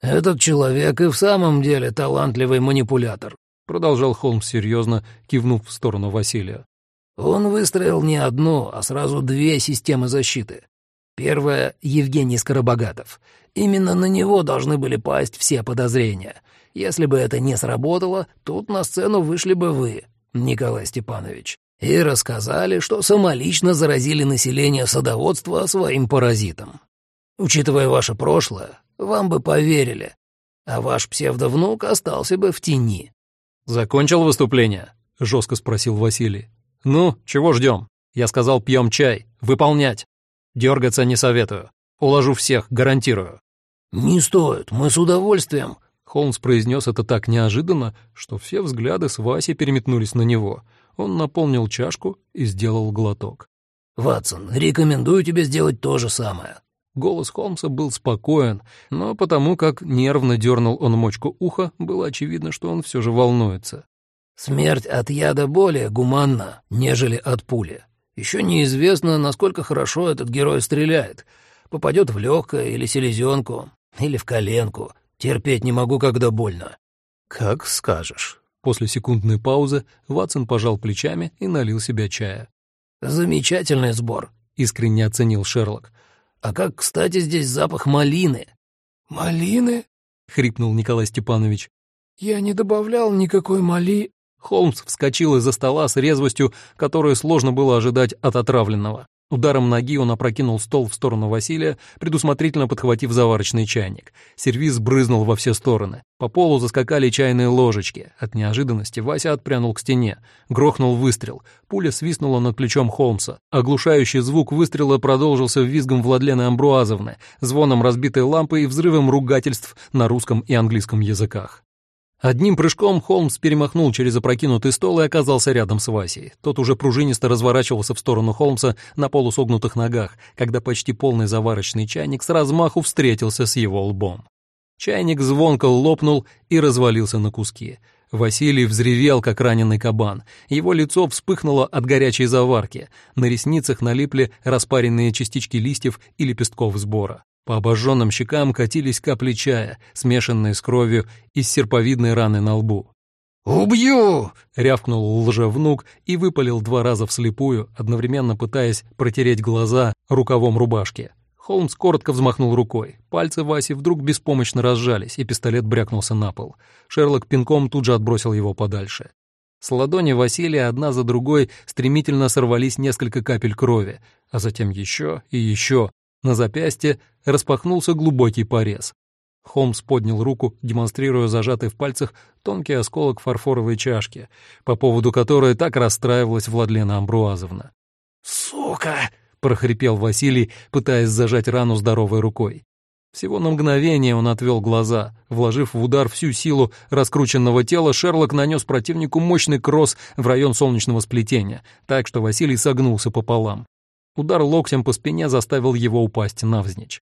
Speaker 3: «Этот человек и в самом деле талантливый манипулятор», продолжал Холмс серьезно, кивнув в сторону Василия. «Он выстроил не одну, а сразу две системы защиты. Первая — Евгений Скоробогатов. Именно на него должны были пасть все подозрения. Если бы это не сработало, тут на сцену вышли бы вы, Николай Степанович, и рассказали, что самолично заразили население садоводства своим паразитом. Учитывая ваше прошлое, вам бы поверили, а ваш псевдовнук остался бы в тени».
Speaker 1: «Закончил выступление?» — жестко спросил Василий. «Ну, чего ждем? Я сказал, пьем чай. Выполнять. Дергаться не советую. Уложу всех, гарантирую».
Speaker 3: «Не стоит, мы с удовольствием».
Speaker 1: Холмс произнес это так неожиданно, что все взгляды с Васей переметнулись на него. Он наполнил чашку и сделал глоток.
Speaker 3: «Ватсон, рекомендую тебе сделать то же самое.
Speaker 1: Голос Холмса был спокоен, но потому как нервно дернул он мочку уха, было очевидно, что он все же волнуется.
Speaker 3: «Смерть от яда более гуманна, нежели от пули. Еще неизвестно, насколько хорошо этот герой стреляет. Попадет в легкое или селезенку, или в коленку. Терпеть не могу, когда больно».
Speaker 1: «Как скажешь». После секундной паузы Ватсон пожал плечами и налил себе чая.
Speaker 3: «Замечательный сбор», — искренне оценил Шерлок. А как, кстати, здесь запах малины?»
Speaker 1: «Малины?» — хрипнул Николай Степанович. «Я не добавлял никакой мали...» Холмс вскочил из-за стола с резвостью, которую сложно было ожидать от отравленного. Ударом ноги он опрокинул стол в сторону Василия, предусмотрительно подхватив заварочный чайник. Сервиз брызнул во все стороны. По полу заскакали чайные ложечки. От неожиданности Вася отпрянул к стене. Грохнул выстрел. Пуля свистнула над плечом Холмса. Оглушающий звук выстрела продолжился визгом Владлены Амбруазовны, звоном разбитой лампы и взрывом ругательств на русском и английском языках. Одним прыжком Холмс перемахнул через опрокинутый стол и оказался рядом с Васей. Тот уже пружинисто разворачивался в сторону Холмса на полусогнутых ногах, когда почти полный заварочный чайник с размаху встретился с его лбом. Чайник звонко лопнул и развалился на куски. Василий взревел, как раненый кабан. Его лицо вспыхнуло от горячей заварки. На ресницах налипли распаренные частички листьев и лепестков сбора. По обожженным щекам катились капли чая, смешанные с кровью из серповидной раны на лбу.
Speaker 3: «Убью!»
Speaker 1: — рявкнул лжевнук и выпалил два раза вслепую, одновременно пытаясь протереть глаза рукавом рубашки. Холмс коротко взмахнул рукой. Пальцы Васи вдруг беспомощно разжались, и пистолет брякнулся на пол. Шерлок пинком тут же отбросил его подальше. С ладони Василия одна за другой стремительно сорвались несколько капель крови, а затем еще и еще, на запястье распахнулся глубокий порез. Холмс поднял руку, демонстрируя зажатый в пальцах тонкий осколок фарфоровой чашки, по поводу которой так расстраивалась Владлена Амбруазовна.
Speaker 3: «Сука!»
Speaker 1: — прохрипел Василий, пытаясь зажать рану здоровой рукой. Всего на мгновение он отвел глаза. Вложив в удар всю силу раскрученного тела, Шерлок нанес противнику мощный кросс в район солнечного сплетения, так что Василий согнулся пополам. Удар локтем по спине заставил его упасть навзничь.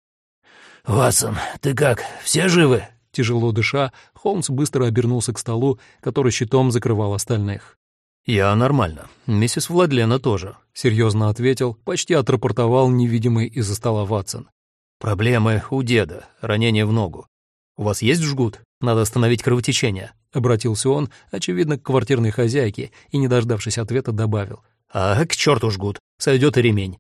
Speaker 3: «Ватсон, ты как, все живы?»
Speaker 1: Тяжело дыша, Холмс быстро обернулся к столу, который щитом закрывал остальных.
Speaker 2: «Я нормально. Миссис Владлена тоже», — серьезно ответил, почти отрапортовал невидимый из-за стола Ватсон. «Проблемы у деда, ранение в ногу. У вас есть жгут? Надо остановить кровотечение», — обратился он, очевидно, к квартирной хозяйке, и, не дождавшись ответа, добавил. «А к черту жгут, сойдет и ремень».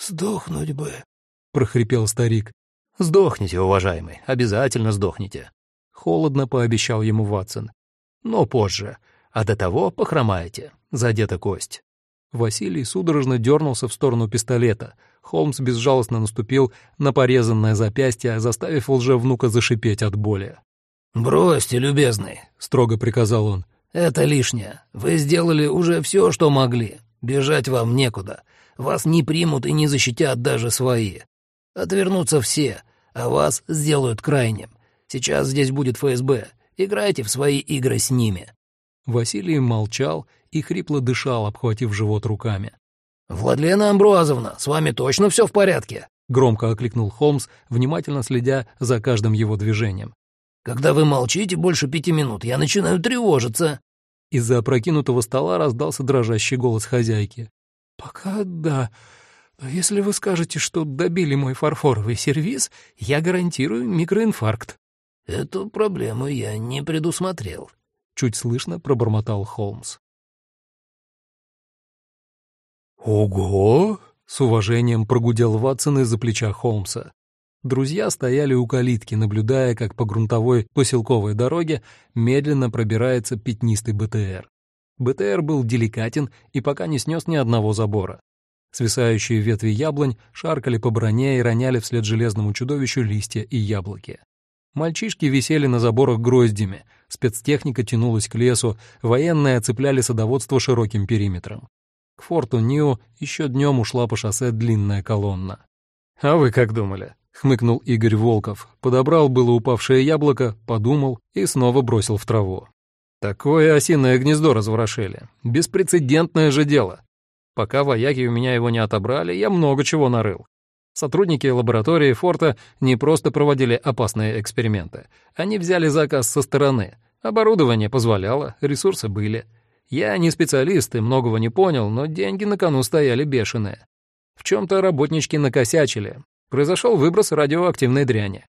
Speaker 3: «Сдохнуть бы», —
Speaker 1: прохрипел старик.
Speaker 2: «Сдохните, уважаемый, обязательно сдохните», — холодно пообещал ему Ватсон. «Но позже, а до того похромаете, задета кость».
Speaker 1: Василий судорожно дернулся в сторону пистолета. Холмс безжалостно наступил на порезанное запястье, заставив лжевнука зашипеть от боли.
Speaker 3: «Бросьте, любезный», — строго приказал он. «Это лишнее. Вы сделали уже все, что могли. Бежать вам некуда. Вас не примут и не защитят даже свои. Отвернутся все, а вас сделают крайним. Сейчас здесь будет ФСБ. Играйте в свои игры с ними».
Speaker 1: Василий молчал и хрипло дышал, обхватив живот руками.
Speaker 3: «Владлена Амбруазовна, с вами точно все в порядке?»
Speaker 1: — громко окликнул Холмс, внимательно следя за каждым его движением.
Speaker 3: «Когда вы молчите больше пяти минут, я начинаю тревожиться».
Speaker 1: Из-за опрокинутого стола раздался дрожащий голос хозяйки.
Speaker 2: «Пока да. Но если вы скажете, что добили мой фарфоровый сервиз, я гарантирую микроинфаркт».
Speaker 3: «Эту проблему я не предусмотрел», —
Speaker 1: чуть слышно пробормотал Холмс.
Speaker 2: «Ого!»
Speaker 1: — с уважением прогудел Ватсон из-за плеча Холмса. Друзья стояли у калитки, наблюдая, как по грунтовой поселковой дороге медленно пробирается пятнистый БТР. БТР был деликатен и пока не снес ни одного забора. Свисающие ветви яблонь шаркали по броне и роняли вслед железному чудовищу листья и яблоки. Мальчишки висели на заборах гроздями, спецтехника тянулась к лесу, военные оцепляли садоводство широким периметром. К форту Нио еще днем ушла по шоссе длинная колонна. «А вы как думали?» — хмыкнул Игорь Волков, подобрал было упавшее яблоко, подумал и снова бросил в траву. «Такое осиное гнездо разворошили. Беспрецедентное же дело. Пока вояки у меня его не отобрали, я много чего нарыл. Сотрудники лаборатории форта не просто проводили опасные эксперименты. Они взяли заказ со стороны. Оборудование позволяло, ресурсы были. Я не специалист и многого не понял, но деньги на кону стояли бешеные. В чем-то работнички накосячили. Произошел выброс радиоактивной дряни.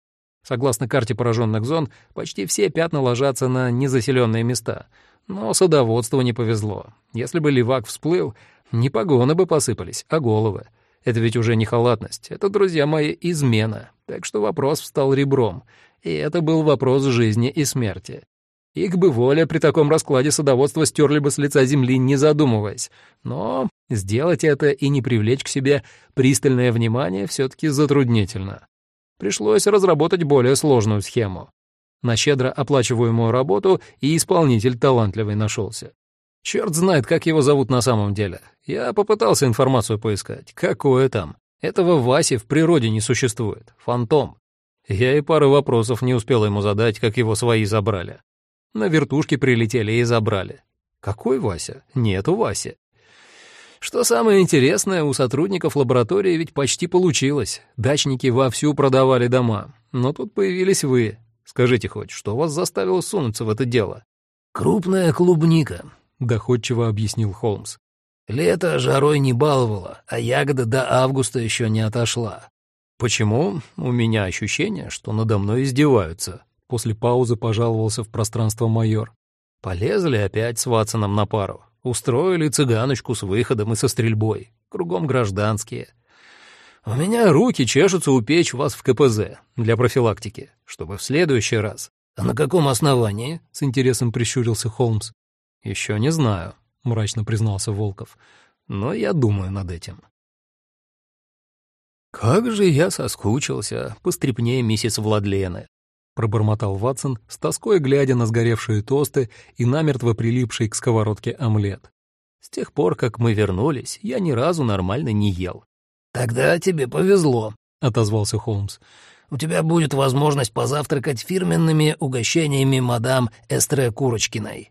Speaker 1: Согласно карте пораженных зон, почти все пятна ложатся на незаселенные места. Но садоводству не повезло. Если бы левак всплыл, не погоны бы посыпались, а головы. Это ведь уже не халатность, это, друзья мои, измена. Так что вопрос встал ребром. И это был вопрос жизни и смерти. Их бы воля при таком раскладе садоводства стерли бы с лица земли, не задумываясь. Но сделать это и не привлечь к себе пристальное внимание все-таки затруднительно. Пришлось разработать более сложную схему. На щедро оплачиваемую работу и исполнитель талантливый нашелся. Черт знает, как его зовут на самом деле. Я попытался информацию поискать. Какое там? Этого Васи в природе не существует. Фантом. Я и пары вопросов не успел ему задать, как его свои забрали. На вертушке прилетели и забрали. Какой Вася? Нету Васи. Что самое интересное, у сотрудников лаборатории ведь почти получилось. Дачники вовсю продавали дома. Но тут появились вы. Скажите хоть, что вас заставило сунуться в это дело?
Speaker 3: «Крупная клубника», —
Speaker 1: доходчиво объяснил Холмс.
Speaker 3: «Лето жарой не баловало, а ягода до августа еще не отошла».
Speaker 1: «Почему? У меня ощущение, что надо мной издеваются». После паузы пожаловался в пространство майор. «Полезли опять с Ватсоном на пару. Устроили цыганочку с выходом и со стрельбой. Кругом гражданские. У меня руки чешутся упечь вас в КПЗ для профилактики, чтобы в следующий раз».
Speaker 3: «А на каком основании?»
Speaker 1: — с интересом прищурился Холмс. «Еще не знаю», — мрачно признался Волков, — «но я думаю над этим». «Как же я соскучился по стрипне миссис Владлены», — пробормотал Ватсон, с тоской глядя на сгоревшие тосты и намертво прилипший к сковородке омлет. «С тех пор, как мы вернулись, я ни разу нормально не ел».
Speaker 3: «Тогда тебе повезло», —
Speaker 1: отозвался Холмс.
Speaker 3: «У тебя будет возможность позавтракать фирменными угощениями мадам Эстре Курочкиной».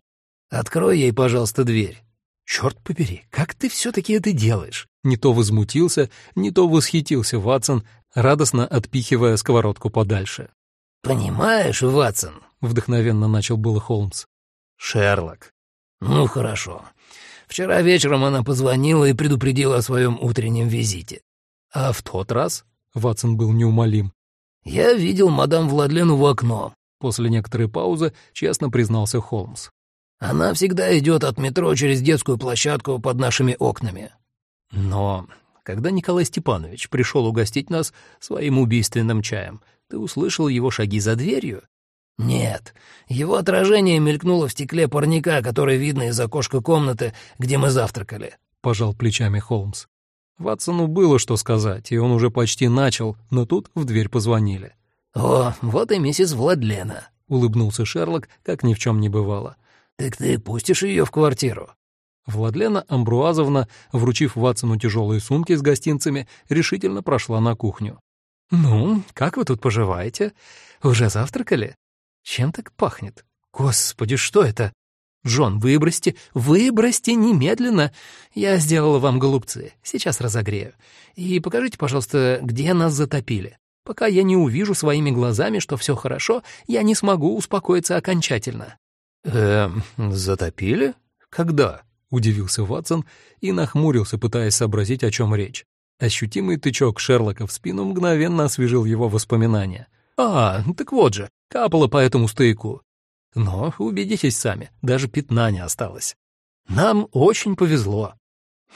Speaker 3: Открой ей, пожалуйста, дверь».
Speaker 1: «Черт побери, как ты все-таки это делаешь?» Не то возмутился, не то восхитился Ватсон, радостно отпихивая сковородку подальше.
Speaker 3: «Понимаешь, Ватсон», —
Speaker 1: вдохновенно начал было Холмс.
Speaker 3: «Шерлок». «Ну, хорошо. Вчера вечером она позвонила и предупредила о своем утреннем визите».
Speaker 1: «А в тот раз?» — Ватсон был неумолим.
Speaker 3: «Я видел мадам Владлену в окно», —
Speaker 1: после некоторой паузы честно признался Холмс.
Speaker 3: Она всегда идет от метро через детскую площадку под нашими окнами.
Speaker 1: Но когда Николай Степанович пришел угостить нас своим убийственным чаем, ты услышал его шаги за дверью?
Speaker 3: Нет, его отражение мелькнуло в стекле парника, который видно из окошка комнаты, где мы завтракали.
Speaker 1: Пожал плечами Холмс. Ватсону было что сказать, и он уже почти начал, но тут в дверь позвонили.
Speaker 3: «О, вот и миссис Владлена», —
Speaker 1: улыбнулся Шерлок, как ни в чем не бывало.
Speaker 3: «Так ты пустишь ее в квартиру?»
Speaker 1: Владлена Амбруазовна, вручив Ватсону тяжелые сумки с гостинцами, решительно прошла на кухню.
Speaker 2: «Ну, как вы тут поживаете? Уже завтракали? Чем так пахнет? Господи, что это? Джон, выбросьте, выбросьте немедленно. Я сделала вам голубцы, сейчас разогрею. И покажите, пожалуйста, где нас затопили. Пока я не увижу своими глазами, что все хорошо, я не смогу успокоиться окончательно».
Speaker 3: «Эм, затопили? Когда?»
Speaker 1: — удивился Ватсон и нахмурился, пытаясь сообразить, о чем речь. Ощутимый тычок Шерлока в спину мгновенно освежил его воспоминания.
Speaker 2: «А, так вот же, капало по этому стояку. Но убедитесь сами, даже пятна не осталось. Нам очень повезло».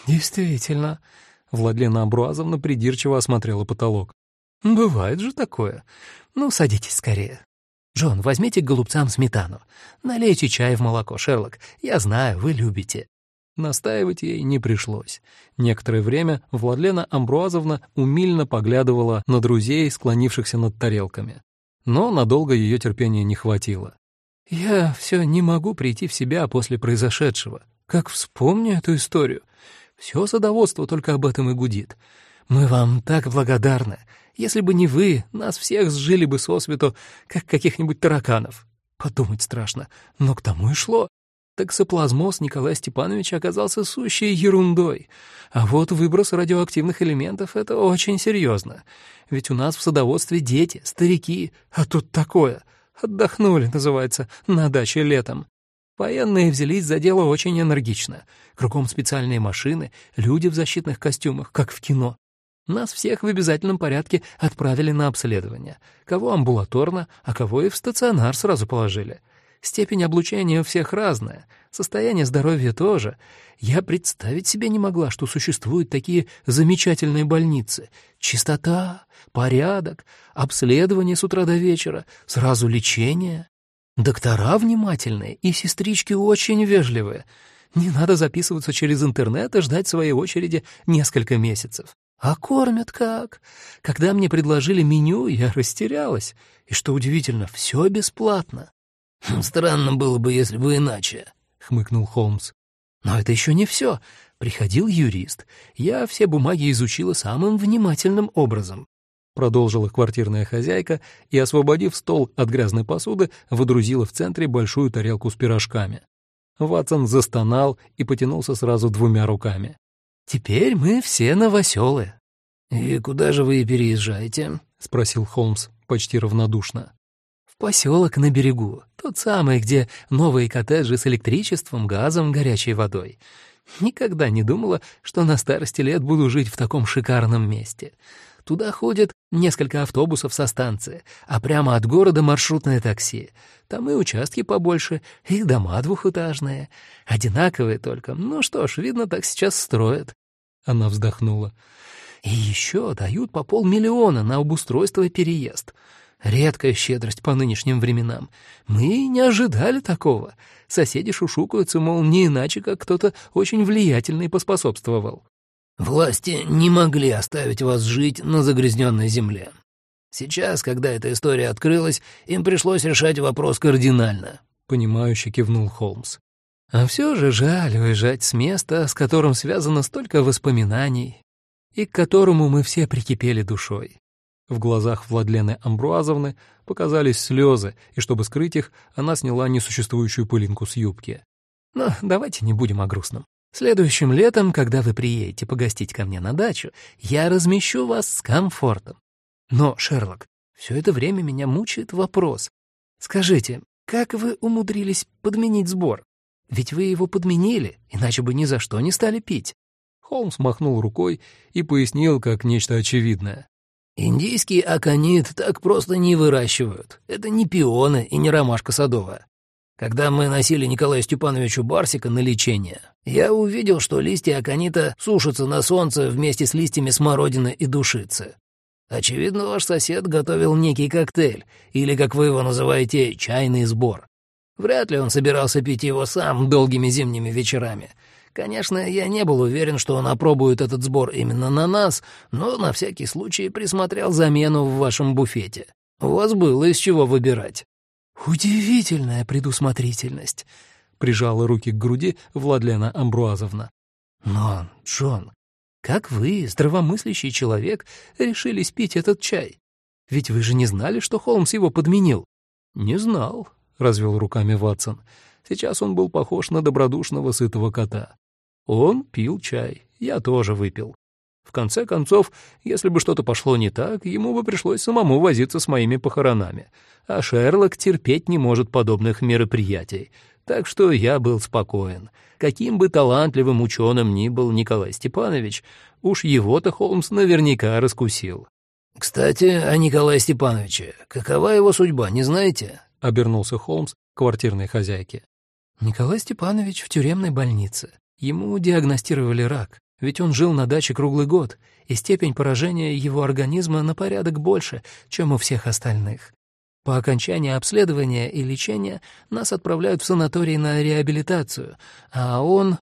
Speaker 2: «Действительно», — Владлена Абруазовна придирчиво осмотрела потолок. «Бывает же такое. Ну, садитесь скорее. Джон, возьмите голубцам сметану. Налейте чай в молоко, Шерлок. Я знаю, вы любите.
Speaker 1: Настаивать ей не пришлось. Некоторое время Владлена Амбруазовна умильно поглядывала на друзей, склонившихся над тарелками. Но надолго ее терпения не хватило.
Speaker 2: «Я все не могу прийти в себя после произошедшего. Как вспомню эту историю. Все садоводство только об этом и гудит. Мы вам так благодарны. Если бы не вы, нас всех сжили бы сосвету, как каких-нибудь тараканов. Подумать страшно, но к тому и шло токсоплазмоз Николая Степановича оказался сущей ерундой. А вот выброс радиоактивных элементов — это очень серьезно. Ведь у нас в садоводстве дети, старики, а тут такое. Отдохнули, называется, на даче летом. Военные взялись за дело очень энергично. Кругом специальные машины, люди в защитных костюмах, как в кино. Нас всех в обязательном порядке отправили на обследование. Кого амбулаторно, а кого и в стационар сразу положили. Степень облучения у всех разная, состояние здоровья тоже. Я представить себе не могла, что существуют такие замечательные больницы. Чистота, порядок, обследование с утра до вечера, сразу лечение. Доктора внимательные и сестрички очень вежливые. Не надо записываться через интернет и ждать своей очереди несколько месяцев. А кормят как? Когда мне предложили меню, я растерялась. И что удивительно, все бесплатно.
Speaker 3: «Странно было бы, если бы иначе», — хмыкнул Холмс.
Speaker 2: «Но это еще не все. Приходил юрист. Я все бумаги изучила самым внимательным образом».
Speaker 1: Продолжила квартирная хозяйка и, освободив стол от грязной посуды, водрузила в центре большую тарелку с пирожками. Ватсон застонал и потянулся сразу двумя руками.
Speaker 2: «Теперь мы все новоселы».
Speaker 3: «И куда же вы переезжаете?»
Speaker 1: — спросил Холмс почти равнодушно.
Speaker 2: Поселок на берегу, тот самый, где новые коттеджи с электричеством, газом, горячей водой. Никогда не думала, что на старости лет буду жить в таком шикарном месте. Туда ходят несколько автобусов со станции, а прямо от города маршрутное такси. Там и участки побольше, и дома двухэтажные. Одинаковые только. Ну что ж, видно, так сейчас строят.
Speaker 1: Она вздохнула.
Speaker 2: И еще дают по полмиллиона на обустройство и переезд. Редкая щедрость по нынешним временам. Мы не ожидали такого. Соседи шушукаются, мол, не иначе, как кто-то очень влиятельный поспособствовал.
Speaker 3: Власти не могли оставить вас жить на загрязненной земле. Сейчас, когда эта история открылась, им пришлось решать вопрос кардинально.
Speaker 1: Понимающе кивнул Холмс.
Speaker 2: А все же жаль уезжать с места, с которым связано столько воспоминаний, и к которому мы все прикипели душой.
Speaker 1: В глазах Владлены Амбруазовны показались слезы, и чтобы скрыть их, она сняла несуществующую пылинку с юбки.
Speaker 2: «Но давайте не будем о грустном. Следующим летом, когда вы приедете погостить ко мне на дачу, я размещу вас с комфортом. Но, Шерлок, все это время меня мучает вопрос. Скажите, как вы умудрились подменить сбор? Ведь вы его подменили, иначе бы ни за что не стали пить».
Speaker 1: Холмс махнул рукой и пояснил как нечто очевидное.
Speaker 3: Индийский аконит так просто не выращивают. Это не пионы и не ромашка садовая. Когда мы носили Николаю Степановичу Барсика на лечение, я увидел, что листья аконита сушатся на солнце вместе с листьями смородины и душицы. Очевидно, ваш сосед готовил некий коктейль, или, как вы его называете, чайный сбор. Вряд ли он собирался пить его сам долгими зимними вечерами — Конечно, я не был уверен, что он опробует этот сбор именно на нас, но на всякий случай присмотрел замену в вашем буфете. У вас было из чего выбирать».
Speaker 2: «Удивительная предусмотрительность», — прижала руки к груди Владлена Амбруазовна. «Но, Джон, как вы, здравомыслящий человек, решились пить этот чай? Ведь вы же не знали, что Холмс его подменил?» «Не знал», — развел руками Ватсон. Сейчас он был похож на добродушного сытого кота. Он пил чай, я тоже выпил. В конце концов, если бы что-то пошло не так, ему бы пришлось самому возиться с моими похоронами. А Шерлок терпеть не может подобных мероприятий. Так что я был спокоен. Каким бы талантливым ученым ни был Николай Степанович, уж его-то Холмс наверняка раскусил.
Speaker 3: «Кстати, о Николае Степановиче. Какова его судьба, не знаете?»
Speaker 1: — обернулся Холмс к квартирной хозяйке.
Speaker 2: «Николай Степанович в тюремной больнице. Ему диагностировали рак, ведь он жил на даче круглый год, и степень поражения его организма на порядок больше, чем у всех остальных. По окончании обследования и лечения нас отправляют в санаторий на реабилитацию, а он...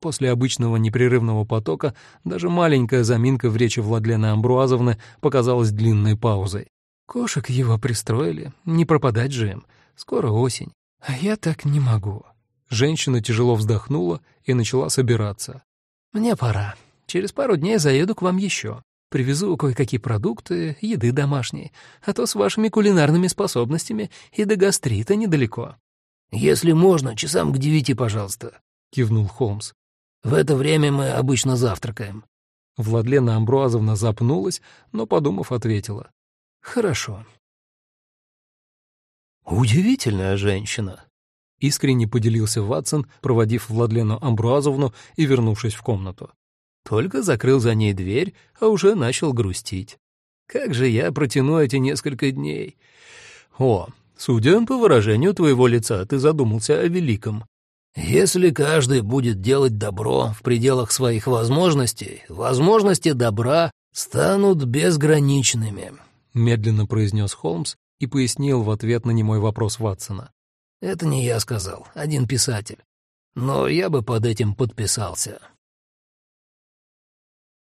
Speaker 1: После обычного непрерывного потока даже маленькая заминка в речи Владлены Амбруазовны показалась длинной паузой.
Speaker 2: Кошек его пристроили, не пропадать же им. Скоро осень, а я так не могу.
Speaker 1: Женщина тяжело вздохнула и начала собираться.
Speaker 2: «Мне пора. Через пару дней заеду к вам еще. Привезу кое-какие продукты, еды домашней, а то с вашими кулинарными способностями и до гастрита недалеко».
Speaker 3: «Если можно, часам к девяти, пожалуйста», — кивнул Холмс. «В это время мы обычно завтракаем».
Speaker 1: Владлена Амбруазовна запнулась, но, подумав, ответила.
Speaker 2: «Хорошо».
Speaker 4: «Удивительная женщина», —
Speaker 1: искренне поделился Ватсон, проводив Владлену Амбруазовну и вернувшись в комнату.
Speaker 2: Только закрыл за ней дверь, а уже начал грустить. Как же я протяну эти несколько дней? О, судя по выражению твоего лица, ты задумался о великом.
Speaker 3: Если каждый будет делать добро в пределах своих возможностей, возможности добра станут безграничными, —
Speaker 1: медленно произнес Холмс и пояснил в ответ на немой вопрос Ватсона.
Speaker 3: «Это не я сказал, один писатель. Но я бы под этим подписался».